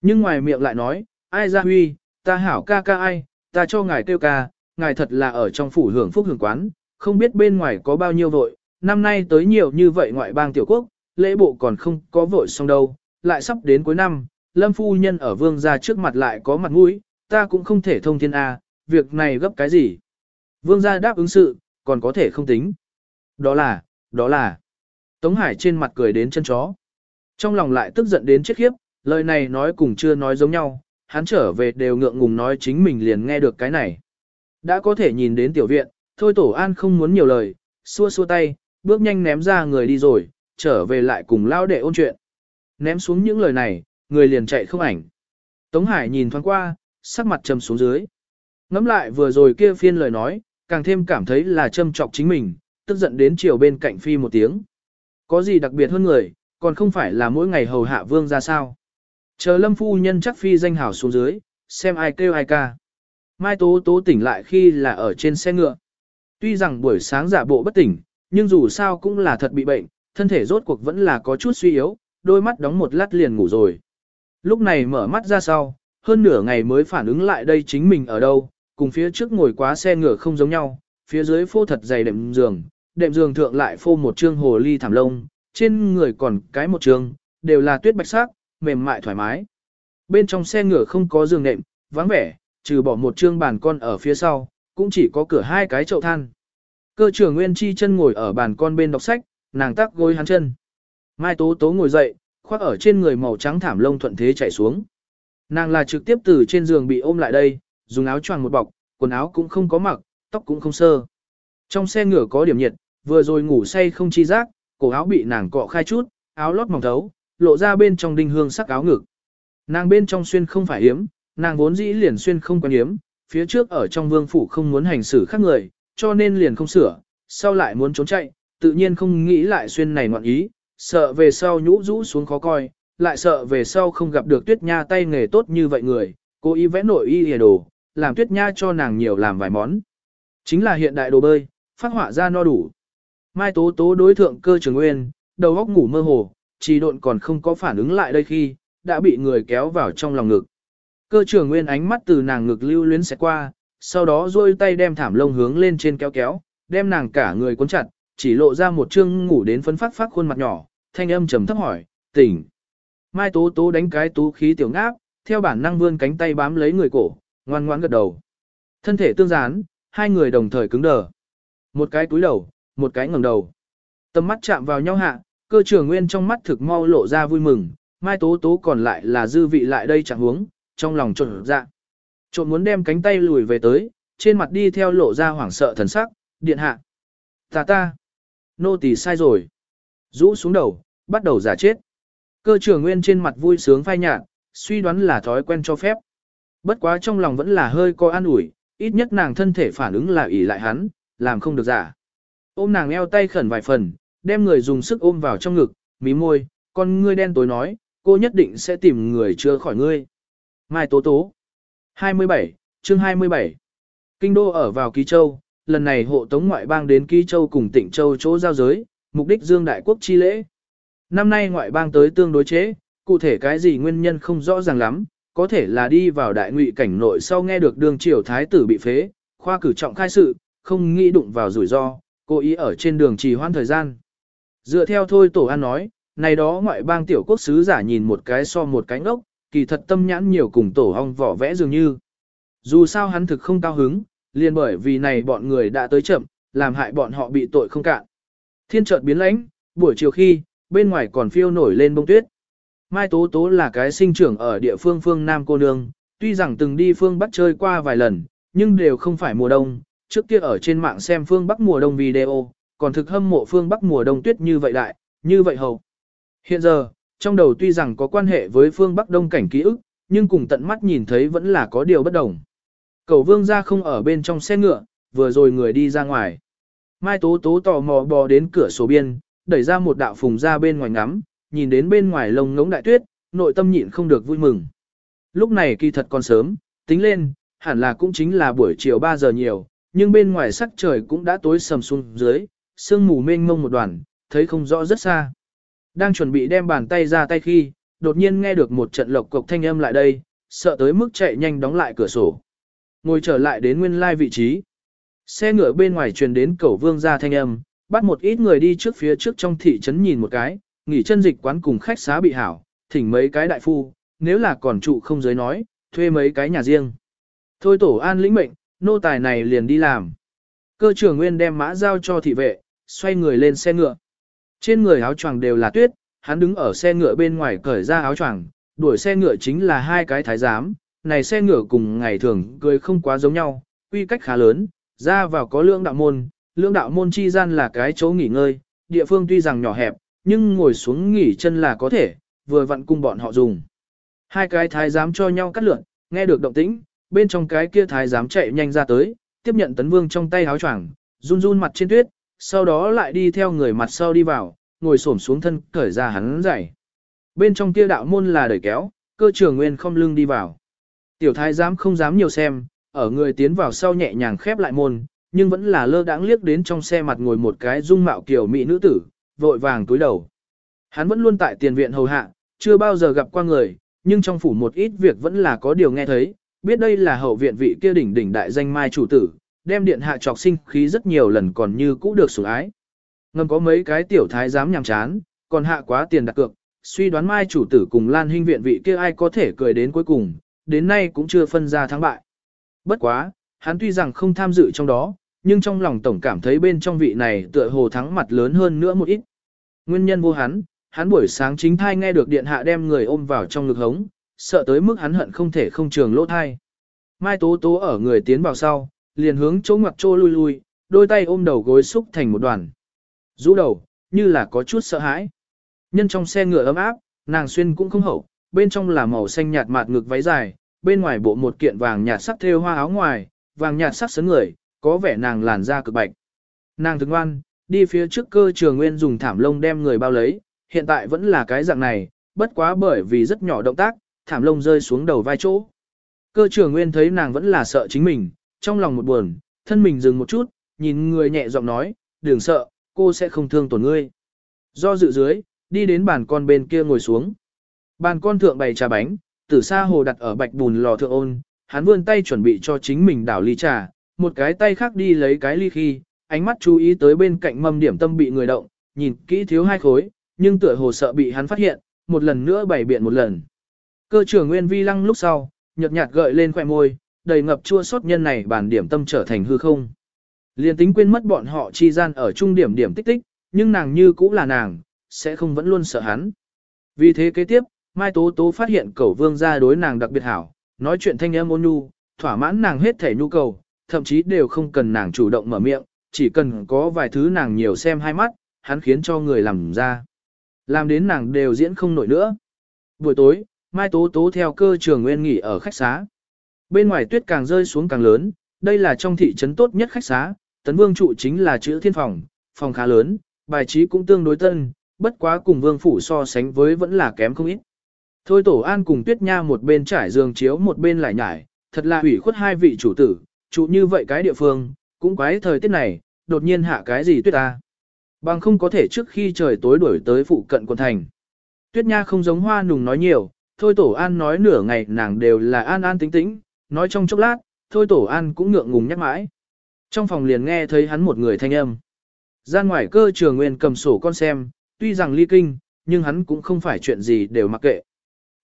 Nhưng ngoài miệng lại nói, ai ra huy, ta hảo ca ca ai, ta cho ngài kêu ca, ngài thật là ở trong phủ hưởng phúc hưởng quán, không biết bên ngoài có bao nhiêu vội, năm nay tới nhiều như vậy ngoại bang tiểu quốc, lễ bộ còn không có vội xong đâu, lại sắp đến cuối năm, lâm phu nhân ở vương gia trước mặt lại có mặt mũi, ta cũng không thể thông thiên A, việc này gấp cái gì. Vương gia đáp ứng sự, còn có thể không tính. Đó là, đó là. Tống Hải trên mặt cười đến chân chó. Trong lòng lại tức giận đến chết khiếp, lời này nói cùng chưa nói giống nhau, hắn trở về đều ngượng ngùng nói chính mình liền nghe được cái này. Đã có thể nhìn đến tiểu viện, thôi tổ an không muốn nhiều lời, xua xua tay, bước nhanh ném ra người đi rồi, trở về lại cùng lao đệ ôn chuyện. Ném xuống những lời này, người liền chạy không ảnh. Tống Hải nhìn thoáng qua, sắc mặt trầm xuống dưới. Ngắm lại vừa rồi kia phiên lời nói, càng thêm cảm thấy là châm trọc chính mình, tức giận đến chiều bên cạnh phi một tiếng. Có gì đặc biệt hơn người, còn không phải là mỗi ngày hầu hạ vương ra sao. Chờ lâm phu nhân chắc phi danh hảo xuống dưới, xem ai kêu ai ca. Mai Tố Tố tỉnh lại khi là ở trên xe ngựa. Tuy rằng buổi sáng giả bộ bất tỉnh, nhưng dù sao cũng là thật bị bệnh, thân thể rốt cuộc vẫn là có chút suy yếu, đôi mắt đóng một lát liền ngủ rồi. Lúc này mở mắt ra sau, hơn nửa ngày mới phản ứng lại đây chính mình ở đâu, cùng phía trước ngồi quá xe ngựa không giống nhau, phía dưới phô thật dày đệm giường, đệm giường thượng lại phô một trương hồ ly thảm lông, trên người còn cái một trương, đều là tuyết bạch sắc, mềm mại thoải mái. Bên trong xe ngựa không có giường nệm, vắng vẻ, trừ bỏ một trương bàn con ở phía sau, cũng chỉ có cửa hai cái chậu than. Cơ trưởng Nguyên Chi chân ngồi ở bàn con bên đọc sách, nàng tắc gối hắn chân. Mai Tố Tố ngồi dậy, khoác ở trên người màu trắng thảm lông thuận thế chạy xuống. Nàng là trực tiếp từ trên giường bị ôm lại đây, dùng áo choàng một bọc, quần áo cũng không có mặc, tóc cũng không sơ. Trong xe ngựa có điểm nhiệt, vừa rồi ngủ say không chi giác, cổ áo bị nàng cọ khai chút, áo lót mỏng thấu, lộ ra bên trong đinh hương sắc áo ngực. Nàng bên trong xuyên không phải hiếm, nàng vốn dĩ liền xuyên không quen hiếm, phía trước ở trong vương phủ không muốn hành xử khác người, cho nên liền không sửa, sau lại muốn trốn chạy, tự nhiên không nghĩ lại xuyên này ngoạn ý, sợ về sau nhũ rũ xuống khó coi, lại sợ về sau không gặp được tuyết nha tay nghề tốt như vậy người, cố ý vẽ nội y hề đồ, làm tuyết nha cho nàng nhiều làm vài món. Chính là hiện đại đồ bơi, phát họa ra no đủ. Mai tố tố đối thượng cơ trường nguyên, đầu góc ngủ mơ hồ, chỉ độn còn không có phản ứng lại đây khi, đã bị người kéo vào trong lòng ngực. Cơ trưởng nguyên ánh mắt từ nàng ngực lưu luyến sẽ qua, sau đó duỗi tay đem thảm lông hướng lên trên kéo kéo, đem nàng cả người cuốn chặt, chỉ lộ ra một chương ngủ đến phấn phát phát khuôn mặt nhỏ, thanh âm trầm thấp hỏi, tỉnh. Mai tố tố đánh cái tú khí tiểu ngáp, theo bản năng vươn cánh tay bám lấy người cổ, ngoan ngoãn gật đầu. Thân thể tương gián, hai người đồng thời cứng đờ. Một cái túi đầu, một cái ngẩng đầu. Tầm mắt chạm vào nhau hạ, cơ trưởng nguyên trong mắt thực mau lộ ra vui mừng, mai tố tố còn lại là dư vị lại đây chẳng huống, trong lòng trộn dạ. Trộn muốn đem cánh tay lùi về tới, trên mặt đi theo lộ ra hoảng sợ thần sắc, điện hạ. Ta ta, nô tỳ sai rồi. Rũ xuống đầu, bắt đầu giả chết. Cơ trưởng nguyên trên mặt vui sướng phai nhạt, suy đoán là thói quen cho phép. Bất quá trong lòng vẫn là hơi có an ủi, ít nhất nàng thân thể phản ứng là ỷ lại hắn, làm không được giả. Ôm nàng eo tay khẩn vài phần, đem người dùng sức ôm vào trong ngực, mí môi, con ngươi đen tối nói, cô nhất định sẽ tìm người chưa khỏi ngươi. Mai Tố Tố 27, chương 27 Kinh đô ở vào Ký Châu, lần này hộ tống ngoại bang đến Ký Châu cùng tỉnh Châu chỗ giao giới, mục đích dương đại quốc chi lễ. Năm nay ngoại bang tới tương đối chế, cụ thể cái gì nguyên nhân không rõ ràng lắm, có thể là đi vào đại ngụy cảnh nội sau nghe được đường triều thái tử bị phế, khoa cử trọng khai sự, không nghĩ đụng vào rủi ro, cố ý ở trên đường trì hoãn thời gian. Dựa theo thôi tổ an nói, này đó ngoại bang tiểu quốc sứ giả nhìn một cái so một cái ngốc, kỳ thật tâm nhãn nhiều cùng tổ hong vỏ vẽ dường như. Dù sao hắn thực không cao hứng, liền bởi vì này bọn người đã tới chậm, làm hại bọn họ bị tội không cạn. Thiên chợt biến lãnh, buổi chiều khi, bên ngoài còn phiêu nổi lên bông tuyết. Mai Tố Tố là cái sinh trưởng ở địa phương phương Nam cô nương, tuy rằng từng đi phương Bắc chơi qua vài lần, nhưng đều không phải mùa đông, trước kia ở trên mạng xem phương Bắc mùa đông video, còn thực hâm mộ phương Bắc mùa đông tuyết như vậy đại, như vậy hầu. Hiện giờ, trong đầu tuy rằng có quan hệ với phương Bắc đông cảnh ký ức, nhưng cùng tận mắt nhìn thấy vẫn là có điều bất đồng. Cầu vương ra không ở bên trong xe ngựa, vừa rồi người đi ra ngoài. Mai Tố Tố tò mò bò đến cửa sổ biên, đẩy ra một đạo phùng ra bên ngoài ngắm, nhìn đến bên ngoài lông ngống đại tuyết, nội tâm nhịn không được vui mừng. Lúc này kỳ thật còn sớm, tính lên, hẳn là cũng chính là buổi chiều 3 giờ nhiều, nhưng bên ngoài sắc trời cũng đã tối sầm xuống dưới, sương mù mênh mông một đoàn, thấy không rõ rất xa. Đang chuẩn bị đem bàn tay ra tay khi, đột nhiên nghe được một trận lộc cộc thanh âm lại đây, sợ tới mức chạy nhanh đóng lại cửa sổ. Ngồi trở lại đến nguyên lai vị trí. Xe ngựa bên ngoài truyền đến cẩu vương ra thanh âm, bắt một ít người đi trước phía trước trong thị trấn nhìn một cái, nghỉ chân dịch quán cùng khách xá bị hảo, thỉnh mấy cái đại phu, nếu là còn trụ không giới nói, thuê mấy cái nhà riêng. Thôi tổ an lĩnh mệnh, nô tài này liền đi làm. Cơ trưởng nguyên đem mã giao cho thị vệ, xoay người lên xe ngựa. Trên người áo choàng đều là tuyết, hắn đứng ở xe ngựa bên ngoài cởi ra áo choàng, đuổi xe ngựa chính là hai cái thái giám. Này xe ngựa cùng ngày thường cười không quá giống nhau, quy cách khá lớn, ra vào có lưỡng đạo môn, lưỡng đạo môn chi gian là cái chỗ nghỉ ngơi, địa phương tuy rằng nhỏ hẹp, nhưng ngồi xuống nghỉ chân là có thể, vừa vặn cung bọn họ dùng. Hai cái thái giám cho nhau cắt lượn, nghe được động tĩnh, bên trong cái kia thái giám chạy nhanh ra tới, tiếp nhận tấn vương trong tay áo choàng, run run mặt trên tuyết, sau đó lại đi theo người mặt sau đi vào, ngồi xổm xuống thân cởi ra hắn giày. Bên trong kia đạo môn là đẩy kéo, cơ trưởng nguyên không lưng đi vào. Tiểu thái giám không dám nhiều xem, ở người tiến vào sau nhẹ nhàng khép lại môn, nhưng vẫn là lơ đãng liếc đến trong xe mặt ngồi một cái dung mạo kiểu mỹ nữ tử, vội vàng túi đầu. Hắn vẫn luôn tại tiền viện hầu hạ, chưa bao giờ gặp qua người, nhưng trong phủ một ít việc vẫn là có điều nghe thấy, biết đây là hậu viện vị kia đỉnh đỉnh đại danh mai chủ tử, đem điện hạ trọc sinh khí rất nhiều lần còn như cũ được sủng ái. Ngầm có mấy cái tiểu thái dám nhằm chán, còn hạ quá tiền đặt cược, suy đoán mai chủ tử cùng Lan Hinh viện vị kia ai có thể cười đến cuối cùng, đến nay cũng chưa phân ra thắng bại. Bất quá, hắn tuy rằng không tham dự trong đó, nhưng trong lòng tổng cảm thấy bên trong vị này tựa hồ thắng mặt lớn hơn nữa một ít. Nguyên nhân vô hắn, hắn buổi sáng chính thai nghe được điện hạ đem người ôm vào trong ngực hống, sợ tới mức hắn hận không thể không trường lỗ thai. Mai Tố Tố ở người tiến vào sau, liền hướng chỗ ngoặc trô lui lui, đôi tay ôm đầu gối xúc thành một đoàn. Rũ đầu, như là có chút sợ hãi. Nhân trong xe ngựa ấm áp, nàng xuyên cũng không hậu, bên trong là màu xanh nhạt mạt ngực váy dài, bên ngoài bộ một kiện vàng nhạt sắc thêu hoa áo ngoài, vàng nhạt sắc sấn người, có vẻ nàng làn da cực bạch. Nàng thức ngoan, đi phía trước cơ trường nguyên dùng thảm lông đem người bao lấy, hiện tại vẫn là cái dạng này, bất quá bởi vì rất nhỏ động tác, thảm lông rơi xuống đầu vai chỗ. Cơ trường nguyên thấy nàng vẫn là sợ chính mình, trong lòng một buồn, thân mình dừng một chút, nhìn người nhẹ giọng nói, đừng sợ, cô sẽ không thương tổn ngươi. Do dự dưới, đi đến bàn con bên kia ngồi xuống. Bàn con thượng bày trà bánh, tử sa hồ đặt ở bạch bùn lò thượng ôn, hắn vươn tay chuẩn bị cho chính mình đảo ly trà, một cái tay khác đi lấy cái ly khi, ánh mắt chú ý tới bên cạnh mâm điểm tâm bị người động, nhìn kỹ thiếu hai khối, nhưng tựa hồ sợ bị hắn phát hiện, một lần nữa bày biện một lần. Cơ trưởng Nguyên Vi lăng lúc sau, nhợt nhạt gợi lên khóe môi, đầy ngập chua sót nhân này bản điểm tâm trở thành hư không. Liên tính quên mất bọn họ chi gian ở trung điểm điểm tích tích, nhưng nàng như cũ là nàng, sẽ không vẫn luôn sợ hắn. Vì thế kế tiếp, Mai Tố Tố phát hiện cẩu vương gia đối nàng đặc biệt hảo, nói chuyện thanh âm ôn nhu, thỏa mãn nàng hết thể nhu cầu, thậm chí đều không cần nàng chủ động mở miệng, chỉ cần có vài thứ nàng nhiều xem hai mắt, hắn khiến cho người làm ra. Làm đến nàng đều diễn không nổi nữa. Buổi tối, Mai Tố Tố theo cơ trường nguyên nghỉ ở khách xá. Bên ngoài tuyết càng rơi xuống càng lớn, đây là trong thị trấn tốt nhất khách xá, tấn vương trụ chính là chữ thiên phòng, phòng khá lớn, bài trí cũng tương đối tân, bất quá cùng vương phủ so sánh với vẫn là kém không ít. Thôi tổ an cùng tuyết nha một bên trải giường chiếu một bên lại nhải, thật là hủy khuất hai vị chủ tử, trụ như vậy cái địa phương, cũng quái thời tiết này, đột nhiên hạ cái gì tuyết ta. Bằng không có thể trước khi trời tối đuổi tới phụ cận quận thành. Tuyết nha không giống hoa nùng nói nhiều, thôi tổ an nói nửa ngày nàng đều là an an tính tĩnh, nói trong chốc lát, thôi tổ an cũng ngượng ngùng nhắc mãi. Trong phòng liền nghe thấy hắn một người thanh âm. Ra ngoài cơ trường nguyên cầm sổ con xem, tuy rằng ly kinh, nhưng hắn cũng không phải chuyện gì đều mặc kệ.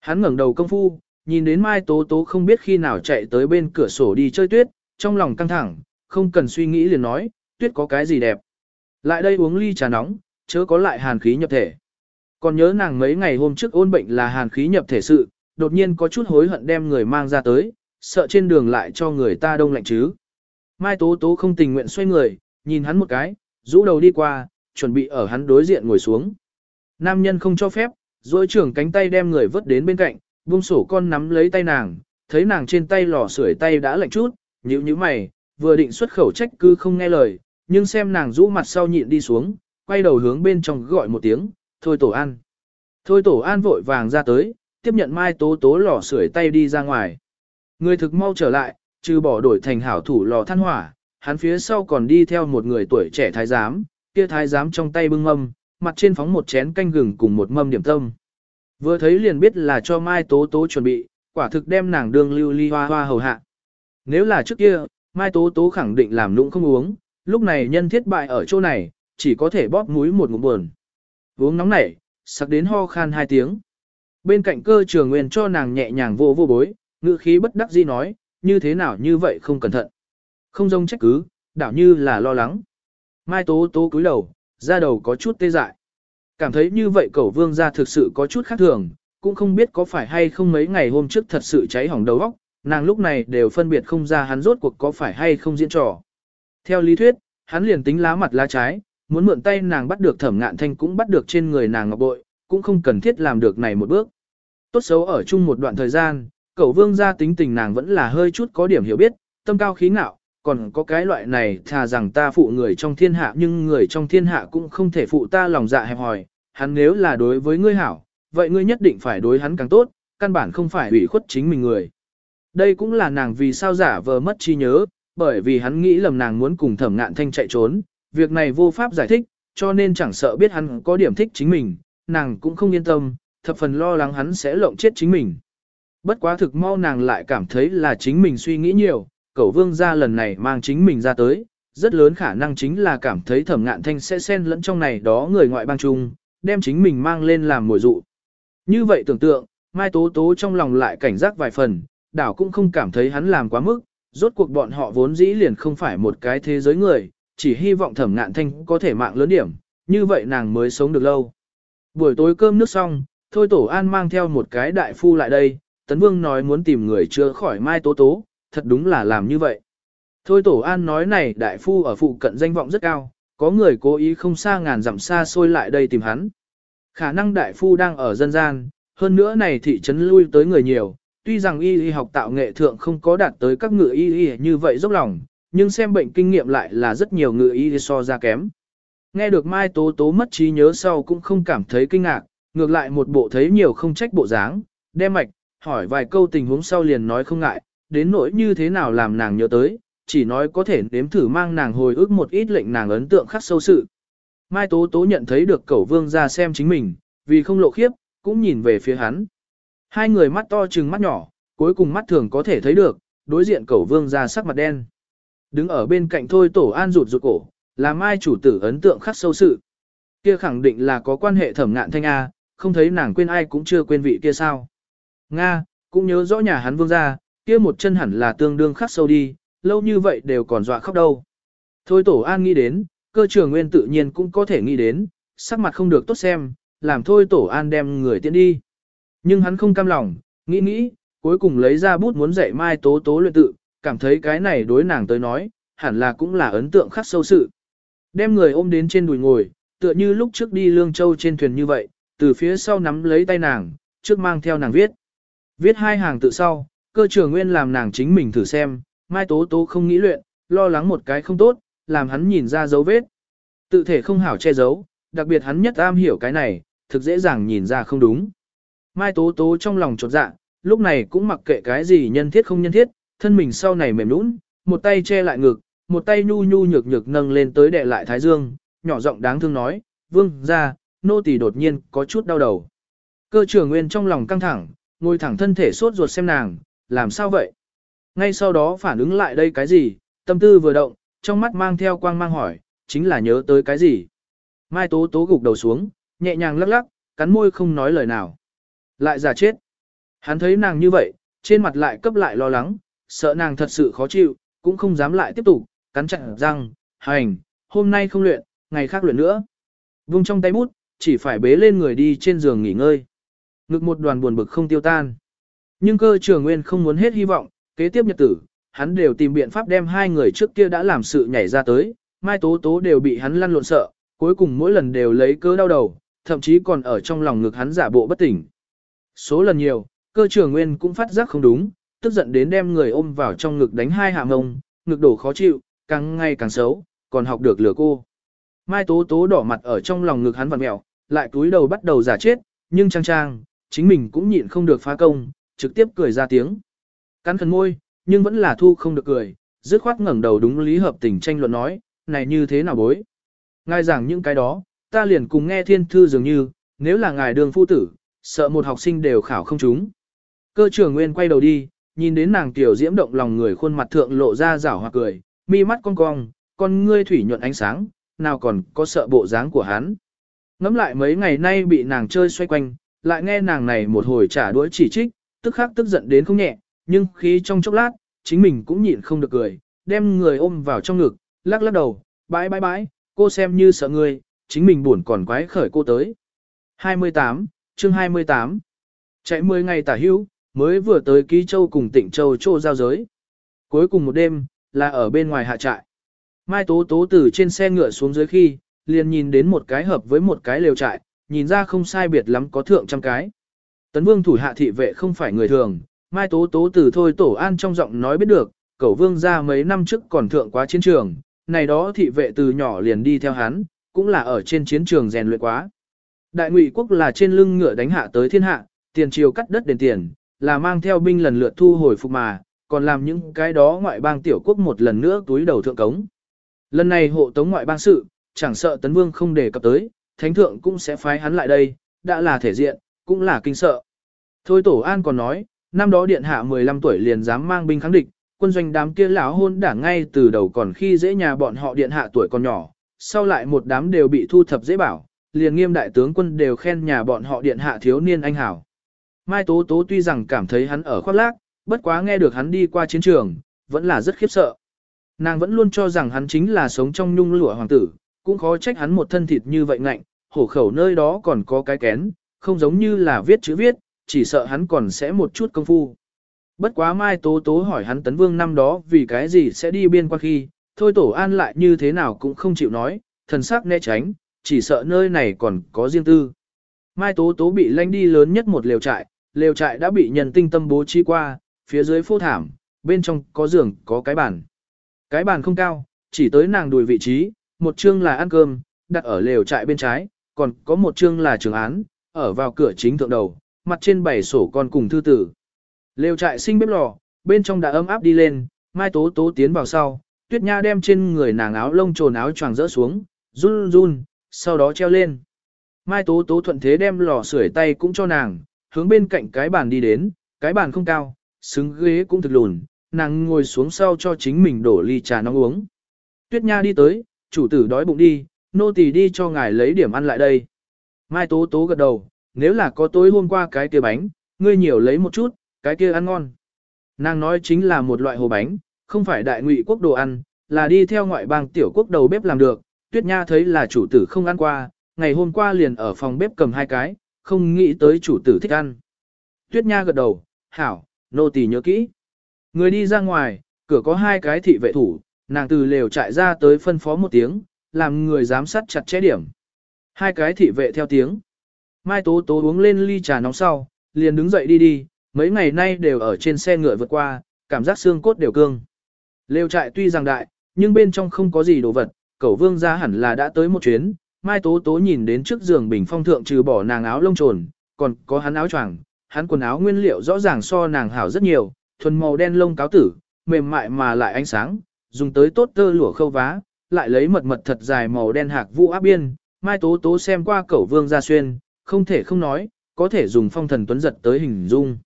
Hắn ngẩng đầu công phu, nhìn đến Mai Tố Tố không biết khi nào chạy tới bên cửa sổ đi chơi tuyết, trong lòng căng thẳng, không cần suy nghĩ liền nói, tuyết có cái gì đẹp. Lại đây uống ly trà nóng, chớ có lại hàn khí nhập thể. Còn nhớ nàng mấy ngày hôm trước ôn bệnh là hàn khí nhập thể sự, đột nhiên có chút hối hận đem người mang ra tới, sợ trên đường lại cho người ta đông lạnh chứ. Mai Tố Tố không tình nguyện xoay người, nhìn hắn một cái, rũ đầu đi qua, chuẩn bị ở hắn đối diện ngồi xuống. Nam nhân không cho phép, rồi trưởng cánh tay đem người vớt đến bên cạnh, buông sổ con nắm lấy tay nàng, thấy nàng trên tay lò sưởi tay đã lạnh chút, nhíu nhíu mày, vừa định xuất khẩu trách cứ không nghe lời, nhưng xem nàng rũ mặt sau nhịn đi xuống, quay đầu hướng bên trong gọi một tiếng, thôi tổ an. Thôi tổ an vội vàng ra tới, tiếp nhận mai tố tố lò sưởi tay đi ra ngoài. Người thực mau trở lại, trừ bỏ đổi thành hảo thủ lò than hỏa, hắn phía sau còn đi theo một người tuổi trẻ thái giám, kia thái giám trong tay bưng mâm, mặt trên phóng một chén canh gừng cùng một mâm điểm tâm. Vừa thấy liền biết là cho Mai Tố Tố chuẩn bị, quả thực đem nàng đương lưu ly hoa hoa hầu hạ. Nếu là trước kia, Mai Tố Tố khẳng định làm lũng không uống, lúc này nhân thiết bại ở chỗ này, chỉ có thể bóp mũi một ngụm buồn. Uống nóng nảy, sặc đến ho khan hai tiếng. Bên cạnh cơ trường nguyên cho nàng nhẹ nhàng vô vô bối, ngữ khí bất đắc dĩ nói, như thế nào như vậy không cẩn thận. Không dông trách cứ, đảo như là lo lắng. Mai tố tố cúi đầu, ra đầu có chút tê dại. Cảm thấy như vậy cẩu vương ra thực sự có chút khác thường, cũng không biết có phải hay không mấy ngày hôm trước thật sự cháy hỏng đầu óc, nàng lúc này đều phân biệt không ra hắn rốt cuộc có phải hay không diễn trò. Theo lý thuyết, hắn liền tính lá mặt lá trái, muốn mượn tay nàng bắt được thẩm ngạn thanh cũng bắt được trên người nàng ngọc bội, cũng không cần thiết làm được này một bước. Tốt xấu ở chung một đoạn thời gian, cậu vương gia tính tình nàng vẫn là hơi chút có điểm hiểu biết, tâm cao khí ngạo, còn có cái loại này thà rằng ta phụ người trong thiên hạ nhưng người trong thiên hạ cũng không thể phụ ta lòng dạ hẹp hòi, hắn nếu là đối với ngươi hảo, vậy ngươi nhất định phải đối hắn càng tốt, căn bản không phải ủy khuất chính mình người. Đây cũng là nàng vì sao giả vờ mất trí nhớ, bởi vì hắn nghĩ lầm nàng muốn cùng thẩm ngạn thanh chạy trốn, việc này vô pháp giải thích, cho nên chẳng sợ biết hắn có điểm thích chính mình, nàng cũng không yên tâm, thập phần lo lắng hắn sẽ lộng chết chính mình. Bất quá thực mau nàng lại cảm thấy là chính mình suy nghĩ nhiều, cẩu vương gia lần này mang chính mình ra tới, rất lớn khả năng chính là cảm thấy thẩm ngạn thanh sẽ xen lẫn trong này đó người ngoại bang chung, đem chính mình mang lên làm mồi dụ. Như vậy tưởng tượng, Mai Tố Tố trong lòng lại cảnh giác vài phần, đảo cũng không cảm thấy hắn làm quá mức, rốt cuộc bọn họ vốn dĩ liền không phải một cái thế giới người, chỉ hy vọng thẩm ngạn thanh có thể mạng lớn điểm, như vậy nàng mới sống được lâu. Buổi tối cơm nước xong, Thôi Tổ An mang theo một cái đại phu lại đây, Tấn Vương nói muốn tìm người chữa khỏi Mai Tố Tố, thật đúng là làm như vậy. Thôi Tổ An nói này đại phu ở phụ cận danh vọng rất cao, có người cố ý không xa ngàn dặm xa xôi lại đây tìm hắn. Khả năng đại phu đang ở dân gian, hơn nữa này thị trấn lui tới người nhiều, tuy rằng y y học tạo nghệ thượng không có đạt tới các ngự y y như vậy dốc lòng, nhưng xem bệnh kinh nghiệm lại là rất nhiều ngự y so ra kém. Nghe được Mai Tố Tố mất trí nhớ sau cũng không cảm thấy kinh ngạc, ngược lại một bộ thấy nhiều không trách bộ dáng, đem mạch, hỏi vài câu tình huống sau liền nói không ngại, đến nỗi như thế nào làm nàng nhớ tới, chỉ nói có thể nếm thử mang nàng hồi ức một ít lệnh nàng ấn tượng khắc sâu sự. Mai Tố Tố nhận thấy được cẩu vương ra xem chính mình, vì không lộ khiếp, cũng nhìn về phía hắn. Hai người mắt to trừng mắt nhỏ, cuối cùng mắt thường có thể thấy được, đối diện cẩu vương ra sắc mặt đen. Đứng ở bên cạnh thôi tổ an rụt rụt cổ, là Mai chủ tử ấn tượng khắc sâu sự. Kia khẳng định là có quan hệ thẩm ngạn thanh A, không thấy nàng quên ai cũng chưa quên vị kia sao. Nga, cũng nhớ rõ nhà hắn vương ra, kia một chân hẳn là tương đương khắc sâu đi, lâu như vậy đều còn dọa khóc đâu. Thôi tổ an nghĩ đến, cơ trường nguyên tự nhiên cũng có thể nghĩ đến, sắc mặt không được tốt xem, làm thôi tổ an đem người tiễn đi. Nhưng hắn không cam lòng, nghĩ nghĩ, cuối cùng lấy ra bút muốn dạy mai tố tố luyện tự, cảm thấy cái này đối nàng tới nói, hẳn là cũng là ấn tượng khắc sâu sự. Đem người ôm đến trên đùi ngồi, tựa như lúc trước đi Lương Châu trên thuyền như vậy, từ phía sau nắm lấy tay nàng, trước mang theo nàng viết. Viết hai hàng tự sau, cơ trường nguyên làm nàng chính mình thử xem, mai tố tố không nghĩ luyện, lo lắng một cái không tốt, làm hắn nhìn ra dấu vết. Tự thể không hảo che giấu, đặc biệt hắn nhất am hiểu cái này, thực dễ dàng nhìn ra không đúng. Mai tố tố trong lòng chột dạ, lúc này cũng mặc kệ cái gì nhân thiết không nhân thiết, thân mình sau này mềm nũng, một tay che lại ngực, một tay nhu nhu nhược nhược nâng lên tới đè lại thái dương, nhỏ giọng đáng thương nói, vương ra, nô tỳ đột nhiên có chút đau đầu. Cơ trưởng nguyên trong lòng căng thẳng, ngồi thẳng thân thể sốt ruột xem nàng, làm sao vậy? Ngay sau đó phản ứng lại đây cái gì, tâm tư vừa động, trong mắt mang theo quang mang hỏi, chính là nhớ tới cái gì? Mai tố tố gục đầu xuống, nhẹ nhàng lắc lắc, cắn môi không nói lời nào. Lại giả chết. Hắn thấy nàng như vậy, trên mặt lại cấp lại lo lắng, sợ nàng thật sự khó chịu, cũng không dám lại tiếp tục, cắn chặt răng, hành, hôm nay không luyện, ngày khác luyện nữa. Vung trong tay bút, chỉ phải bế lên người đi trên giường nghỉ ngơi. Ngực một đoàn buồn bực không tiêu tan. Nhưng cơ trường nguyên không muốn hết hy vọng, kế tiếp nhật tử, hắn đều tìm biện pháp đem hai người trước kia đã làm sự nhảy ra tới, mai tố tố đều bị hắn lăn lộn sợ, cuối cùng mỗi lần đều lấy cớ đau đầu, thậm chí còn ở trong lòng ngực hắn giả bộ bất tỉnh. Số lần nhiều, cơ trường nguyên cũng phát giác không đúng, tức giận đến đem người ôm vào trong ngực đánh hai hạ mông, ngực đổ khó chịu, càng ngày càng xấu, còn học được lừa cô. Mai tố tố đỏ mặt ở trong lòng ngực hắn vặn mẹo, lại túi đầu bắt đầu giả chết, nhưng trang trang, chính mình cũng nhịn không được phá công, trực tiếp cười ra tiếng. Cắn khẩn môi, nhưng vẫn là thu không được cười, dứt khoát ngẩng đầu đúng lý hợp tình tranh luận nói, này như thế nào bối. Ngài giảng những cái đó, ta liền cùng nghe thiên thư dường như, nếu là ngài đường phu tử, sợ một học sinh đều khảo không chúng. Cơ trưởng nguyên quay đầu đi, nhìn đến nàng tiểu diễm động lòng người khuôn mặt thượng lộ ra rảo hoặc cười, mi mắt cong cong, con ngươi thủy nhuận ánh sáng, nào còn có sợ bộ dáng của hắn. Ngắm lại mấy ngày nay bị nàng chơi xoay quanh, lại nghe nàng này một hồi trả đuổi chỉ trích, tức khắc tức giận đến không nhẹ, nhưng khí trong chốc lát, chính mình cũng nhịn không được cười, đem người ôm vào trong ngực, lắc lắc đầu, bãi bãi bãi, cô xem như sợ người, chính mình buồn còn quái khởi cô tới. 28, chương 28 Chạy 10 ngày tả hữu, mới vừa tới Ký Châu cùng tỉnh Châu châu giao giới. Cuối cùng một đêm, là ở bên ngoài hạ trại. Mai Tố Tố từ trên xe ngựa xuống dưới khi, liền nhìn đến một cái hợp với một cái lều trại, nhìn ra không sai biệt lắm có thượng trăm cái. Tấn Vương thủ hạ thị vệ không phải người thường, Mai Tố Tố từ thôi tổ an trong giọng nói biết được, cẩu vương ra mấy năm trước còn thượng quá chiến trường, này đó thị vệ từ nhỏ liền đi theo hắn, cũng là ở trên chiến trường rèn luyện quá. Đại ngụy quốc là trên lưng ngựa đánh hạ tới thiên hạ, tiền triều cắt đất đền tiền, là mang theo binh lần lượt thu hồi phục mà, còn làm những cái đó ngoại bang tiểu quốc một lần nữa túi đầu thượng cống. Lần này hộ tống ngoại bang sự, chẳng sợ tấn vương không đề cập tới, thánh thượng cũng sẽ phái hắn lại đây, đã là thể diện, cũng là kinh sợ. Thôi tổ an còn nói, năm đó điện hạ 15 tuổi liền dám mang binh kháng địch, quân doanh đám kia lão hôn đảng ngay từ đầu còn khi dễ nhà bọn họ điện hạ tuổi còn nhỏ, sau lại một đám đều bị thu thập dễ bảo, liền nghiêm đại tướng quân đều khen nhà bọn họ điện hạ thiếu niên anh hảo. Mai Tố Tố tuy rằng cảm thấy hắn ở khoác lác, bất quá nghe được hắn đi qua chiến trường, vẫn là rất khiếp sợ. Nàng vẫn luôn cho rằng hắn chính là sống trong nhung lụa hoàng tử, cũng khó trách hắn một thân thịt như vậy ngạnh, hổ khẩu nơi đó còn có cái kén, không giống như là viết chữ viết, chỉ sợ hắn còn sẽ một chút công phu. Bất quá Mai Tố Tố hỏi hắn Tấn Vương năm đó vì cái gì sẽ đi biên qua khi, thôi Tổ An lại như thế nào cũng không chịu nói, thần sắc né tránh, chỉ sợ nơi này còn có riêng tư. Mai Tố Tố bị lanh đi lớn nhất một lều trại, lều trại đã bị nhân tinh tâm bố trí qua, phía dưới phô thảm, bên trong có giường, có cái bàn. Cái bàn không cao, chỉ tới nàng đùi vị trí, một chương là ăn cơm, đặt ở lều trại bên trái, còn có một chương là trường án, ở vào cửa chính thượng đầu, mặt trên bảy sổ con cùng thư tử. Lều trại sinh bếp lò, bên trong đã ấm áp đi lên, Mai Tố Tố tiến vào sau, Tuyết Nha đem trên người nàng áo lông trồn áo choàng rỡ xuống, run run, sau đó treo lên. Mai Tố Tố thuận thế đem lò sưởi tay cũng cho nàng, hướng bên cạnh cái bàn đi đến, cái bàn không cao, xứng ghế cũng thực lùn, nàng ngồi xuống sau cho chính mình đổ ly trà nóng uống. Tuyết Nha đi tới, chủ tử đói bụng đi, nô tỳ đi cho ngài lấy điểm ăn lại đây. Mai Tố Tố gật đầu, nếu là có tối hôm qua cái kia bánh, ngươi nhiều lấy một chút, cái kia ăn ngon. Nàng nói chính là một loại hồ bánh, không phải đại ngụy quốc đồ ăn, là đi theo ngoại bang tiểu quốc đầu bếp làm được. Tuyết Nha thấy là chủ tử không ăn qua, ngày hôm qua liền ở phòng bếp cầm hai cái, không nghĩ tới chủ tử thích ăn. Tuyết Nha gật đầu, hảo, nô tỳ nhớ kỹ. Người đi ra ngoài, cửa có hai cái thị vệ thủ, nàng từ lều trại ra tới phân phó một tiếng, làm người giám sát chặt chẽ điểm. Hai cái thị vệ theo tiếng. Mai Tố Tố uống lên ly trà nóng sau, liền đứng dậy đi đi, mấy ngày nay đều ở trên xe ngựa vượt qua, cảm giác xương cốt đều cương. Lều trại tuy rằng đại, nhưng bên trong không có gì đồ vật, cẩu vương ra hẳn là đã tới một chuyến. Mai Tố Tố nhìn đến trước giường bình phong thượng trừ bỏ nàng áo lông trồn, còn có hắn áo choàng, hắn quần áo nguyên liệu rõ ràng so nàng hảo rất nhiều, thuần màu đen lông cáo tử, mềm mại mà lại ánh sáng, dùng tới tốt tơ lụa khâu vá, lại lấy mật mật thật dài màu đen hạc vũ áp biên, Mai Tố Tố xem qua cẩu vương ra xuyên, không thể không nói, có thể dùng phong thần tuấn giật tới hình dung.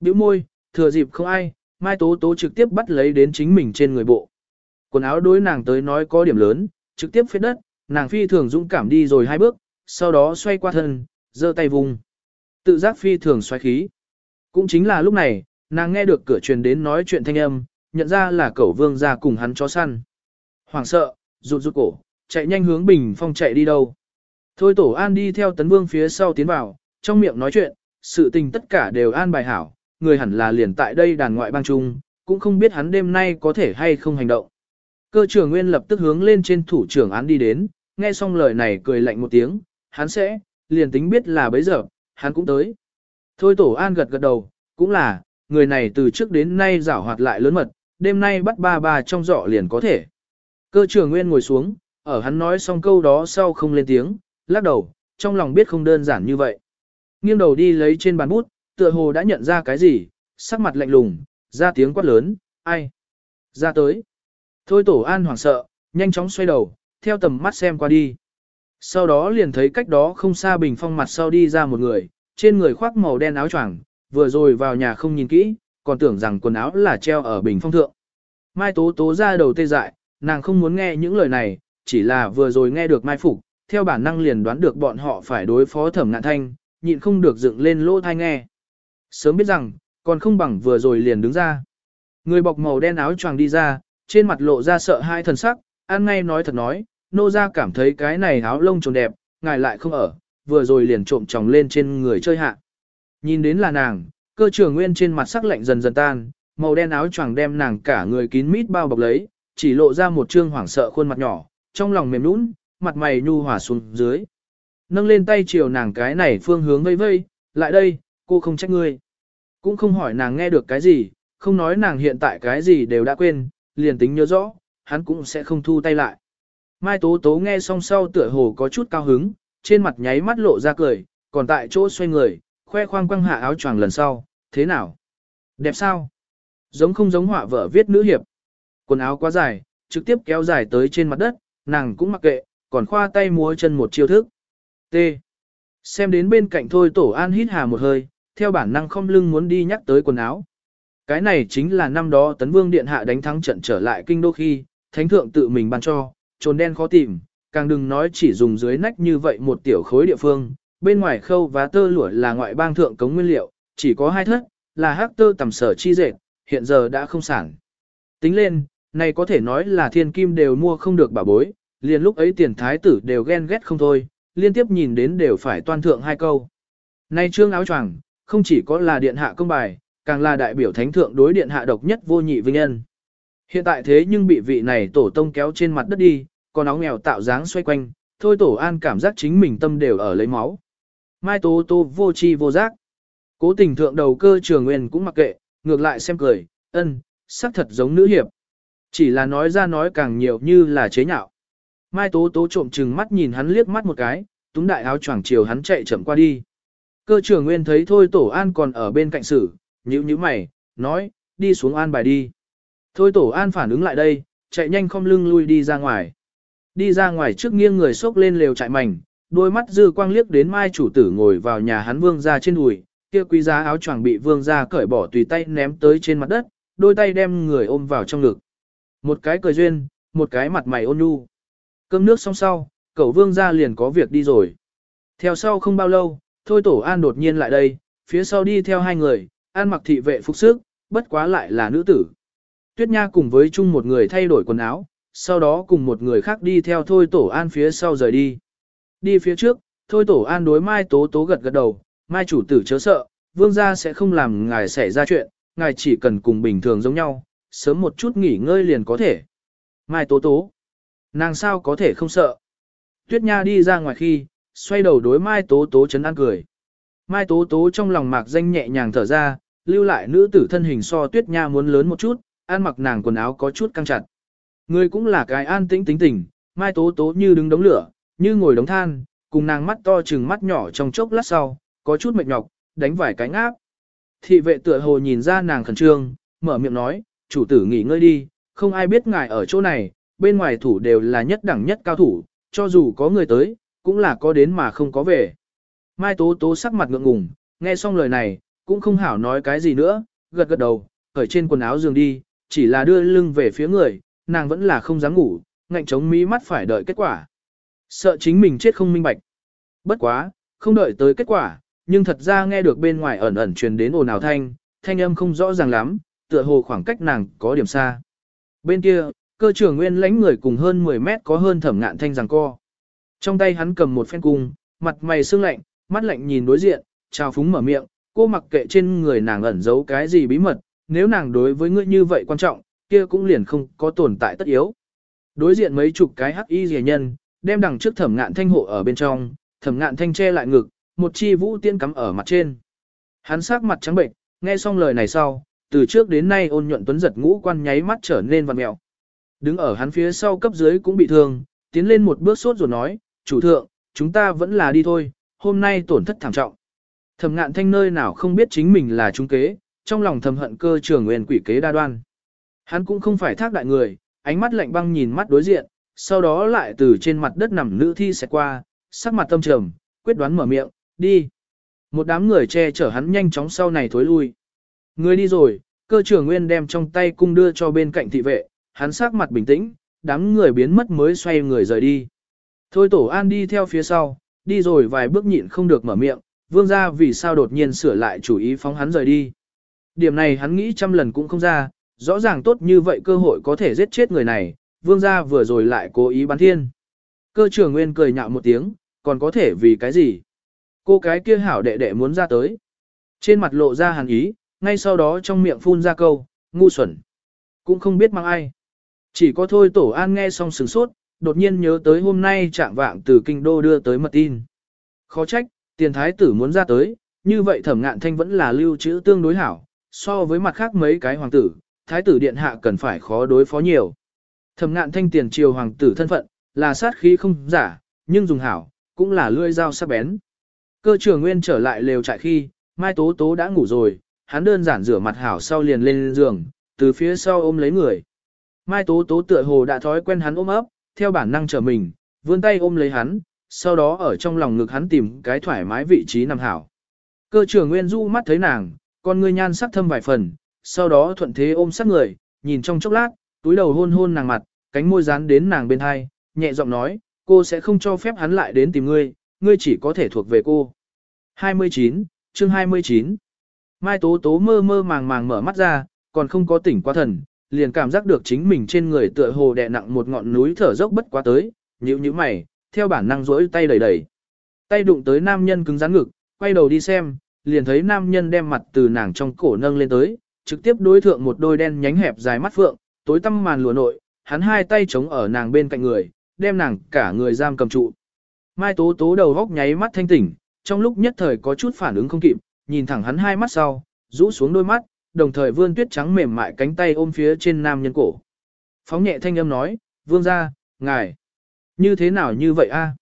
Biểu môi, thừa dịp không ai, Mai Tố Tố trực tiếp bắt lấy đến chính mình trên người bộ. Quần áo đối nàng tới nói có điểm lớn, trực tiếp phết đất, nàng phi thường dũng cảm đi rồi hai bước, sau đó xoay qua thân, giơ tay vùng. Tự giác phi thường xoay khí. Cũng chính là lúc này, nàng nghe được cửa truyền đến nói chuyện thanh âm, nhận ra là cẩu vương ra cùng hắn chó săn. Hoàng sợ, rụt rụt cổ, chạy nhanh hướng bình phong chạy đi đâu. Thôi tổ an đi theo tấn vương phía sau tiến vào, trong miệng nói chuyện, sự tình tất cả đều an bài hảo, người hẳn là liền tại đây đàn ngoại bang trung, cũng không biết hắn đêm nay có thể hay không hành động. Cơ trưởng nguyên lập tức hướng lên trên thủ trưởng án đi đến, nghe xong lời này cười lạnh một tiếng, hắn sẽ, liền tính biết là bấy giờ, hắn cũng tới. Thôi tổ an gật gật đầu, cũng là, người này từ trước đến nay giảo hoạt lại lớn mật, đêm nay bắt ba ba trong giỏ liền có thể. Cơ trưởng nguyên ngồi xuống, ở hắn nói xong câu đó sau không lên tiếng, lắc đầu, trong lòng biết không đơn giản như vậy. Nghiêng đầu đi lấy trên bàn bút, tựa hồ đã nhận ra cái gì, sắc mặt lạnh lùng, ra tiếng quát lớn, ai? Ra tới. Thôi tổ an hoảng sợ, nhanh chóng xoay đầu, theo tầm mắt xem qua đi. Sau đó liền thấy cách đó không xa bình phong mặt sau đi ra một người, trên người khoác màu đen áo choàng, vừa rồi vào nhà không nhìn kỹ, còn tưởng rằng quần áo là treo ở bình phong thượng. Mai tố tố ra đầu tê dại, nàng không muốn nghe những lời này, chỉ là vừa rồi nghe được mai phục, theo bản năng liền đoán được bọn họ phải đối phó thẩm ngạn thanh, nhịn không được dựng lên lỗ thai nghe. Sớm biết rằng, còn không bằng vừa rồi liền đứng ra. Người bọc màu đen áo choàng đi ra, trên mặt lộ ra sợ hai thần sắc, ăn ngay nói thật nói, nô ra cảm thấy cái này áo lông trồn đẹp, ngài lại không ở, vừa rồi liền trộm tròng lên trên người chơi hạ. Nhìn đến là nàng, cơ trưởng nguyên trên mặt sắc lạnh dần dần tan, màu đen áo choàng đem nàng cả người kín mít bao bọc lấy, chỉ lộ ra một trương hoảng sợ khuôn mặt nhỏ, trong lòng mềm nũng, mặt mày nhu hòa xuống dưới. Nâng lên tay chiều nàng cái này phương hướng vây vây, lại đây, cô không trách ngươi. Cũng không hỏi nàng nghe được cái gì, không nói nàng hiện tại cái gì đều đã quên, liền tính nhớ rõ, hắn cũng sẽ không thu tay lại. Mai Tố Tố nghe xong sau tựa hồ có chút cao hứng, trên mặt nháy mắt lộ ra cười, còn tại chỗ xoay người, khoe khoang quăng hạ áo choàng lần sau, thế nào? Đẹp sao? Giống không giống họa vợ viết nữ hiệp. Quần áo quá dài, trực tiếp kéo dài tới trên mặt đất, nàng cũng mặc kệ, còn khoa tay múa chân một chiêu thức. T. Xem đến bên cạnh thôi tổ an hít hà một hơi, theo bản năng không lưng muốn đi nhắc tới quần áo. Cái này chính là năm đó tấn vương điện hạ đánh thắng trận trở lại kinh đô khi, thánh thượng tự mình ban cho, trồn đen khó tìm, càng đừng nói chỉ dùng dưới nách như vậy một tiểu khối địa phương, bên ngoài khâu và tơ lụa là ngoại bang thượng cống nguyên liệu, chỉ có hai thất, là hắc tơ tầm sở chi dệt, hiện giờ đã không sản. Tính lên, này có thể nói là thiên kim đều mua không được bà bối, liền lúc ấy tiền thái tử đều ghen ghét không thôi, liên tiếp nhìn đến đều phải toan thượng hai câu. Nay trương áo choàng, không chỉ có là điện hạ công bài, càng là đại biểu thánh thượng đối điện hạ độc nhất vô nhị vinh nhân. Hiện tại thế nhưng bị vị này tổ tông kéo trên mặt đất đi, còn áo nghèo tạo dáng xoay quanh, thôi tổ an cảm giác chính mình tâm đều ở lấy máu. Mai tố tô vô chi vô giác. Cố tình thượng đầu cơ trường nguyên cũng mặc kệ, ngược lại xem cười, ân, sắc thật giống nữ hiệp. Chỉ là nói ra nói càng nhiều như là chế nhạo. Mai tố tố trộm chừng mắt nhìn hắn liếc mắt một cái, túng đại áo choàng chiều hắn chạy chậm qua đi. Cơ trưởng nguyên thấy thôi tổ an còn ở bên cạnh sử, nhíu nhíu mày, nói, đi xuống an bài đi. Thôi tổ an phản ứng lại đây, chạy nhanh không lưng lui đi ra ngoài. Đi ra ngoài trước nghiêng người xốc lên lều chạy mảnh, đôi mắt dư quang liếc đến mai chủ tử ngồi vào nhà hắn vương ra trên đùi, kia quý giá áo choàng bị vương ra cởi bỏ tùy tay ném tới trên mặt đất, đôi tay đem người ôm vào trong ngực. Một cái cười duyên, một cái mặt mày ôn nhu. Cơm nước xong sau, cậu vương ra liền có việc đi rồi. Theo sau không bao lâu, thôi tổ an đột nhiên lại đây, phía sau đi theo hai người, an mặc thị vệ phục sức, bất quá lại là nữ tử. Tuyết Nha cùng với chung một người thay đổi quần áo, sau đó cùng một người khác đi theo thôi tổ an phía sau rời đi. Đi phía trước, thôi tổ an đối mai tố tố gật gật đầu, mai chủ tử chớ sợ, vương gia sẽ không làm ngài xảy ra chuyện, ngài chỉ cần cùng bình thường giống nhau, sớm một chút nghỉ ngơi liền có thể. Mai tố tố, nàng sao có thể không sợ. Tuyết Nha đi ra ngoài khi, xoay đầu đối mai tố tố chấn an cười. Mai tố tố trong lòng mạc danh nhẹ nhàng thở ra, lưu lại nữ tử thân hình so Tuyết Nha muốn lớn một chút, ăn mặc nàng quần áo có chút căng chặt. Người cũng là cái an tĩnh tính tình, mai tố tố như đứng đống lửa, như ngồi đống than, cùng nàng mắt to chừng mắt nhỏ trong chốc lát sau, có chút mệt nhọc, đánh vài cái áp. Thị vệ tựa hồ nhìn ra nàng khẩn trương, mở miệng nói, chủ tử nghỉ ngơi đi, không ai biết ngài ở chỗ này, bên ngoài thủ đều là nhất đẳng nhất cao thủ, cho dù có người tới, cũng là có đến mà không có về. Mai tố tố sắc mặt ngượng ngùng, nghe xong lời này, cũng không hảo nói cái gì nữa, gật gật đầu, cởi trên quần áo giường đi, chỉ là đưa lưng về phía người, nàng vẫn là không dám ngủ, ngạnh chống mí mắt phải đợi kết quả. Sợ chính mình chết không minh bạch. Bất quá, không đợi tới kết quả, nhưng thật ra nghe được bên ngoài ẩn ẩn truyền đến ồn ào thanh, thanh âm không rõ ràng lắm, tựa hồ khoảng cách nàng có điểm xa. Bên kia, cơ trưởng nguyên lãnh người cùng hơn 10 mét có hơn thẩm ngạn thanh rằng co. Trong tay hắn cầm một phen cung, mặt mày sương lạnh, mắt lạnh nhìn đối diện, trao phúng mở miệng, cô mặc kệ trên người nàng ẩn giấu cái gì bí mật, nếu nàng đối với ngươi như vậy quan trọng, kia cũng liền không có tồn tại tất yếu. Đối diện mấy chục cái hắc y rẻ nhân, đem đằng trước thẩm ngạn thanh hộ ở bên trong, thẩm ngạn thanh che lại ngực, một chi vũ tiên cắm ở mặt trên. Hắn sắc mặt trắng bệnh, nghe xong lời này sau, từ trước đến nay ôn nhuận tuấn giật ngũ quan nháy mắt trở nên vằn mẹo. Đứng ở hắn phía sau cấp dưới cũng bị thương, tiến lên một bước sốt rồi nói, chủ thượng, chúng ta vẫn là đi thôi, hôm nay tổn thất thảm trọng. Thẩm ngạn thanh nơi nào không biết chính mình là trung kế, trong lòng thầm hận cơ trường nguyên quỷ kế đa đoan. Hắn cũng không phải thác đại người, ánh mắt lạnh băng nhìn mắt đối diện, sau đó lại từ trên mặt đất nằm nữ thi sẽ qua, sắc mặt tâm trầm, quyết đoán mở miệng, đi. Một đám người che chở hắn nhanh chóng sau này thối lui. Người đi rồi, cơ trưởng nguyên đem trong tay cung đưa cho bên cạnh thị vệ, hắn sắc mặt bình tĩnh, đám người biến mất mới xoay người rời đi. Thôi tổ an đi theo phía sau, đi rồi vài bước nhịn không được mở miệng, vương ra vì sao đột nhiên sửa lại chủ ý phóng hắn rời đi. Điểm này hắn nghĩ trăm lần cũng không ra, rõ ràng tốt như vậy cơ hội có thể giết chết người này, vương gia vừa rồi lại cố ý bắn thiên. Cơ trưởng nguyên cười nhạo một tiếng, còn có thể vì cái gì? Cô cái kia hảo đệ đệ muốn ra tới. Trên mặt lộ ra hàn ý, ngay sau đó trong miệng phun ra câu, ngu xuẩn. Cũng không biết mang ai. Chỉ có thôi tổ an nghe xong sửng sốt, đột nhiên nhớ tới hôm nay trạng vạng từ kinh đô đưa tới mật tin. Khó trách, tiền thái tử muốn ra tới, như vậy thẩm ngạn thanh vẫn là lưu trữ tương đối hảo, so với mặt khác mấy cái hoàng tử, thái tử điện hạ cần phải khó đối phó nhiều. Thẩm ngạn thanh tiền triều hoàng tử thân phận, là sát khí không giả, nhưng dùng hảo, cũng là lưỡi dao sắc bén. Cơ trưởng nguyên trở lại lều trại khi, Mai Tố Tố đã ngủ rồi, hắn đơn giản rửa mặt hảo sau liền lên giường, từ phía sau ôm lấy người. Mai Tố Tố tựa hồ đã thói quen hắn ôm ấp, theo bản năng trở mình, vươn tay ôm lấy hắn, sau đó ở trong lòng ngực hắn tìm cái thoải mái vị trí nằm hảo. Cơ trưởng Nguyên du mắt thấy nàng, con ngươi nhan sắc thâm vài phần, sau đó thuận thế ôm sát người, nhìn trong chốc lát, túi đầu hôn hôn nàng mặt, cánh môi dán đến nàng bên hai, nhẹ giọng nói, cô sẽ không cho phép hắn lại đến tìm ngươi, ngươi chỉ có thể thuộc về cô. 29, chương 29 Mai Tố Tố mơ mơ màng màng mở mắt ra, còn không có tỉnh qua thần, liền cảm giác được chính mình trên người tựa hồ đè nặng một ngọn núi thở dốc bất quá tới, nhíu nhíu mày, theo bản năng rỗi tay đẩy đẩy. Tay đụng tới nam nhân cứng rắn ngực, quay đầu đi xem, liền thấy nam nhân đem mặt từ nàng trong cổ nâng lên tới, trực tiếp đối thượng một đôi đen nhánh hẹp dài mắt phượng, tối tăm màn lụa nội, hắn hai tay chống ở nàng bên cạnh người, đem nàng cả người giam cầm trụ. Mai Tố Tố đầu góc nháy mắt thanh tỉnh, trong lúc nhất thời có chút phản ứng không kịp, nhìn thẳng hắn hai mắt sau, rũ xuống đôi mắt, đồng thời vươn tuyết trắng mềm mại cánh tay ôm phía trên nam nhân cổ. Phóng nhẹ thanh âm nói, vương ra, ngài, như thế nào như vậy a?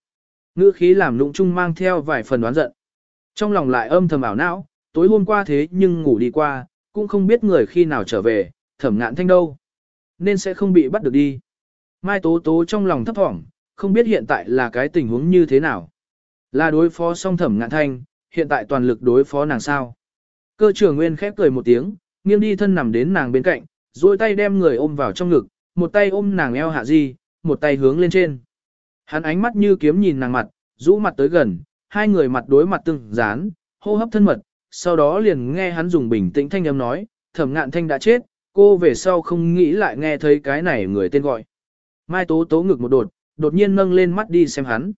Ngữ khí làm lụng chung mang theo vài phần đoán giận. Trong lòng lại âm thầm ảo não, tối hôm qua thế nhưng ngủ đi qua, cũng không biết người khi nào trở về, thẩm ngạn thanh đâu. Nên sẽ không bị bắt được đi. Mai Tố Tố trong lòng thấp thỏm, không biết hiện tại là cái tình huống như thế nào. Là đối phó song thẩm ngạn thanh, hiện tại toàn lực đối phó nàng sao. Cơ trưởng nguyên khép cười một tiếng, nghiêng đi thân nằm đến nàng bên cạnh, duỗi tay đem người ôm vào trong ngực, một tay ôm nàng eo hạ di, một tay hướng lên trên. Hắn ánh mắt như kiếm nhìn nàng mặt, rũ mặt tới gần, hai người mặt đối mặt từng dán, hô hấp thân mật, sau đó liền nghe hắn dùng bình tĩnh thanh âm nói, thẩm ngạn thanh đã chết, cô về sau không nghĩ lại nghe thấy cái này người tên gọi. Mai tố tố ngực một đột, đột nhiên nâng lên mắt đi xem hắn.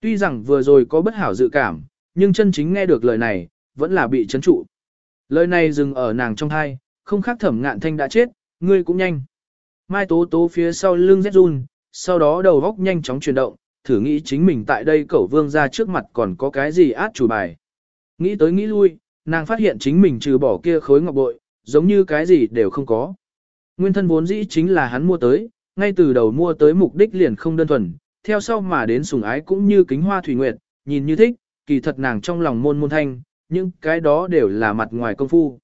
Tuy rằng vừa rồi có bất hảo dự cảm, nhưng chân chính nghe được lời này, vẫn là bị chấn trụ. Lời này dừng ở nàng trong thai, không khác thẩm ngạn thanh đã chết, ngươi cũng nhanh. Mai tố tố phía sau lưng rét run, sau đó đầu góc nhanh chóng chuyển động, thử nghĩ chính mình tại đây cẩu vương ra trước mặt còn có cái gì át chủ bài. Nghĩ tới nghĩ lui, nàng phát hiện chính mình trừ bỏ kia khối ngọc bội, giống như cái gì đều không có. Nguyên thân vốn dĩ chính là hắn mua tới, ngay từ đầu mua tới mục đích liền không đơn thuần, theo sau mà đến sùng ái cũng như kính hoa thủy nguyệt, nhìn như thích, kỳ thật nàng trong lòng môn môn thanh, nhưng cái đó đều là mặt ngoài công phu.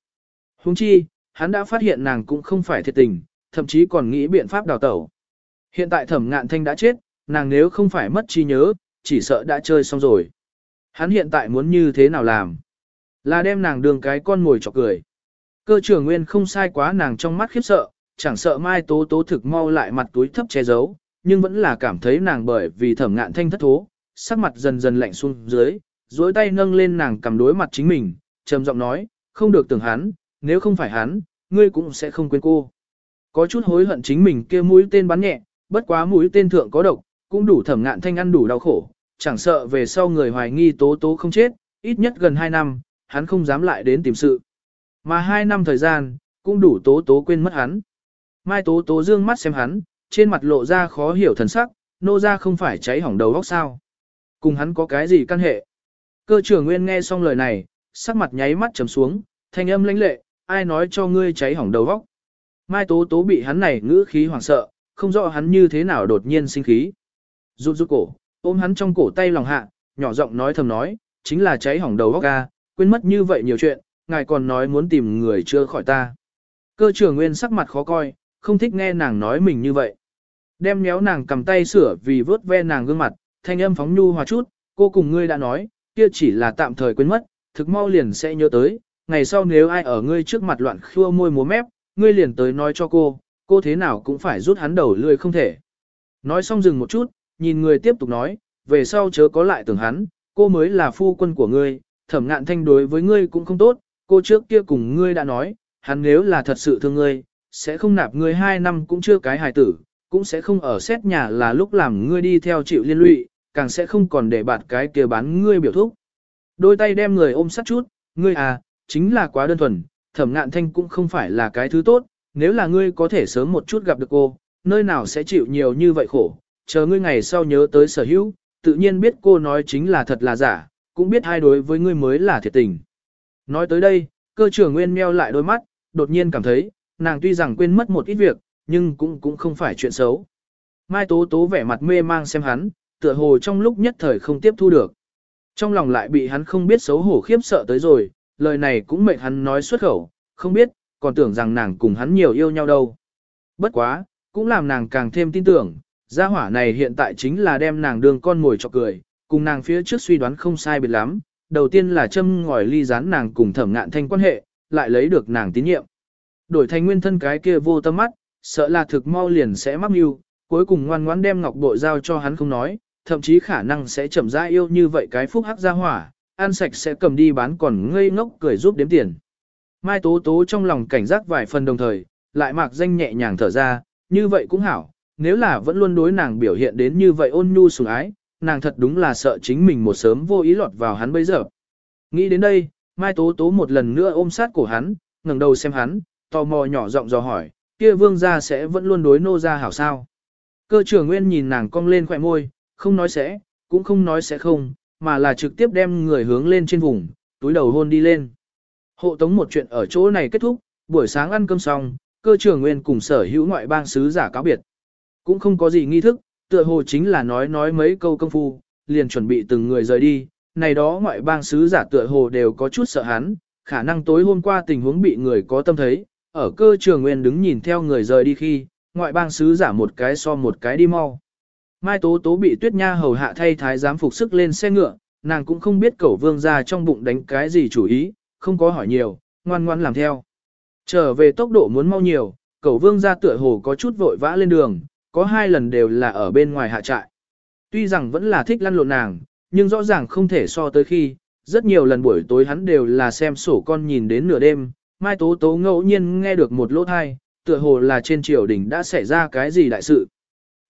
Huống chi, hắn đã phát hiện nàng cũng không phải thiệt tình, thậm chí còn nghĩ biện pháp đào tẩu. Hiện tại thẩm ngạn thanh đã chết, nàng nếu không phải mất trí nhớ, chỉ sợ đã chơi xong rồi. Hắn hiện tại muốn như thế nào làm? Là đem nàng đường cái con ngồi chọc cười. Cơ trưởng nguyên không sai quá nàng trong mắt khiếp sợ, chẳng sợ mai tố tố thực mau lại mặt túi thấp che giấu, nhưng vẫn là cảm thấy nàng bởi vì thẩm ngạn thanh thất thố, sắc mặt dần dần lạnh xuống dưới, duỗi tay nâng lên nàng cầm đối mặt chính mình, trầm giọng nói, không được tưởng hắn, nếu không phải hắn, ngươi cũng sẽ không quên cô. Có chút hối hận chính mình kia mũi tên bắn nhẹ, bất quá mũi tên thượng có độc, cũng đủ thẩm ngạn thanh ăn đủ đau khổ, chẳng sợ về sau người hoài nghi tố tố không chết, ít nhất gần 2 năm, hắn không dám lại đến tìm sự. Mà hai năm thời gian, cũng đủ tố tố quên mất hắn. Mai tố tố dương mắt xem hắn, trên mặt lộ ra khó hiểu thần sắc, nô ra không phải cháy hỏng đầu óc sao. Cùng hắn có cái gì căn hệ? Cơ trưởng nguyên nghe xong lời này, sắc mặt nháy mắt trầm xuống, thanh âm lãnh lệ, ai nói cho ngươi cháy hỏng đầu óc? Mai tố tố bị hắn này ngữ khí hoảng sợ, không rõ hắn như thế nào đột nhiên sinh khí. Rụt rụt cổ, ôm hắn trong cổ tay lòng hạ, nhỏ giọng nói thầm nói, chính là cháy hỏng đầu óc ga, quên mất như vậy nhiều chuyện, ngài còn nói muốn tìm người chưa khỏi ta. Cơ trưởng nguyên sắc mặt khó coi, không thích nghe nàng nói mình như vậy. Đem méo nàng cầm tay sửa vì vớt ve nàng gương mặt, thanh âm phóng nhu hòa chút, cô cùng ngươi đã nói, kia chỉ là tạm thời quên mất, thực mau liền sẽ nhớ tới, ngày sau nếu ai ở ngươi trước mặt loạn khua môi múa mép, ngươi liền tới nói cho cô, cô thế nào cũng phải rút hắn đầu lươi không thể. Nói xong dừng một chút, nhìn người tiếp tục nói, về sau chớ có lại tưởng hắn, cô mới là phu quân của ngươi, thẩm ngạn thanh đối với ngươi cũng không tốt, cô trước kia cùng ngươi đã nói, hắn nếu là thật sự thương ngươi, sẽ không nạp ngươi hai năm cũng chưa cái hài tử, cũng sẽ không ở xét nhà là lúc làm ngươi đi theo chịu liên lụy, càng sẽ không còn để bạt cái kia bán ngươi biểu thúc. Đôi tay đem người ôm sát chút, ngươi à, chính là quá đơn thuần, thẩm ngạn thanh cũng không phải là cái thứ tốt, nếu là ngươi có thể sớm một chút gặp được cô, nơi nào sẽ chịu nhiều như vậy khổ, chờ ngươi ngày sau nhớ tới sở hữu, tự nhiên biết cô nói chính là thật là giả, cũng biết hai đối với ngươi mới là thiệt tình. Nói tới đây, cơ trưởng nguyên meo lại đôi mắt, đột nhiên cảm thấy, nàng tuy rằng quên mất một ít việc, nhưng cũng cũng không phải chuyện xấu. Mai Tố Tố vẻ mặt mê mang xem hắn, tựa hồ trong lúc nhất thời không tiếp thu được. Trong lòng lại bị hắn không biết xấu hổ khiếp sợ tới rồi, lời này cũng mệnh hắn nói xuất khẩu, không biết, còn tưởng rằng nàng cùng hắn nhiều yêu nhau đâu. Bất quá, cũng làm nàng càng thêm tin tưởng, gia hỏa này hiện tại chính là đem nàng đường con ngồi cho cười, cùng nàng phía trước suy đoán không sai biệt lắm. Đầu tiên là châm ngòi ly gián nàng cùng thẩm ngạn thanh quan hệ, lại lấy được nàng tín nhiệm. Đổi thành nguyên thân cái kia vô tâm mắt, sợ là thực mau liền sẽ mắc mưu, cuối cùng ngoan ngoãn đem ngọc bội giao cho hắn không nói, thậm chí khả năng sẽ chậm rãi yêu như vậy cái phúc hắc gia hỏa, ăn sạch sẽ cầm đi bán còn ngây ngốc cười giúp đếm tiền. Mai Tố Tố trong lòng cảnh giác vài phần đồng thời, lại mạc danh nhẹ nhàng thở ra, như vậy cũng hảo, nếu là vẫn luôn đối nàng biểu hiện đến như vậy ôn nhu sủng ái, nàng thật đúng là sợ chính mình một sớm vô ý lọt vào hắn bây giờ. Nghĩ đến đây, Mai Tố Tố một lần nữa ôm sát cổ hắn, ngẩng đầu xem hắn, tò mò nhỏ giọng dò hỏi, kia vương gia sẽ vẫn luôn đối nô gia hảo sao. Cơ trưởng nguyên nhìn nàng cong lên khỏe môi, không nói sẽ, cũng không nói sẽ không, mà là trực tiếp đem người hướng lên trên vùng, túi đầu hôn đi lên. Hộ tống một chuyện ở chỗ này kết thúc, buổi sáng ăn cơm xong, cơ trưởng nguyên cùng sở hữu ngoại bang sứ giả cáo biệt. Cũng không có gì nghi thức, tựa hồ chính là nói nói mấy câu công phu, liền chuẩn bị từng người rời đi. Này đó ngoại bang sứ giả tựa hồ đều có chút sợ hắn, khả năng tối hôm qua tình huống bị người có tâm thấy, ở cơ trường nguyên đứng nhìn theo người rời đi khi, ngoại bang sứ giả một cái so một cái đi mau. Mai Tố Tố bị Tuyết Nha hầu hạ thay thái giám phục sức lên xe ngựa, nàng cũng không biết cẩu vương ra trong bụng đánh cái gì chủ ý, không có hỏi nhiều, ngoan ngoan làm theo. Trở về tốc độ muốn mau nhiều, cẩu vương ra tựa hồ có chút vội vã lên đường, có hai lần đều là ở bên ngoài hạ trại. Tuy rằng vẫn là thích lăn lộn nàng, nhưng rõ ràng không thể so tới khi, rất nhiều lần buổi tối hắn đều là xem sổ con nhìn đến nửa đêm, Mai Tố Tố ngẫu nhiên nghe được một lỗ thai, tựa hồ là trên triều đình đã xảy ra cái gì đại sự.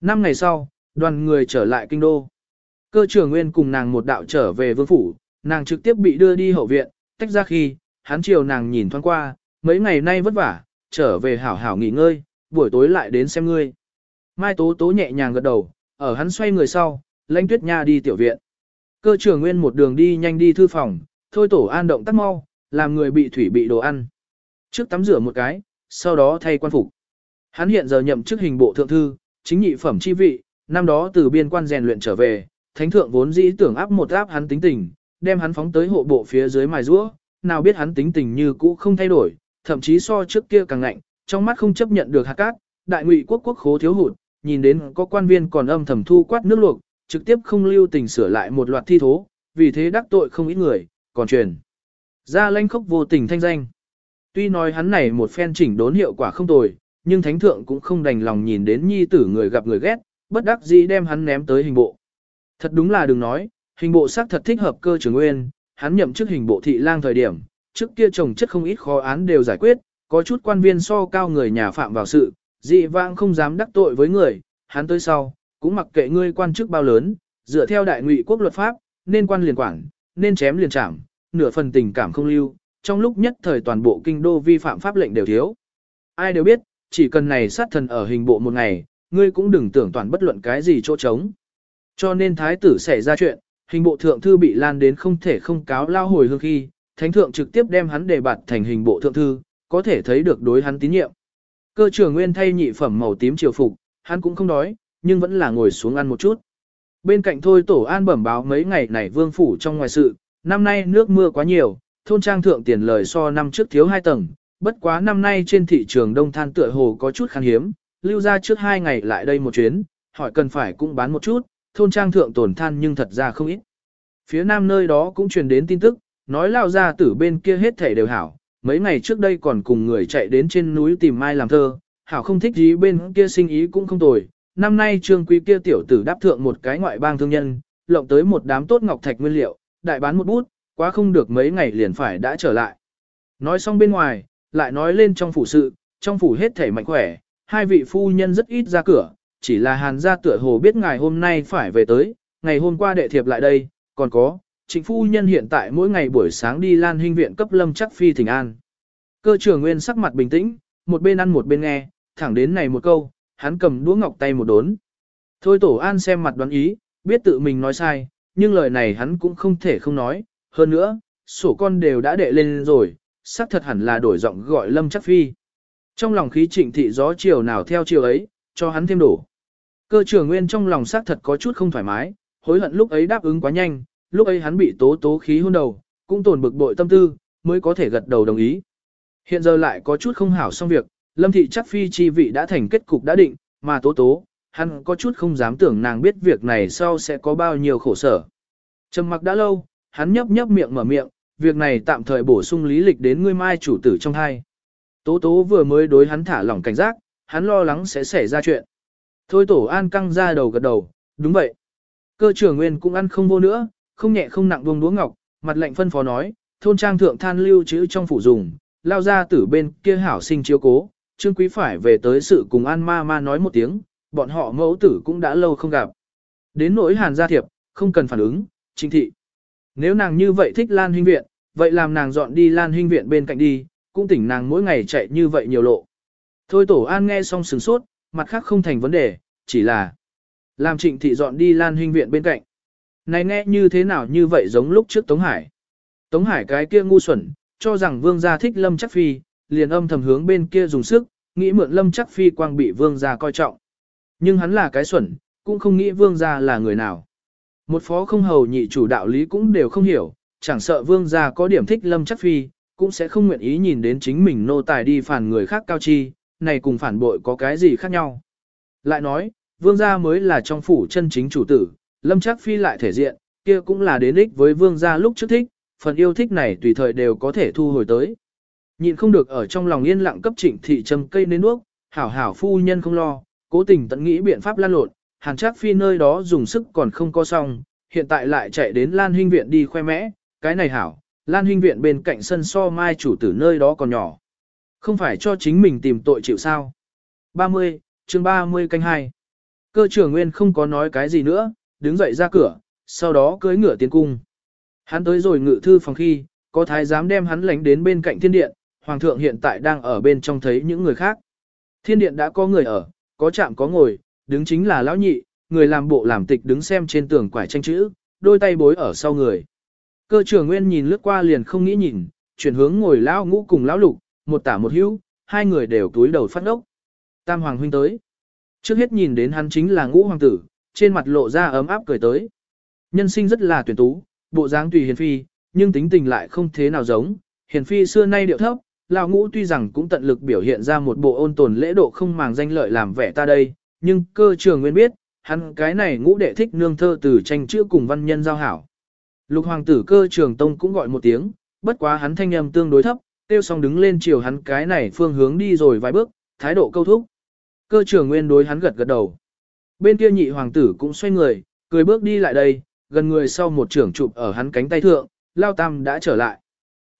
Năm ngày sau, đoàn người trở lại kinh đô. Cơ trưởng nguyên cùng nàng một đạo trở về vương phủ, nàng trực tiếp bị đưa đi hậu viện, tách ra khi, hắn chiều nàng nhìn thoáng qua, mấy ngày nay vất vả, trở về hảo hảo nghỉ ngơi, buổi tối lại đến xem ngươi. Mai Tố Tố nhẹ nhàng gật đầu, ở hắn xoay người sau, lãnh tuyết nha đi tiểu viện. Cơ trưởng nguyên một đường đi nhanh đi thư phòng, thôi tổ an động tắt mau, làm người bị thủy bị đồ ăn. Trước tắm rửa một cái, sau đó thay quan phục. Hắn hiện giờ nhậm chức hình bộ thượng thư, chính nhị phẩm chi vị, năm đó từ biên quan rèn luyện trở về, thánh thượng vốn dĩ tưởng áp một áp hắn tính tình, đem hắn phóng tới hộ bộ phía dưới mài rũa, nào biết hắn tính tình như cũ không thay đổi, thậm chí so trước kia càng ngạnh, trong mắt không chấp nhận được hạt cát, đại ngụy quốc quốc khố thiếu hụt, nhìn đến có quan viên còn âm thầm thu quát nước luộc, trực tiếp không lưu tình sửa lại một loạt thi thố, vì thế đắc tội không ít người, còn truyền. Ra lanh khốc vô tình thanh danh. Tuy nói hắn này một phen chỉnh đốn hiệu quả không tồi, nhưng thánh thượng cũng không đành lòng nhìn đến nhi tử người gặp người ghét, bất đắc dĩ đem hắn ném tới hình bộ. Thật đúng là đừng nói, hình bộ xác thật thích hợp cơ trưởng nguyên, hắn nhậm chức hình bộ thị lang thời điểm, trước kia chồng chất không ít khó án đều giải quyết, có chút quan viên so cao người nhà phạm vào sự, dị vãng không dám đắc tội với người, hắn tới sau, cũng mặc kệ ngươi quan chức bao lớn, dựa theo đại ngụy quốc luật pháp, nên quan liền quản, nên chém liền trảm, nửa phần tình cảm không lưu, trong lúc nhất thời toàn bộ kinh đô vi phạm pháp lệnh đều thiếu. Ai đều biết, chỉ cần này sát thần ở hình bộ một ngày, ngươi cũng đừng tưởng toàn bất luận cái gì chỗ trống. Cho nên thái tử xảy ra chuyện, hình bộ thượng thư bị lan đến không thể không cáo lao hồi hương khi, thánh thượng trực tiếp đem hắn đề bạt thành hình bộ thượng thư, có thể thấy được đối hắn tín nhiệm. Cơ trưởng nguyên thay nhị phẩm màu tím triều phục, hắn cũng không đói, nhưng vẫn là ngồi xuống ăn một chút. Bên cạnh thôi tổ an bẩm báo mấy ngày này vương phủ trong ngoài sự, năm nay nước mưa quá nhiều, thôn trang thượng tiền lời so năm trước thiếu hai tầng, bất quá năm nay trên thị trường đông than tựa hồ có chút khan hiếm, lưu ra trước hai ngày lại đây một chuyến, hỏi cần phải cũng bán một chút, thôn trang thượng tổn than nhưng thật ra không ít. Phía nam nơi đó cũng truyền đến tin tức, nói lao ra tử bên kia hết thể đều hảo, mấy ngày trước đây còn cùng người chạy đến trên núi tìm mai làm thơ, hảo không thích gì bên kia sinh ý cũng không tồi. Năm nay trương quý kia tiểu tử đáp thượng một cái ngoại bang thương nhân, lộng tới một đám tốt ngọc thạch nguyên liệu, đại bán một bút, quá không được mấy ngày liền phải đã trở lại. Nói xong bên ngoài, lại nói lên trong phủ sự, trong phủ hết thể mạnh khỏe, hai vị phu nhân rất ít ra cửa, chỉ là hàn gia tựa hồ biết ngài hôm nay phải về tới, ngày hôm qua đệ thiệp lại đây, còn có, trịnh phu nhân hiện tại mỗi ngày buổi sáng đi lan huynh viện cấp lâm chắc phi thỉnh an. Cơ trưởng nguyên sắc mặt bình tĩnh, một bên ăn một bên nghe, thẳng đến này một câu, hắn cầm đũa ngọc tay một đốn. Thôi tổ an xem mặt đoán ý, biết tự mình nói sai, nhưng lời này hắn cũng không thể không nói, hơn nữa, sổ con đều đã đệ lên rồi, xác thật hẳn là đổi giọng gọi lâm chắc phi. Trong lòng khí trịnh thị gió chiều nào theo chiều ấy, cho hắn thêm đủ. Cơ trưởng nguyên trong lòng xác thật có chút không thoải mái, hối hận lúc ấy đáp ứng quá nhanh, lúc ấy hắn bị tố tố khí hôn đầu, cũng tổn bực bội tâm tư, mới có thể gật đầu đồng ý. Hiện giờ lại có chút không hảo xong việc, lâm thị chắc phi chi vị đã thành kết cục đã định, mà tố tố, hắn có chút không dám tưởng nàng biết việc này sau sẽ có bao nhiêu khổ sở. Trầm mặc đã lâu, hắn nhấp nhấp miệng mở miệng, việc này tạm thời bổ sung lý lịch đến ngươi mai chủ tử trong hai. Tố tố vừa mới đối hắn thả lỏng cảnh giác, hắn lo lắng sẽ xảy ra chuyện. Thôi tổ an căng ra đầu gật đầu, đúng vậy. Cơ trưởng nguyên cũng ăn không vô nữa, không nhẹ không nặng buông đũa ngọc, mặt lạnh phân phó nói, thôn trang thượng than lưu trữ trong phủ dùng, lao ra tử bên kia hảo sinh chiếu cố, trương quý phải về tới sự cùng an ma ma nói một tiếng, bọn họ mẫu tử cũng đã lâu không gặp. Đến nỗi hàn gia thiệp, không cần phản ứng, chính thị. Nếu nàng như vậy thích lan huynh viện, vậy làm nàng dọn đi lan huynh viện bên cạnh đi, cũng tỉnh nàng mỗi ngày chạy như vậy nhiều lộ. Thôi tổ an nghe xong sừng sốt, mặt khác không thành vấn đề, chỉ là làm trịnh thị dọn đi lan huynh viện bên cạnh. Này nghe như thế nào như vậy giống lúc trước Tống Hải. Tống Hải cái kia ngu xuẩn, cho rằng vương gia thích lâm chắc phi, liền âm thầm hướng bên kia dùng sức, nghĩ mượn lâm chắc phi quang bị vương gia coi trọng. Nhưng hắn là cái xuẩn, cũng không nghĩ vương gia là người nào. Một phó không hầu nhị chủ đạo lý cũng đều không hiểu, chẳng sợ vương gia có điểm thích lâm chắc phi, cũng sẽ không nguyện ý nhìn đến chính mình nô tài đi phản người khác cao chi, này cùng phản bội có cái gì khác nhau. Lại nói, vương gia mới là trong phủ chân chính chủ tử, lâm chắc phi lại thể diện, kia cũng là đến ích với vương gia lúc trước thích, phần yêu thích này tùy thời đều có thể thu hồi tới. Nhịn không được ở trong lòng yên lặng cấp trịnh thị trầm cây nến nước, hảo hảo phu nhân không lo, cố tình tận nghĩ biện pháp lan lộn, hàn chắc phi nơi đó dùng sức còn không có xong, hiện tại lại chạy đến Lan Hinh Viện đi khoe mẽ, cái này hảo, Lan Hinh Viện bên cạnh sân so mai chủ tử nơi đó còn nhỏ. Không phải cho chính mình tìm tội chịu sao. 30, chương 30 canh 2. Cơ trưởng Nguyên không có nói cái gì nữa, đứng dậy ra cửa, sau đó cưỡi ngựa tiến cung. Hắn tới rồi ngự thư phòng khi, có thái giám đem hắn lánh đến bên cạnh thiên điện, hoàng thượng hiện tại đang ở bên trong thấy những người khác. Thiên điện đã có người ở, có chạm có ngồi, đứng chính là lão nhị, người làm bộ làm tịch đứng xem trên tường quải tranh chữ, đôi tay bối ở sau người. Cơ trưởng nguyên nhìn lướt qua liền không nghĩ nhìn, chuyển hướng ngồi lão ngũ cùng lão lục, một tả một hữu, hai người đều túi đầu phát ốc. Tam hoàng huynh tới. Trước hết nhìn đến hắn chính là ngũ hoàng tử, trên mặt lộ ra ấm áp cười tới. Nhân sinh rất là tuyển tú, bộ dáng tùy hiền phi, nhưng tính tình lại không thế nào giống. Hiền phi xưa nay điệu thấp, lão ngũ tuy rằng cũng tận lực biểu hiện ra một bộ ôn tồn lễ độ không màng danh lợi làm vẻ ta đây, nhưng cơ trường nguyên biết, hắn cái này ngũ đệ thích nương thơ từ tranh chữ cùng văn nhân giao hảo. Lục hoàng tử cơ trường tông cũng gọi một tiếng, bất quá hắn thanh âm tương đối thấp, tiêu xong đứng lên chiều hắn cái này phương hướng đi rồi vài bước, thái độ câu thúc. Cơ trường nguyên đối hắn gật gật đầu. Bên kia nhị hoàng tử cũng xoay người, cười bước đi lại đây, gần người sau một trưởng chụp ở hắn cánh tay thượng, lao tam đã trở lại.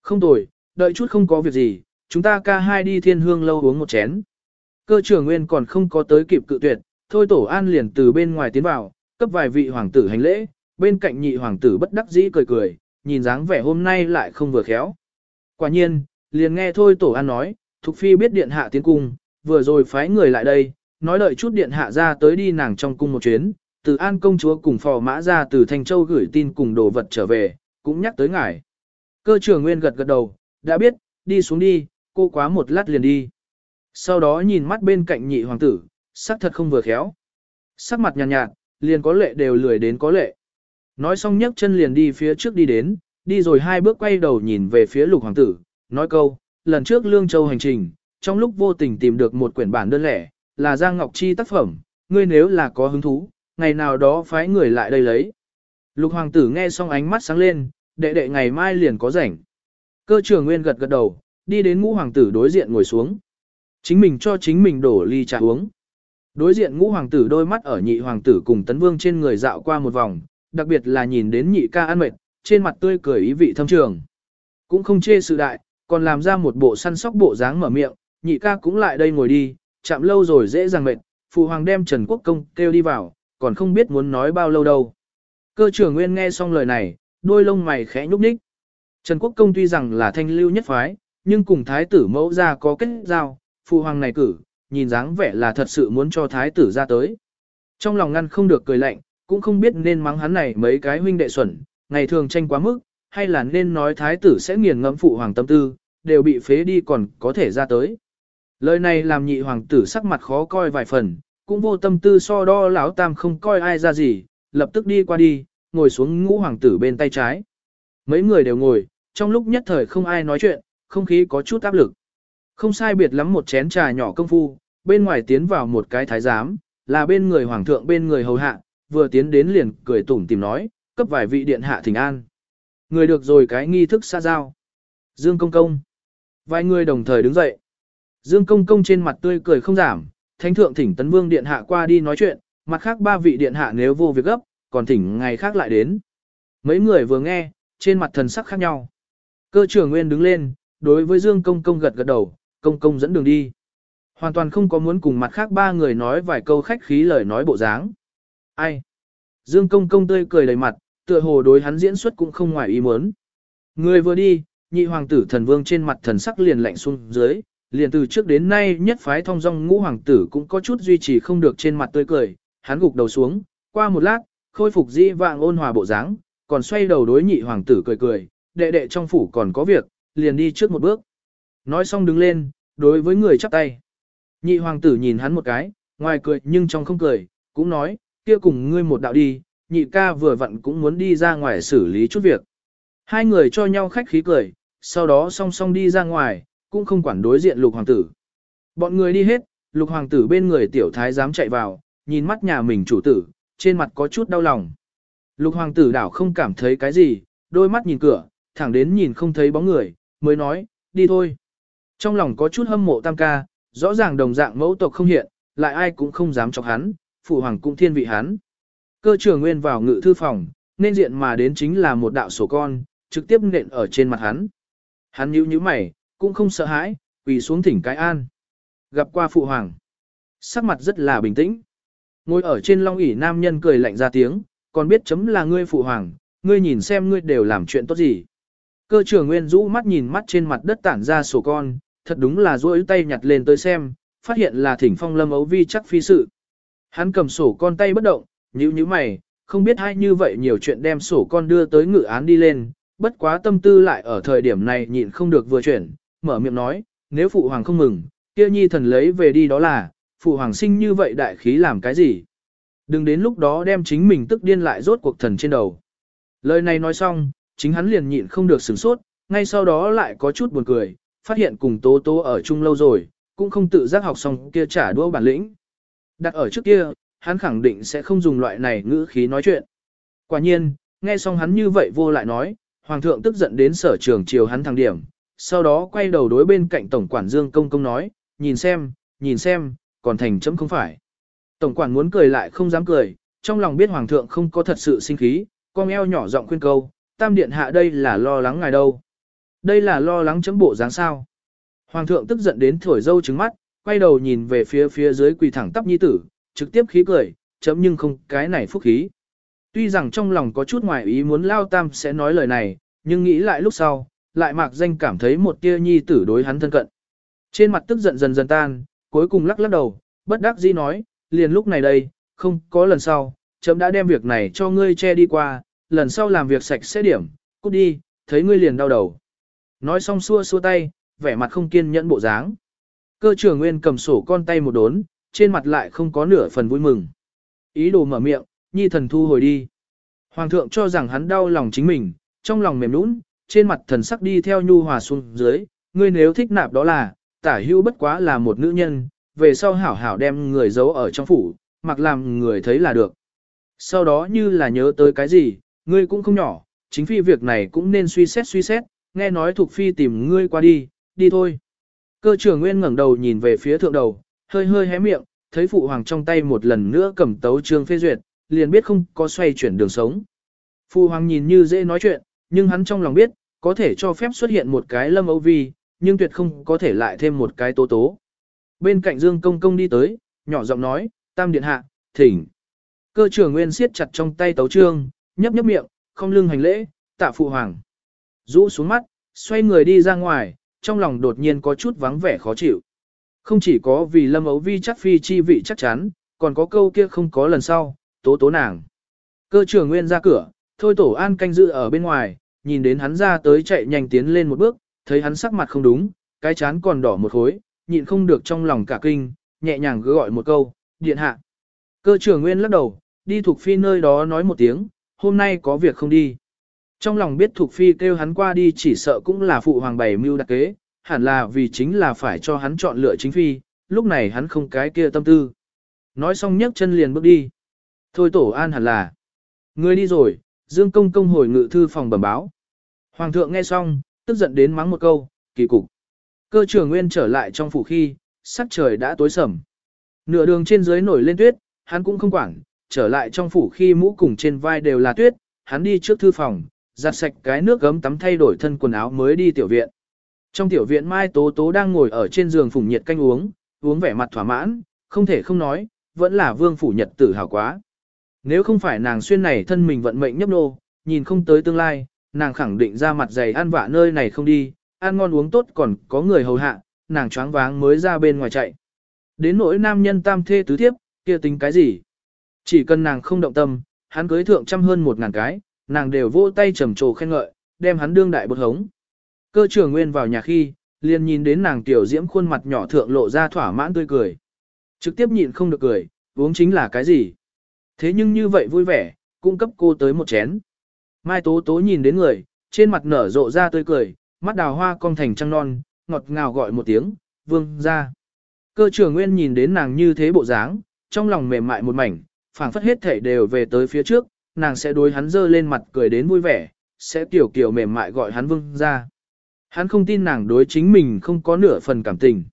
Không tồi, đợi chút không có việc gì, chúng ta ca hai đi thiên hương lâu uống một chén. Cơ trưởng nguyên còn không có tới kịp cự tuyệt, thôi tổ an liền từ bên ngoài tiến vào, cấp vài vị hoàng tử hành lễ, bên cạnh nhị hoàng tử bất đắc dĩ cười cười, nhìn dáng vẻ hôm nay lại không vừa khéo. Quả nhiên, liền nghe thôi tổ an nói, Thục Phi biết điện hạ tiến cung, vừa rồi phái người lại đây, nói đợi chút điện hạ ra tới đi nàng trong cung một chuyến, từ an công chúa cùng phò mã ra từ Thanh Châu gửi tin cùng đồ vật trở về, cũng nhắc tới ngài. Cơ trưởng nguyên gật gật đầu, đã biết, đi xuống đi, cô quá một lát liền đi. Sau đó nhìn mắt bên cạnh nhị hoàng tử, sắc thật không vừa khéo. Sắc mặt nhàn nhạt, nhạt, liền có lệ đều lười đến có lệ. Nói xong nhấc chân liền đi phía trước đi đến, đi rồi hai bước quay đầu nhìn về phía lục hoàng tử, nói câu, lần trước Lương Châu hành trình, trong lúc vô tình tìm được một quyển bản đơn lẻ, là Giang Ngọc Chi tác phẩm, ngươi nếu là có hứng thú, ngày nào đó phái người lại đây lấy. Lục hoàng tử nghe xong ánh mắt sáng lên, đệ đệ ngày mai liền có rảnh. Cơ trưởng nguyên gật gật đầu, đi đến ngũ hoàng tử đối diện ngồi xuống. Chính mình cho chính mình đổ ly trà uống. Đối diện ngũ hoàng tử đôi mắt ở nhị hoàng tử cùng tấn vương trên người dạo qua một vòng, đặc biệt là nhìn đến nhị ca ăn mệt, trên mặt tươi cười ý vị thâm trường. Cũng không chê sự đại, còn làm ra một bộ săn sóc bộ dáng mở miệng, nhị ca cũng lại đây ngồi đi, chạm lâu rồi dễ dàng mệt, phụ hoàng đem Trần Quốc Công kêu đi vào, còn không biết muốn nói bao lâu đâu. Cơ trưởng nguyên nghe xong lời này, đôi lông mày khẽ nhúc nhích. Trần Quốc Công tuy rằng là thanh lưu nhất phái, nhưng cùng thái tử mẫu ra có kết giao, phụ hoàng này cử, nhìn dáng vẻ là thật sự muốn cho thái tử ra tới. Trong lòng ngăn không được cười lạnh, cũng không biết nên mắng hắn này mấy cái huynh đệ xuẩn, ngày thường tranh quá mức, hay là nên nói thái tử sẽ nghiền ngẫm phụ hoàng tâm tư, đều bị phế đi còn có thể ra tới. Lời này làm nhị hoàng tử sắc mặt khó coi vài phần, cũng vô tâm tư so đo lão tam không coi ai ra gì, lập tức đi qua đi, ngồi xuống ngũ hoàng tử bên tay trái. Mấy người đều ngồi, trong lúc nhất thời không ai nói chuyện, không khí có chút áp lực. Không sai biệt lắm một chén trà nhỏ công phu, bên ngoài tiến vào một cái thái giám, là bên người hoàng thượng bên người hầu hạ, vừa tiến đến liền cười tủm tìm nói, cấp vài vị điện hạ thỉnh an. Người được rồi cái nghi thức xa giao. Dương công công. Vài người đồng thời đứng dậy. Dương công công trên mặt tươi cười không giảm, thánh thượng thỉnh tấn vương điện hạ qua đi nói chuyện, mặt khác ba vị điện hạ nếu vô việc gấp, còn thỉnh ngày khác lại đến. Mấy người vừa nghe, trên mặt thần sắc khác nhau. Cơ trưởng nguyên đứng lên, đối với Dương công công gật gật đầu, công công dẫn đường đi. Hoàn toàn không có muốn cùng mặt khác ba người nói vài câu khách khí lời nói bộ dáng. Ai? Dương công công tươi cười đầy mặt, tựa hồ đối hắn diễn xuất cũng không ngoài ý muốn. Người vừa đi, nhị hoàng tử thần vương trên mặt thần sắc liền lạnh xuống dưới, liền từ trước đến nay nhất phái thông dong ngũ hoàng tử cũng có chút duy trì không được trên mặt tươi cười, hắn gục đầu xuống, qua một lát, khôi phục di vạng ôn hòa bộ dáng, còn xoay đầu đối nhị hoàng tử cười cười, đệ đệ trong phủ còn có việc, liền đi trước một bước. Nói xong đứng lên, đối với người chắp tay. Nhị hoàng tử nhìn hắn một cái, ngoài cười nhưng trong không cười, cũng nói, kia cùng ngươi một đạo đi, nhị ca vừa vặn cũng muốn đi ra ngoài xử lý chút việc. Hai người cho nhau khách khí cười, sau đó song song đi ra ngoài, cũng không quản đối diện lục hoàng tử. Bọn người đi hết, lục hoàng tử bên người tiểu thái dám chạy vào, nhìn mắt nhà mình chủ tử, trên mặt có chút đau lòng. Lục hoàng tử đảo không cảm thấy cái gì, đôi mắt nhìn cửa, thẳng đến nhìn không thấy bóng người, mới nói, đi thôi. Trong lòng có chút hâm mộ tam ca, rõ ràng đồng dạng mẫu tộc không hiện, lại ai cũng không dám chọc hắn, phụ hoàng cũng thiên vị hắn. Cơ trưởng nguyên vào ngự thư phòng, nên diện mà đến chính là một đạo sổ con, trực tiếp nện ở trên mặt hắn. Hắn nhíu nhíu mày, cũng không sợ hãi, quỳ xuống thỉnh cái an. Gặp qua phụ hoàng. Sắc mặt rất là bình tĩnh. Ngồi ở trên long ỷ nam nhân cười lạnh ra tiếng, còn biết chấm là ngươi phụ hoàng, ngươi nhìn xem ngươi đều làm chuyện tốt gì. Cơ trưởng nguyên rũ mắt nhìn mắt trên mặt đất tản ra sổ con, thật đúng là duỗi tay nhặt lên tới xem, phát hiện là thỉnh phong lâm ấu vi chắc phi sự. Hắn cầm sổ con tay bất động, nhíu nhíu mày, không biết hay như vậy nhiều chuyện đem sổ con đưa tới ngự án đi lên, bất quá tâm tư lại ở thời điểm này nhịn không được vừa chuyển, mở miệng nói, nếu phụ hoàng không mừng, kia nhi thần lấy về đi đó là, phụ hoàng sinh như vậy đại khí làm cái gì. Đừng đến lúc đó đem chính mình tức điên lại rốt cuộc thần trên đầu. Lời này nói xong, chính hắn liền nhịn không được sửng sốt, ngay sau đó lại có chút buồn cười, phát hiện cùng tố tố ở chung lâu rồi, cũng không tự giác học xong kia trả đũa bản lĩnh. Đặt ở trước kia, hắn khẳng định sẽ không dùng loại này ngữ khí nói chuyện. Quả nhiên, nghe xong hắn như vậy vô lại nói, hoàng thượng tức giận đến sở trường chiều hắn thăng điểm, sau đó quay đầu đối bên cạnh tổng quản Dương Công Công nói, nhìn xem, nhìn xem, còn thành chấm không phải. Tổng quản muốn cười lại không dám cười, trong lòng biết hoàng thượng không có thật sự sinh khí, con eo nhỏ giọng khuyên câu, tam điện hạ đây là lo lắng ngài đâu. Đây là lo lắng chấm bộ dáng sao. Hoàng thượng tức giận đến thổi dâu trứng mắt, quay đầu nhìn về phía phía dưới quỳ thẳng tắp nhi tử, trực tiếp khí cười, chấm nhưng không cái này phúc khí. Tuy rằng trong lòng có chút ngoài ý muốn Lao Tam sẽ nói lời này, nhưng nghĩ lại lúc sau, lại mạc danh cảm thấy một tia nhi tử đối hắn thân cận. Trên mặt tức giận dần dần tan, cuối cùng lắc lắc đầu, bất đắc dĩ nói, liền lúc này đây, không có lần sau, chấm đã đem việc này cho ngươi che đi qua, lần sau làm việc sạch sẽ điểm, cút đi, thấy ngươi liền đau đầu. Nói xong xua xua tay, vẻ mặt không kiên nhẫn bộ dáng. Cơ trưởng nguyên cầm sổ con tay một đốn, trên mặt lại không có nửa phần vui mừng. Ý đồ mở miệng, nhi thần thu hồi đi. Hoàng thượng cho rằng hắn đau lòng chính mình, trong lòng mềm nũng, trên mặt thần sắc đi theo nhu hòa xuống dưới, ngươi nếu thích nạp đó là, tả hưu bất quá là một nữ nhân, về sau hảo hảo đem người giấu ở trong phủ, mặc làm người thấy là được. Sau đó như là nhớ tới cái gì, ngươi cũng không nhỏ, chính phi việc này cũng nên suy xét suy xét, nghe nói thuộc phi tìm ngươi qua đi, đi thôi. Cơ trưởng nguyên ngẩng đầu nhìn về phía thượng đầu, hơi hơi hé miệng, thấy phụ hoàng trong tay một lần nữa cầm tấu trương phê duyệt, liền biết không có xoay chuyển đường sống. Phụ hoàng nhìn như dễ nói chuyện, nhưng hắn trong lòng biết, có thể cho phép xuất hiện một cái lâm âu vi, nhưng tuyệt không có thể lại thêm một cái tố tố. Bên cạnh Dương Công Công đi tới, nhỏ giọng nói, tam điện hạ, thỉnh. Cơ trưởng nguyên siết chặt trong tay tấu trương, nhấp nhấp miệng, không lưng hành lễ, tạ phụ hoàng. Rũ xuống mắt, xoay người đi ra ngoài, trong lòng đột nhiên có chút vắng vẻ khó chịu. Không chỉ có vì lâm ấu vi chắc phi chi vị chắc chắn, còn có câu kia không có lần sau, tố tố nàng. Cơ trưởng nguyên ra cửa, thôi tổ an canh giữ ở bên ngoài, nhìn đến hắn ra tới chạy nhanh tiến lên một bước, thấy hắn sắc mặt không đúng, cái chán còn đỏ một khối, nhịn không được trong lòng cả kinh, nhẹ nhàng gọi một câu, điện hạ. Cơ trưởng nguyên lắc đầu, đi thuộc phi nơi đó nói một tiếng, hôm nay có việc không đi. Trong lòng biết thuộc phi kêu hắn qua đi chỉ sợ cũng là phụ hoàng bày mưu đặc kế, hẳn là vì chính là phải cho hắn chọn lựa chính phi, lúc này hắn không cái kia tâm tư. Nói xong nhấc chân liền bước đi. Thôi tổ an hẳn là. Người đi rồi, Dương Công Công hồi ngự thư phòng bẩm báo. Hoàng thượng nghe xong, tức giận đến mắng một câu, kỳ cục. Cơ trưởng nguyên trở lại trong phủ khi, sắc trời đã tối sầm. Nửa đường trên dưới nổi lên tuyết, hắn cũng không quản, trở lại trong phủ khi mũ cùng trên vai đều là tuyết, hắn đi trước thư phòng, giặt sạch cái nước gấm tắm thay đổi thân quần áo mới đi tiểu viện. Trong tiểu viện Mai Tố Tố đang ngồi ở trên giường phùng nhiệt canh uống, uống vẻ mặt thỏa mãn, không thể không nói, vẫn là vương phủ nhật tử hào quá. Nếu không phải nàng xuyên này thân mình vận mệnh nhấp nô, nhìn không tới tương lai, nàng khẳng định ra mặt dày ăn vạ nơi này không đi, ăn ngon uống tốt còn có người hầu hạ, nàng choáng váng mới ra bên ngoài chạy. Đến nỗi nam nhân tam thê tứ thiếp, kia tính cái gì? Chỉ cần nàng không động tâm, hắn cưới thượng trăm hơn một ngàn cái, nàng đều vỗ tay trầm trồ khen ngợi, đem hắn đương đại bột hống. Cơ trưởng nguyên vào nhà khi, liền nhìn đến nàng tiểu diễm khuôn mặt nhỏ thượng lộ ra thỏa mãn tươi cười. Trực tiếp nhịn không được cười, uống chính là cái gì? Thế nhưng như vậy vui vẻ, cung cấp cô tới một chén. Mai Tố Tố nhìn đến người, trên mặt nở rộ ra tươi cười, mắt đào hoa cong thành trăng non, ngọt ngào gọi một tiếng, vương ra. Cơ trưởng nguyên nhìn đến nàng như thế bộ dáng, trong lòng mềm mại một mảnh, phảng phất hết thể đều về tới phía trước, nàng sẽ đối hắn dơ lên mặt cười đến vui vẻ, sẽ tiểu kiểu mềm mại gọi hắn vương ra. Hắn không tin nàng đối chính mình không có nửa phần cảm tình.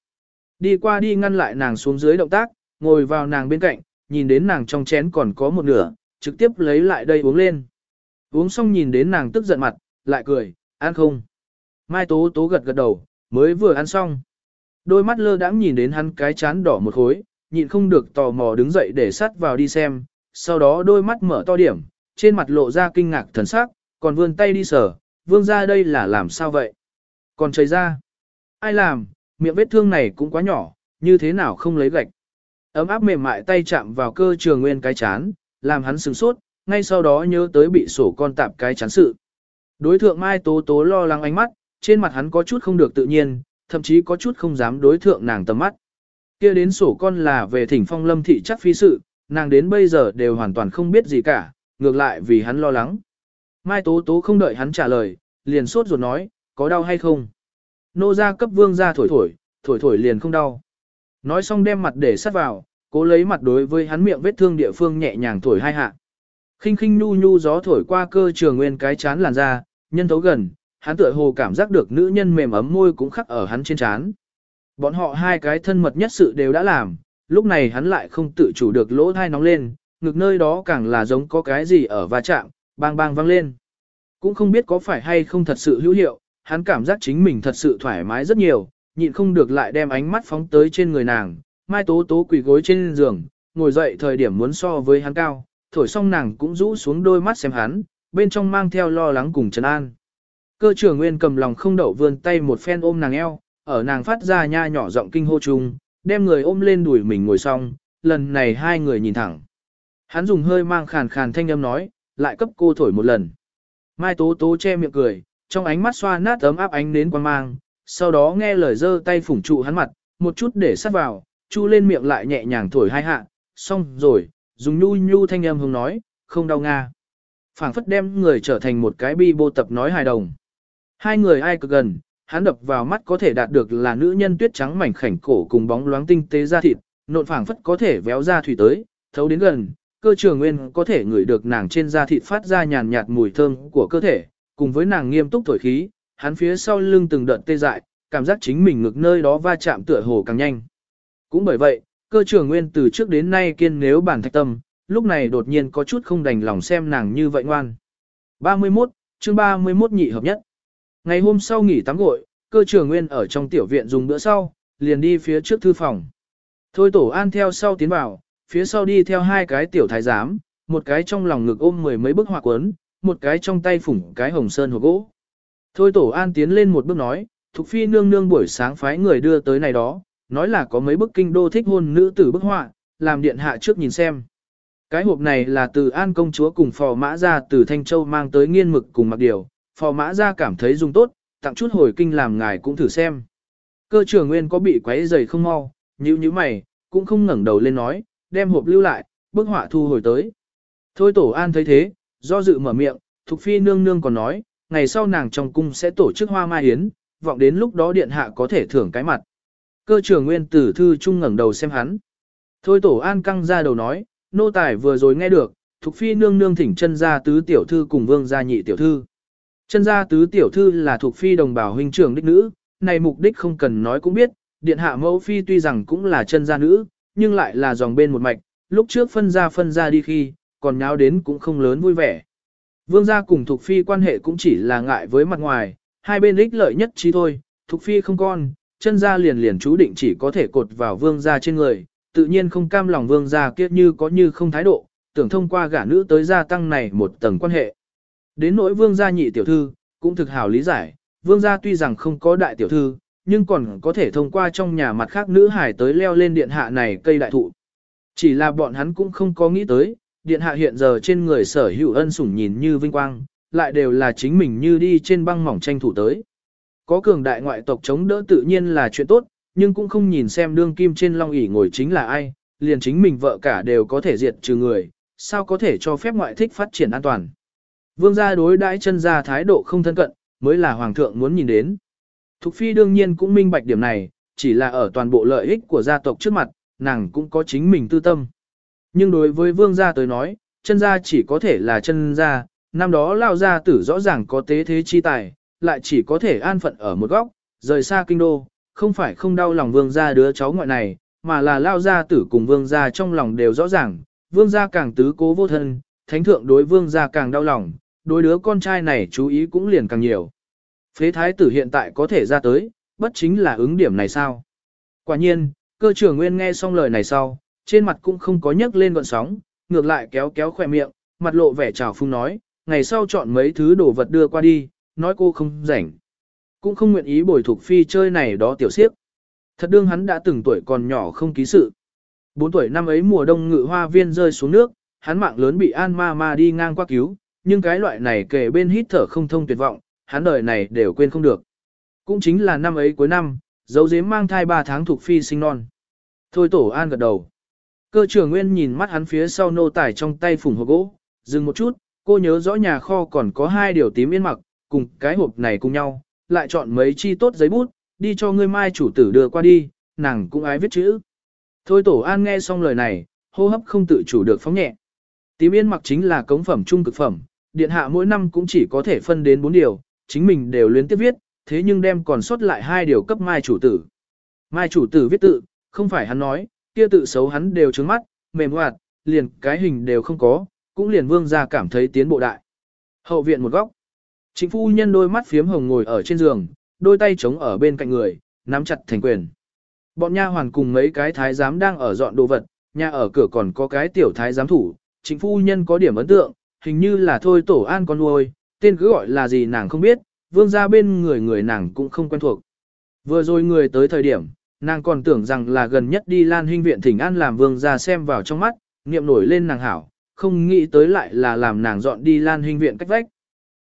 Đi qua đi ngăn lại nàng xuống dưới động tác, ngồi vào nàng bên cạnh, nhìn đến nàng trong chén còn có một nửa, trực tiếp lấy lại đây uống lên. Uống xong nhìn đến nàng tức giận mặt, lại cười, ăn không. Mai Tố Tố gật gật đầu, mới vừa ăn xong. Đôi mắt lơ đãng nhìn đến hắn cái chán đỏ một khối, nhịn không được tò mò đứng dậy để sát vào đi xem, sau đó đôi mắt mở to điểm, trên mặt lộ ra kinh ngạc thần sắc, còn vươn tay đi sờ, vương ra đây là làm sao vậy? Còn chảy ra, ai làm, miệng vết thương này cũng quá nhỏ, như thế nào không lấy gạch. Ấm áp mềm mại tay chạm vào cơ trường nguyên cái chán, làm hắn sửng sốt, ngay sau đó nhớ tới bị sổ con tạp cái chán sự. Đối thượng Mai Tố Tố lo lắng ánh mắt, trên mặt hắn có chút không được tự nhiên, thậm chí có chút không dám đối thượng nàng tầm mắt. Kia đến sổ con là về thỉnh phong lâm thị chắc phi sự, nàng đến bây giờ đều hoàn toàn không biết gì cả, ngược lại vì hắn lo lắng. Mai Tố Tố không đợi hắn trả lời, liền sốt ruột nói, có đau hay không? Nô ra cấp vương ra thổi thổi, thổi thổi liền không đau. Nói xong đem mặt để sát vào, cố lấy mặt đối với hắn miệng vết thương địa phương nhẹ nhàng thổi hai hạ. khinh khinh nhu nhu gió thổi qua cơ trường nguyên cái chán làn da, nhân thấu gần, hắn tựa hồ cảm giác được nữ nhân mềm ấm môi cũng khắc ở hắn trên chán. Bọn họ hai cái thân mật nhất sự đều đã làm, lúc này hắn lại không tự chủ được lỗ thai nóng lên, ngực nơi đó càng là giống có cái gì ở va chạm, bang bang vang lên. Cũng không biết có phải hay không thật sự hữu hiệu, hắn cảm giác chính mình thật sự thoải mái rất nhiều, nhịn không được lại đem ánh mắt phóng tới trên người nàng, mai tố tố quỳ gối trên giường, ngồi dậy thời điểm muốn so với hắn cao, thổi xong nàng cũng rũ xuống đôi mắt xem hắn, bên trong mang theo lo lắng cùng trấn an. Cơ trưởng nguyên cầm lòng không đậu vươn tay một phen ôm nàng eo, ở nàng phát ra nha nhỏ giọng kinh hô chung, đem người ôm lên đuổi mình ngồi xong, lần này hai người nhìn thẳng. Hắn dùng hơi mang khàn khàn thanh âm nói, lại cấp cô thổi một lần. Mai Tố Tố che miệng cười, trong ánh mắt xoa nát ấm áp ánh nến quan mang, sau đó nghe lời giơ tay phủng trụ hắn mặt, một chút để sát vào, chu lên miệng lại nhẹ nhàng thổi hai hạ, xong rồi, dùng nhu nhu thanh âm hướng nói, không đau nga. phảng phất đem người trở thành một cái bi bô tập nói hài đồng. Hai người ai cực gần, hắn đập vào mắt có thể đạt được là nữ nhân tuyết trắng mảnh khảnh cổ cùng bóng loáng tinh tế da thịt, nộn phảng phất có thể véo ra thủy tới, thấu đến gần, cơ trường nguyên có thể ngửi được nàng trên da thịt phát ra nhàn nhạt mùi thơm của cơ thể, cùng với nàng nghiêm túc thổi khí, hắn phía sau lưng từng đợt tê dại, cảm giác chính mình ngực nơi đó va chạm tựa hồ càng nhanh. Cũng bởi vậy, cơ trưởng nguyên từ trước đến nay kiên nếu bản thạch tâm, lúc này đột nhiên có chút không đành lòng xem nàng như vậy ngoan. 31, chương 31 nhị hợp nhất. Ngày hôm sau nghỉ tắm gội, cơ trưởng nguyên ở trong tiểu viện dùng bữa sau, liền đi phía trước thư phòng. Thôi tổ an theo sau tiến vào, phía sau đi theo hai cái tiểu thái giám, một cái trong lòng ngực ôm mười mấy bức họa cuốn, một cái trong tay phủng cái hồng sơn hộp gỗ. Thôi tổ an tiến lên một bước nói, Thục Phi nương nương buổi sáng phái người đưa tới này đó, nói là có mấy bức kinh đô thích hôn nữ tử bức họa, làm điện hạ trước nhìn xem. Cái hộp này là từ An công chúa cùng phò mã ra từ Thanh Châu mang tới nghiên mực cùng mặc điều, phò mã ra cảm thấy dùng tốt, tặng chút hồi kinh làm ngài cũng thử xem. Cơ trưởng nguyên có bị quấy dày không mau, như như mày, cũng không ngẩng đầu lên nói, đem hộp lưu lại, bức họa thu hồi tới. Thôi tổ an thấy thế, do dự mở miệng, Thục Phi nương nương còn nói, ngày sau nàng trong cung sẽ tổ chức hoa mai yến, vọng đến lúc đó điện hạ có thể thưởng cái mặt. Cơ trưởng nguyên tử thư trung ngẩng đầu xem hắn. Thôi tổ an căng ra đầu nói, nô tài vừa rồi nghe được, Thục Phi nương nương thỉnh chân gia tứ tiểu thư cùng vương gia nhị tiểu thư. Chân gia tứ tiểu thư là Thuộc Phi đồng bào huynh trưởng đích nữ, này mục đích không cần nói cũng biết, điện hạ mẫu phi tuy rằng cũng là chân gia nữ, nhưng lại là dòng bên một mạch, lúc trước phân gia phân gia đi khi, còn nháo đến cũng không lớn vui vẻ. Vương gia cùng Thục Phi quan hệ cũng chỉ là ngại với mặt ngoài, hai bên ích lợi nhất trí thôi, Thục Phi không con, chân gia liền liền chú định chỉ có thể cột vào vương gia trên người, tự nhiên không cam lòng vương gia kia như có như không thái độ, tưởng thông qua gả nữ tới gia tăng này một tầng quan hệ. Đến nỗi vương gia nhị tiểu thư, cũng thực hảo lý giải, vương gia tuy rằng không có đại tiểu thư, nhưng còn có thể thông qua trong nhà mặt khác nữ hải tới leo lên điện hạ này cây đại thụ. Chỉ là bọn hắn cũng không có nghĩ tới, điện hạ hiện giờ trên người sở hữu ân sủng nhìn như vinh quang, lại đều là chính mình như đi trên băng mỏng tranh thủ tới. Có cường đại ngoại tộc chống đỡ tự nhiên là chuyện tốt, nhưng cũng không nhìn xem đương kim trên long ỷ ngồi chính là ai, liền chính mình vợ cả đều có thể diệt trừ người, sao có thể cho phép ngoại thích phát triển an toàn. Vương gia đối đãi chân gia thái độ không thân cận, mới là hoàng thượng muốn nhìn đến. Thục phi đương nhiên cũng minh bạch điểm này, chỉ là ở toàn bộ lợi ích của gia tộc trước mặt, nàng cũng có chính mình tư tâm. Nhưng đối với vương gia tới nói, chân gia chỉ có thể là chân gia, năm đó lao gia tử rõ ràng có tế thế chi tài, lại chỉ có thể an phận ở một góc, rời xa kinh đô, không phải không đau lòng vương gia đứa cháu ngoại này, mà là lao gia tử cùng vương gia trong lòng đều rõ ràng, vương gia càng tứ cố vô thân, thánh thượng đối vương gia càng đau lòng, đối đứa con trai này chú ý cũng liền càng nhiều. Phế thái tử hiện tại có thể ra tới, bất chính là ứng điểm này sao? Quả nhiên, cơ trưởng nguyên nghe xong lời này sau, trên mặt cũng không có nhấc lên gọn sóng, ngược lại kéo kéo khỏe miệng, mặt lộ vẻ trào phung nói, ngày sau chọn mấy thứ đồ vật đưa qua đi, nói cô không rảnh. Cũng không nguyện ý bồi thuộc phi chơi này đó tiểu siếp. Thật đương hắn đã từng tuổi còn nhỏ không ký sự. Bốn tuổi năm ấy mùa đông ngự hoa viên rơi xuống nước, hắn mạng lớn bị An Ma Ma đi ngang qua cứu, nhưng cái loại này kể bên hít thở không thông tuyệt vọng, hắn đời này đều quên không được. Cũng chính là năm ấy cuối năm, dấu dếm mang thai 3 tháng thuộc phi sinh non. Thôi tổ an gật đầu. Cơ trưởng nguyên nhìn mắt hắn phía sau nô tải trong tay phủng hộp gỗ, dừng một chút, cô nhớ rõ nhà kho còn có hai điều tím yên mặc, cùng cái hộp này cùng nhau, lại chọn mấy chi tốt giấy bút, đi cho ngươi mai chủ tử đưa qua đi, nàng cũng ái viết chữ. Thôi tổ an nghe xong lời này, hô hấp không tự chủ được phóng nhẹ. Tím yên mặc chính là cống phẩm trung cực phẩm, điện hạ mỗi năm cũng chỉ có thể phân đến 4 điều, chính mình đều luyến tiếp viết, thế nhưng đem còn sót lại hai điều cấp mai chủ tử. Mai chủ tử viết tự, không phải hắn nói, kia tự xấu hắn đều trướng mắt, mềm hoạt, liền cái hình đều không có, cũng liền vương ra cảm thấy tiến bộ đại. Hậu viện một góc. Chính phu nhân đôi mắt phiếm hồng ngồi ở trên giường, đôi tay chống ở bên cạnh người, nắm chặt thành quyền. Bọn nha hoàn cùng mấy cái thái giám đang ở dọn đồ vật, nhà ở cửa còn có cái tiểu thái giám thủ, chính phu nhân có điểm ấn tượng, hình như là thôi tổ an con nuôi, tên cứ gọi là gì nàng không biết, vương gia bên người người nàng cũng không quen thuộc. Vừa rồi người tới thời điểm, nàng còn tưởng rằng là gần nhất đi lan huynh viện thỉnh an làm vương gia xem vào trong mắt, niệm nổi lên nàng hảo, không nghĩ tới lại là làm nàng dọn đi lan huynh viện cách vách.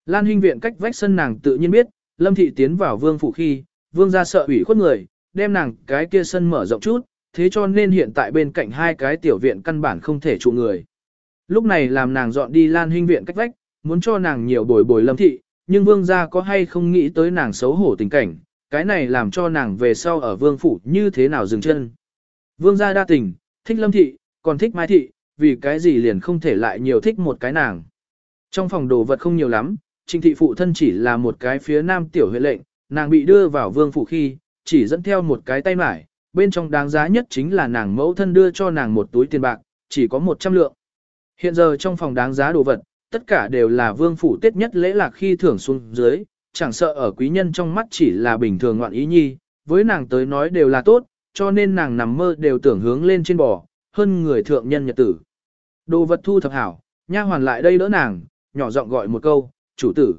Lan huynh viện cách vách sân nàng tự nhiên biết, lâm thị tiến vào vương phủ khi, vương gia sợ ủy khuất người, đem nàng cái kia sân mở rộng chút, thế cho nên hiện tại bên cạnh hai cái tiểu viện căn bản không thể trụ người. Lúc này làm nàng dọn đi lan huynh viện cách vách, muốn cho nàng nhiều bồi bồi lâm thị, nhưng vương gia có hay không nghĩ tới nàng xấu hổ tình cảnh, cái này làm cho nàng về sau ở vương phủ như thế nào dừng chân. Vương gia đa tình, thích lâm thị, còn thích mai thị, vì cái gì liền không thể lại nhiều thích một cái nàng. Trong phòng đồ vật không nhiều lắm, trịnh thị phụ thân chỉ là một cái phía nam tiểu huyện lệnh, nàng bị đưa vào vương phủ khi, chỉ dẫn theo một cái tay mải, bên trong đáng giá nhất chính là nàng mẫu thân đưa cho nàng một túi tiền bạc, chỉ có 100 lượng. Hiện giờ trong phòng đáng giá đồ vật, tất cả đều là vương phủ tiết nhất lễ lạc khi thưởng xuống dưới, chẳng sợ ở quý nhân trong mắt chỉ là bình thường ngoạn ý nhi, với nàng tới nói đều là tốt, cho nên nàng nằm mơ đều tưởng hướng lên trên bò, hơn người thượng nhân nhật tử. Đồ vật thu thập hảo, nha hoàn lại đây đỡ nàng, nhỏ giọng gọi một câu, chủ tử.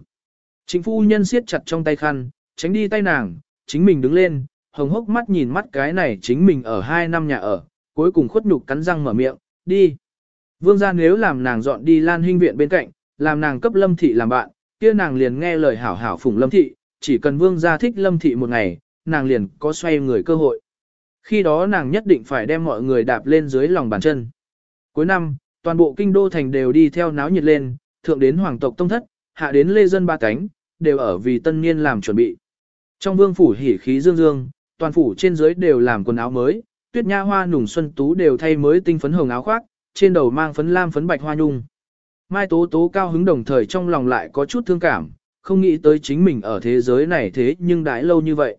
Chính phu nhân siết chặt trong tay khăn, tránh đi tay nàng, chính mình đứng lên, hồng hốc mắt nhìn mắt cái này chính mình ở hai năm nhà ở, cuối cùng khuất nhục cắn răng mở miệng, đi. Vương gia nếu làm nàng dọn đi lan huynh viện bên cạnh, làm nàng cấp lâm thị làm bạn, kia nàng liền nghe lời hảo hảo phụng lâm thị, chỉ cần vương gia thích lâm thị một ngày, nàng liền có xoay người cơ hội. Khi đó nàng nhất định phải đem mọi người đạp lên dưới lòng bàn chân. Cuối năm, toàn bộ kinh đô thành đều đi theo náo nhiệt lên, thượng đến hoàng tộc tông thất, hạ đến lê dân ba cánh, đều ở vì tân niên làm chuẩn bị. Trong vương phủ hỉ khí dương dương, toàn phủ trên dưới đều làm quần áo mới, tuyết nha hoa nùng xuân tú đều thay mới tinh phấn hồng áo khoác, trên đầu mang phấn lam phấn bạch hoa nhung. Mai Tố Tố cao hứng đồng thời trong lòng lại có chút thương cảm, không nghĩ tới chính mình ở thế giới này thế nhưng đãi lâu như vậy.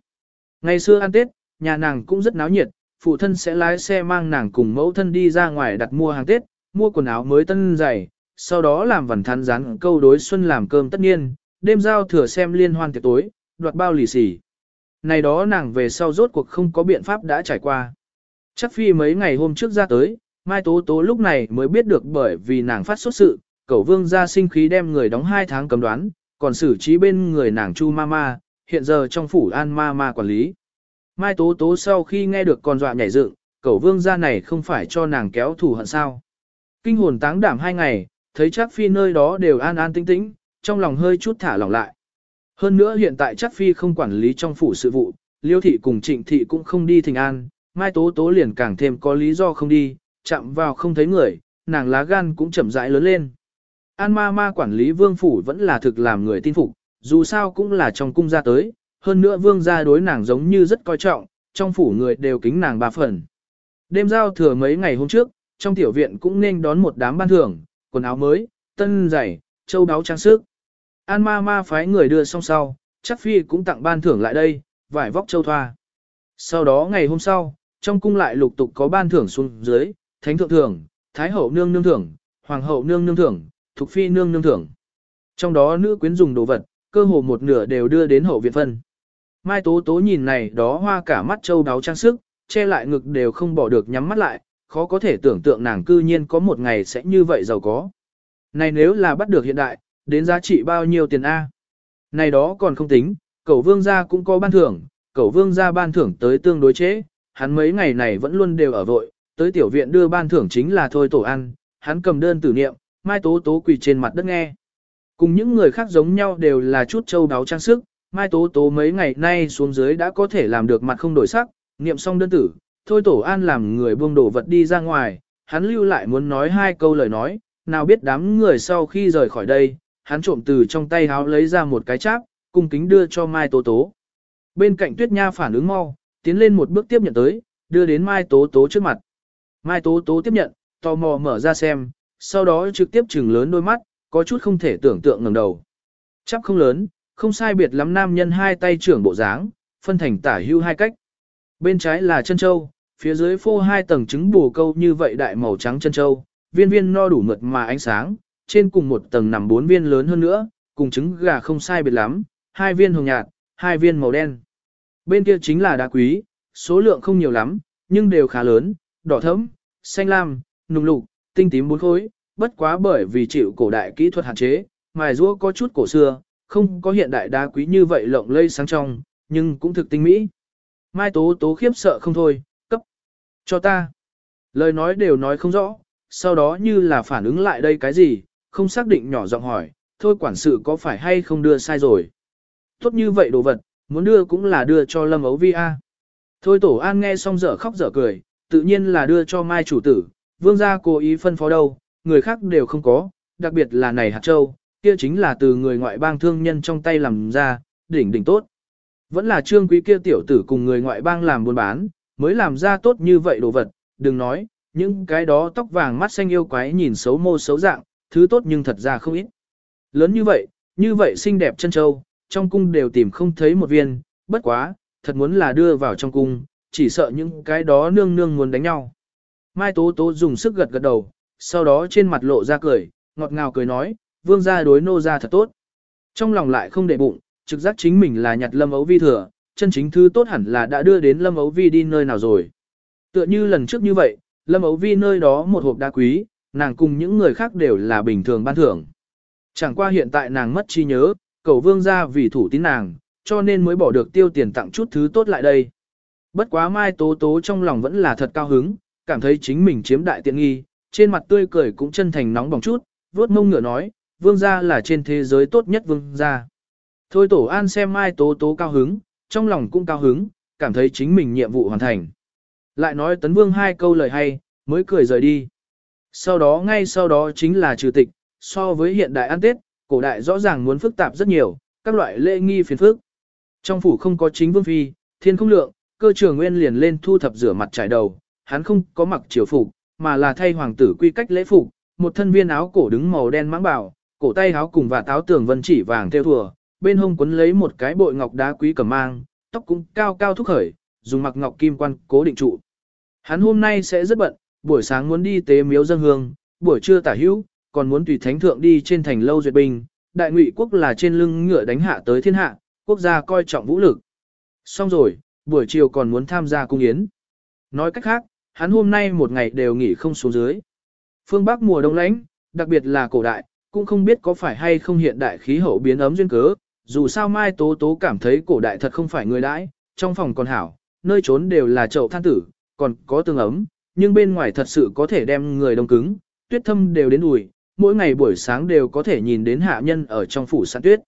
Ngày xưa ăn Tết, nhà nàng cũng rất náo nhiệt, phụ thân sẽ lái xe mang nàng cùng mẫu thân đi ra ngoài đặt mua hàng Tết, mua quần áo mới tân dày, sau đó làm vần thắn rán câu đối xuân làm cơm tất nhiên, đêm giao thừa xem liên hoan tiệc tối, đoạt bao lì xì. Này đó nàng về sau rốt cuộc không có biện pháp đã trải qua. Chắc phi mấy ngày hôm trước ra tới, Mai Tố Tố lúc này mới biết được bởi vì nàng phát xuất sự, cẩu vương ra sinh khí đem người đóng 2 tháng cấm đoán, còn xử trí bên người nàng Chu Mama, hiện giờ trong phủ An Mama quản lý. Mai Tố Tố sau khi nghe được con dọa nhảy dựng, cẩu vương ra này không phải cho nàng kéo thủ hận sao. Kinh hồn táng đảm hai ngày, thấy chắc phi nơi đó đều an an tĩnh tĩnh, trong lòng hơi chút thả lỏng lại. Hơn nữa hiện tại chắc phi không quản lý trong phủ sự vụ, liêu thị cùng trịnh thị cũng không đi thình an, mai tố tố liền càng thêm có lý do không đi, chạm vào không thấy người, nàng lá gan cũng chậm rãi lớn lên. An ma ma quản lý vương phủ vẫn là thực làm người tin phục, dù sao cũng là trong cung gia tới, hơn nữa vương gia đối nàng giống như rất coi trọng, trong phủ người đều kính nàng ba phần. Đêm giao thừa mấy ngày hôm trước, trong tiểu viện cũng nên đón một đám ban thưởng, quần áo mới, tân giày, châu đáo trang sức. An ma ma phái người đưa xong sau, chắc phi cũng tặng ban thưởng lại đây, vải vóc châu thoa. Sau đó ngày hôm sau, trong cung lại lục tục có ban thưởng xuống dưới, thánh thượng thưởng, thái hậu nương nương thưởng, hoàng hậu nương nương thưởng, thuộc phi nương nương thưởng. Trong đó nữ quyến dùng đồ vật, cơ hồ một nửa đều đưa đến hậu viện phân. Mai Tố Tố nhìn này đó hoa cả mắt châu đáo trang sức, che lại ngực đều không bỏ được nhắm mắt lại, khó có thể tưởng tượng nàng cư nhiên có một ngày sẽ như vậy giàu có. Này nếu là bắt được hiện đại, đến giá trị bao nhiêu tiền A? Này đó còn không tính, cẩu vương gia cũng có ban thưởng, cẩu vương gia ban thưởng tới tương đối chế, hắn mấy ngày này vẫn luôn đều ở vội, tới tiểu viện đưa ban thưởng chính là thôi tổ ăn, hắn cầm đơn tử niệm, mai tố tố quỳ trên mặt đất nghe. Cùng những người khác giống nhau đều là chút châu đáo trang sức, mai tố tố mấy ngày nay xuống dưới đã có thể làm được mặt không đổi sắc, niệm xong đơn tử, thôi tổ an làm người buông đổ vật đi ra ngoài, hắn lưu lại muốn nói hai câu lời nói, nào biết đám người sau khi rời khỏi đây, hắn trộm từ trong tay háo lấy ra một cái cháp, cung kính đưa cho Mai Tố Tố. Bên cạnh Tuyết Nha phản ứng mau, tiến lên một bước tiếp nhận tới, đưa đến Mai Tố Tố trước mặt. Mai Tố Tố tiếp nhận, tò mò mở ra xem, sau đó trực tiếp trừng lớn đôi mắt, có chút không thể tưởng tượng ngẩng đầu. Chắp không lớn, không sai biệt lắm nam nhân hai tay trưởng bộ dáng, phân thành tả hưu hai cách. Bên trái là chân châu, phía dưới phô hai tầng trứng bù câu như vậy đại màu trắng chân châu, viên viên no đủ mượt mà ánh sáng, trên cùng một tầng nằm bốn viên lớn hơn nữa, cùng trứng gà không sai biệt lắm, hai viên hồng nhạt, hai viên màu đen. Bên kia chính là đá quý, số lượng không nhiều lắm, nhưng đều khá lớn, đỏ thẫm, xanh lam, nùng lục, tinh tím bốn khối, bất quá bởi vì chịu cổ đại kỹ thuật hạn chế, mài rũa có chút cổ xưa, không có hiện đại đá quý như vậy lộng lây sáng trong, nhưng cũng thực tinh mỹ. Mai Tố Tố khiếp sợ không thôi, cấp cho ta. Lời nói đều nói không rõ, sau đó như là phản ứng lại đây cái gì, không xác định nhỏ giọng hỏi, thôi quản sự có phải hay không đưa sai rồi. Tốt như vậy đồ vật, muốn đưa cũng là đưa cho Lâm Ấu Vi A. Thôi Tổ An nghe xong dở khóc dở cười, tự nhiên là đưa cho Mai chủ tử, vương gia cố ý phân phó đâu, người khác đều không có, đặc biệt là này hạt châu, kia chính là từ người ngoại bang thương nhân trong tay làm ra, đỉnh đỉnh tốt. Vẫn là trương quý kia tiểu tử cùng người ngoại bang làm buôn bán, mới làm ra tốt như vậy đồ vật, đừng nói, những cái đó tóc vàng mắt xanh yêu quái nhìn xấu mô xấu dạng, thứ tốt nhưng thật ra không ít. Lớn như vậy, như vậy xinh đẹp chân châu, trong cung đều tìm không thấy một viên, bất quá, thật muốn là đưa vào trong cung, chỉ sợ những cái đó nương nương muốn đánh nhau. Mai Tố Tố dùng sức gật gật đầu, sau đó trên mặt lộ ra cười, ngọt ngào cười nói, vương gia đối nô gia thật tốt. Trong lòng lại không để bụng, trực giác chính mình là nhặt lâm ấu vi thừa, chân chính thứ tốt hẳn là đã đưa đến lâm ấu vi đi nơi nào rồi. Tựa như lần trước như vậy, lâm ấu vi nơi đó một hộp đá quý, nàng cùng những người khác đều là bình thường ban thưởng. Chẳng qua hiện tại nàng mất trí nhớ, cầu vương gia vì thủ tín nàng, cho nên mới bỏ được tiêu tiền tặng chút thứ tốt lại đây. Bất quá Mai Tố Tố trong lòng vẫn là thật cao hứng, cảm thấy chính mình chiếm đại tiện nghi, trên mặt tươi cười cũng chân thành nóng bỏng chút, vuốt mông ngựa nói, vương gia là trên thế giới tốt nhất vương gia. Thôi Tổ An xem Mai Tố Tố cao hứng, trong lòng cũng cao hứng, cảm thấy chính mình nhiệm vụ hoàn thành. Lại nói tấn vương hai câu lời hay, mới cười rời đi. Sau đó ngay sau đó chính là trừ tịch, so với hiện đại ăn Tết, cổ đại rõ ràng muốn phức tạp rất nhiều, các loại lễ nghi phiền phức. Trong phủ không có chính vương phi, thiên không lượng, cơ trường nguyên liền lên thu thập rửa mặt trải đầu, hắn không có mặc triều phục, mà là thay hoàng tử quy cách lễ phục, một thân viên áo cổ đứng màu đen mãng bảo, cổ tay áo cùng và táo tường vân chỉ vàng theo thùa, bên hông quấn lấy một cái bội ngọc đá quý cầm mang, tóc cũng cao cao thúc khởi, dùng mặc ngọc kim quan cố định trụ. Hắn hôm nay sẽ rất bận, buổi sáng muốn đi tế miếu dân hương, buổi trưa tả hữu, còn muốn tùy thánh thượng đi trên thành lâu duyệt binh, đại ngụy quốc là trên lưng ngựa đánh hạ tới thiên hạ, quốc gia coi trọng vũ lực. Xong rồi, buổi chiều còn muốn tham gia cung yến. Nói cách khác, hắn hôm nay một ngày đều nghỉ không xuống dưới. Phương Bắc mùa đông lạnh, đặc biệt là cổ đại, cũng không biết có phải hay không hiện đại khí hậu biến ấm duyên cớ, dù sao Mai Tố Tố cảm thấy cổ đại thật không phải người đãi, trong phòng còn hảo, nơi trốn đều là chậu than tử, còn có tường ấm, nhưng bên ngoài thật sự có thể đem người đông cứng, tuyết thâm đều đến đùi, mỗi ngày buổi sáng đều có thể nhìn đến hạ nhân ở trong phủ sạn tuyết.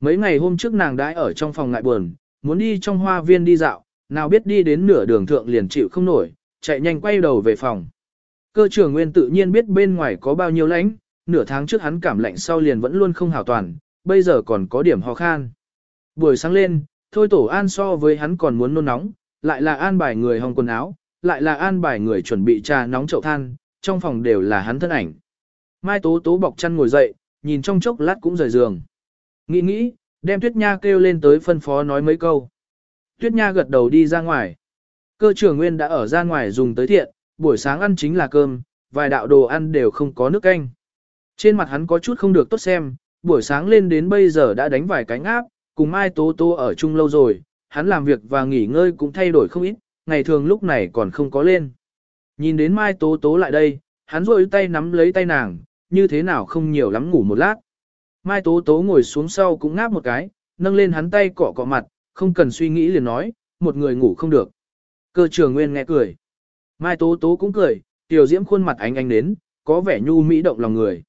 Mấy ngày hôm trước nàng đãi ở trong phòng ngại buồn, muốn đi trong hoa viên đi dạo, nào biết đi đến nửa đường thượng liền chịu không nổi, chạy nhanh quay đầu về phòng. Cơ trưởng nguyên tự nhiên biết bên ngoài có bao nhiêu lạnh, nửa tháng trước hắn cảm lạnh sau liền vẫn luôn không hảo toàn, bây giờ còn có điểm ho khan. Buổi sáng lên, thôi tổ an so với hắn còn muốn nôn nóng, lại là an bài người hong quần áo, lại là an bài người chuẩn bị trà nóng chậu than, trong phòng đều là hắn thân ảnh. Mai Tố Tố bọc chăn ngồi dậy, nhìn trong chốc lát cũng rời giường. Nghĩ nghĩ, đem Tuyết Nha kêu lên tới phân phó nói mấy câu. Tuyết Nha gật đầu đi ra ngoài. Cơ trưởng Nguyên đã ở ra ngoài dùng tới thiện, buổi sáng ăn chính là cơm, vài đạo đồ ăn đều không có nước canh. Trên mặt hắn có chút không được tốt xem, buổi sáng lên đến bây giờ đã đánh vài cánh áp, cùng Mai Tố Tố ở chung lâu rồi, hắn làm việc và nghỉ ngơi cũng thay đổi không ít, ngày thường lúc này còn không có lên. Nhìn đến Mai Tố Tố lại đây, hắn rôi tay nắm lấy tay nàng, như thế nào không nhiều lắm ngủ một lát. Mai Tố Tố ngồi xuống sau cũng ngáp một cái, nâng lên hắn tay cọ cọ mặt, không cần suy nghĩ liền nói, một người ngủ không được. Cơ trường nguyên nghe cười. Mai Tố Tố cũng cười, tiểu diễm khuôn mặt ánh ánh đến, có vẻ nhu mỹ động lòng người.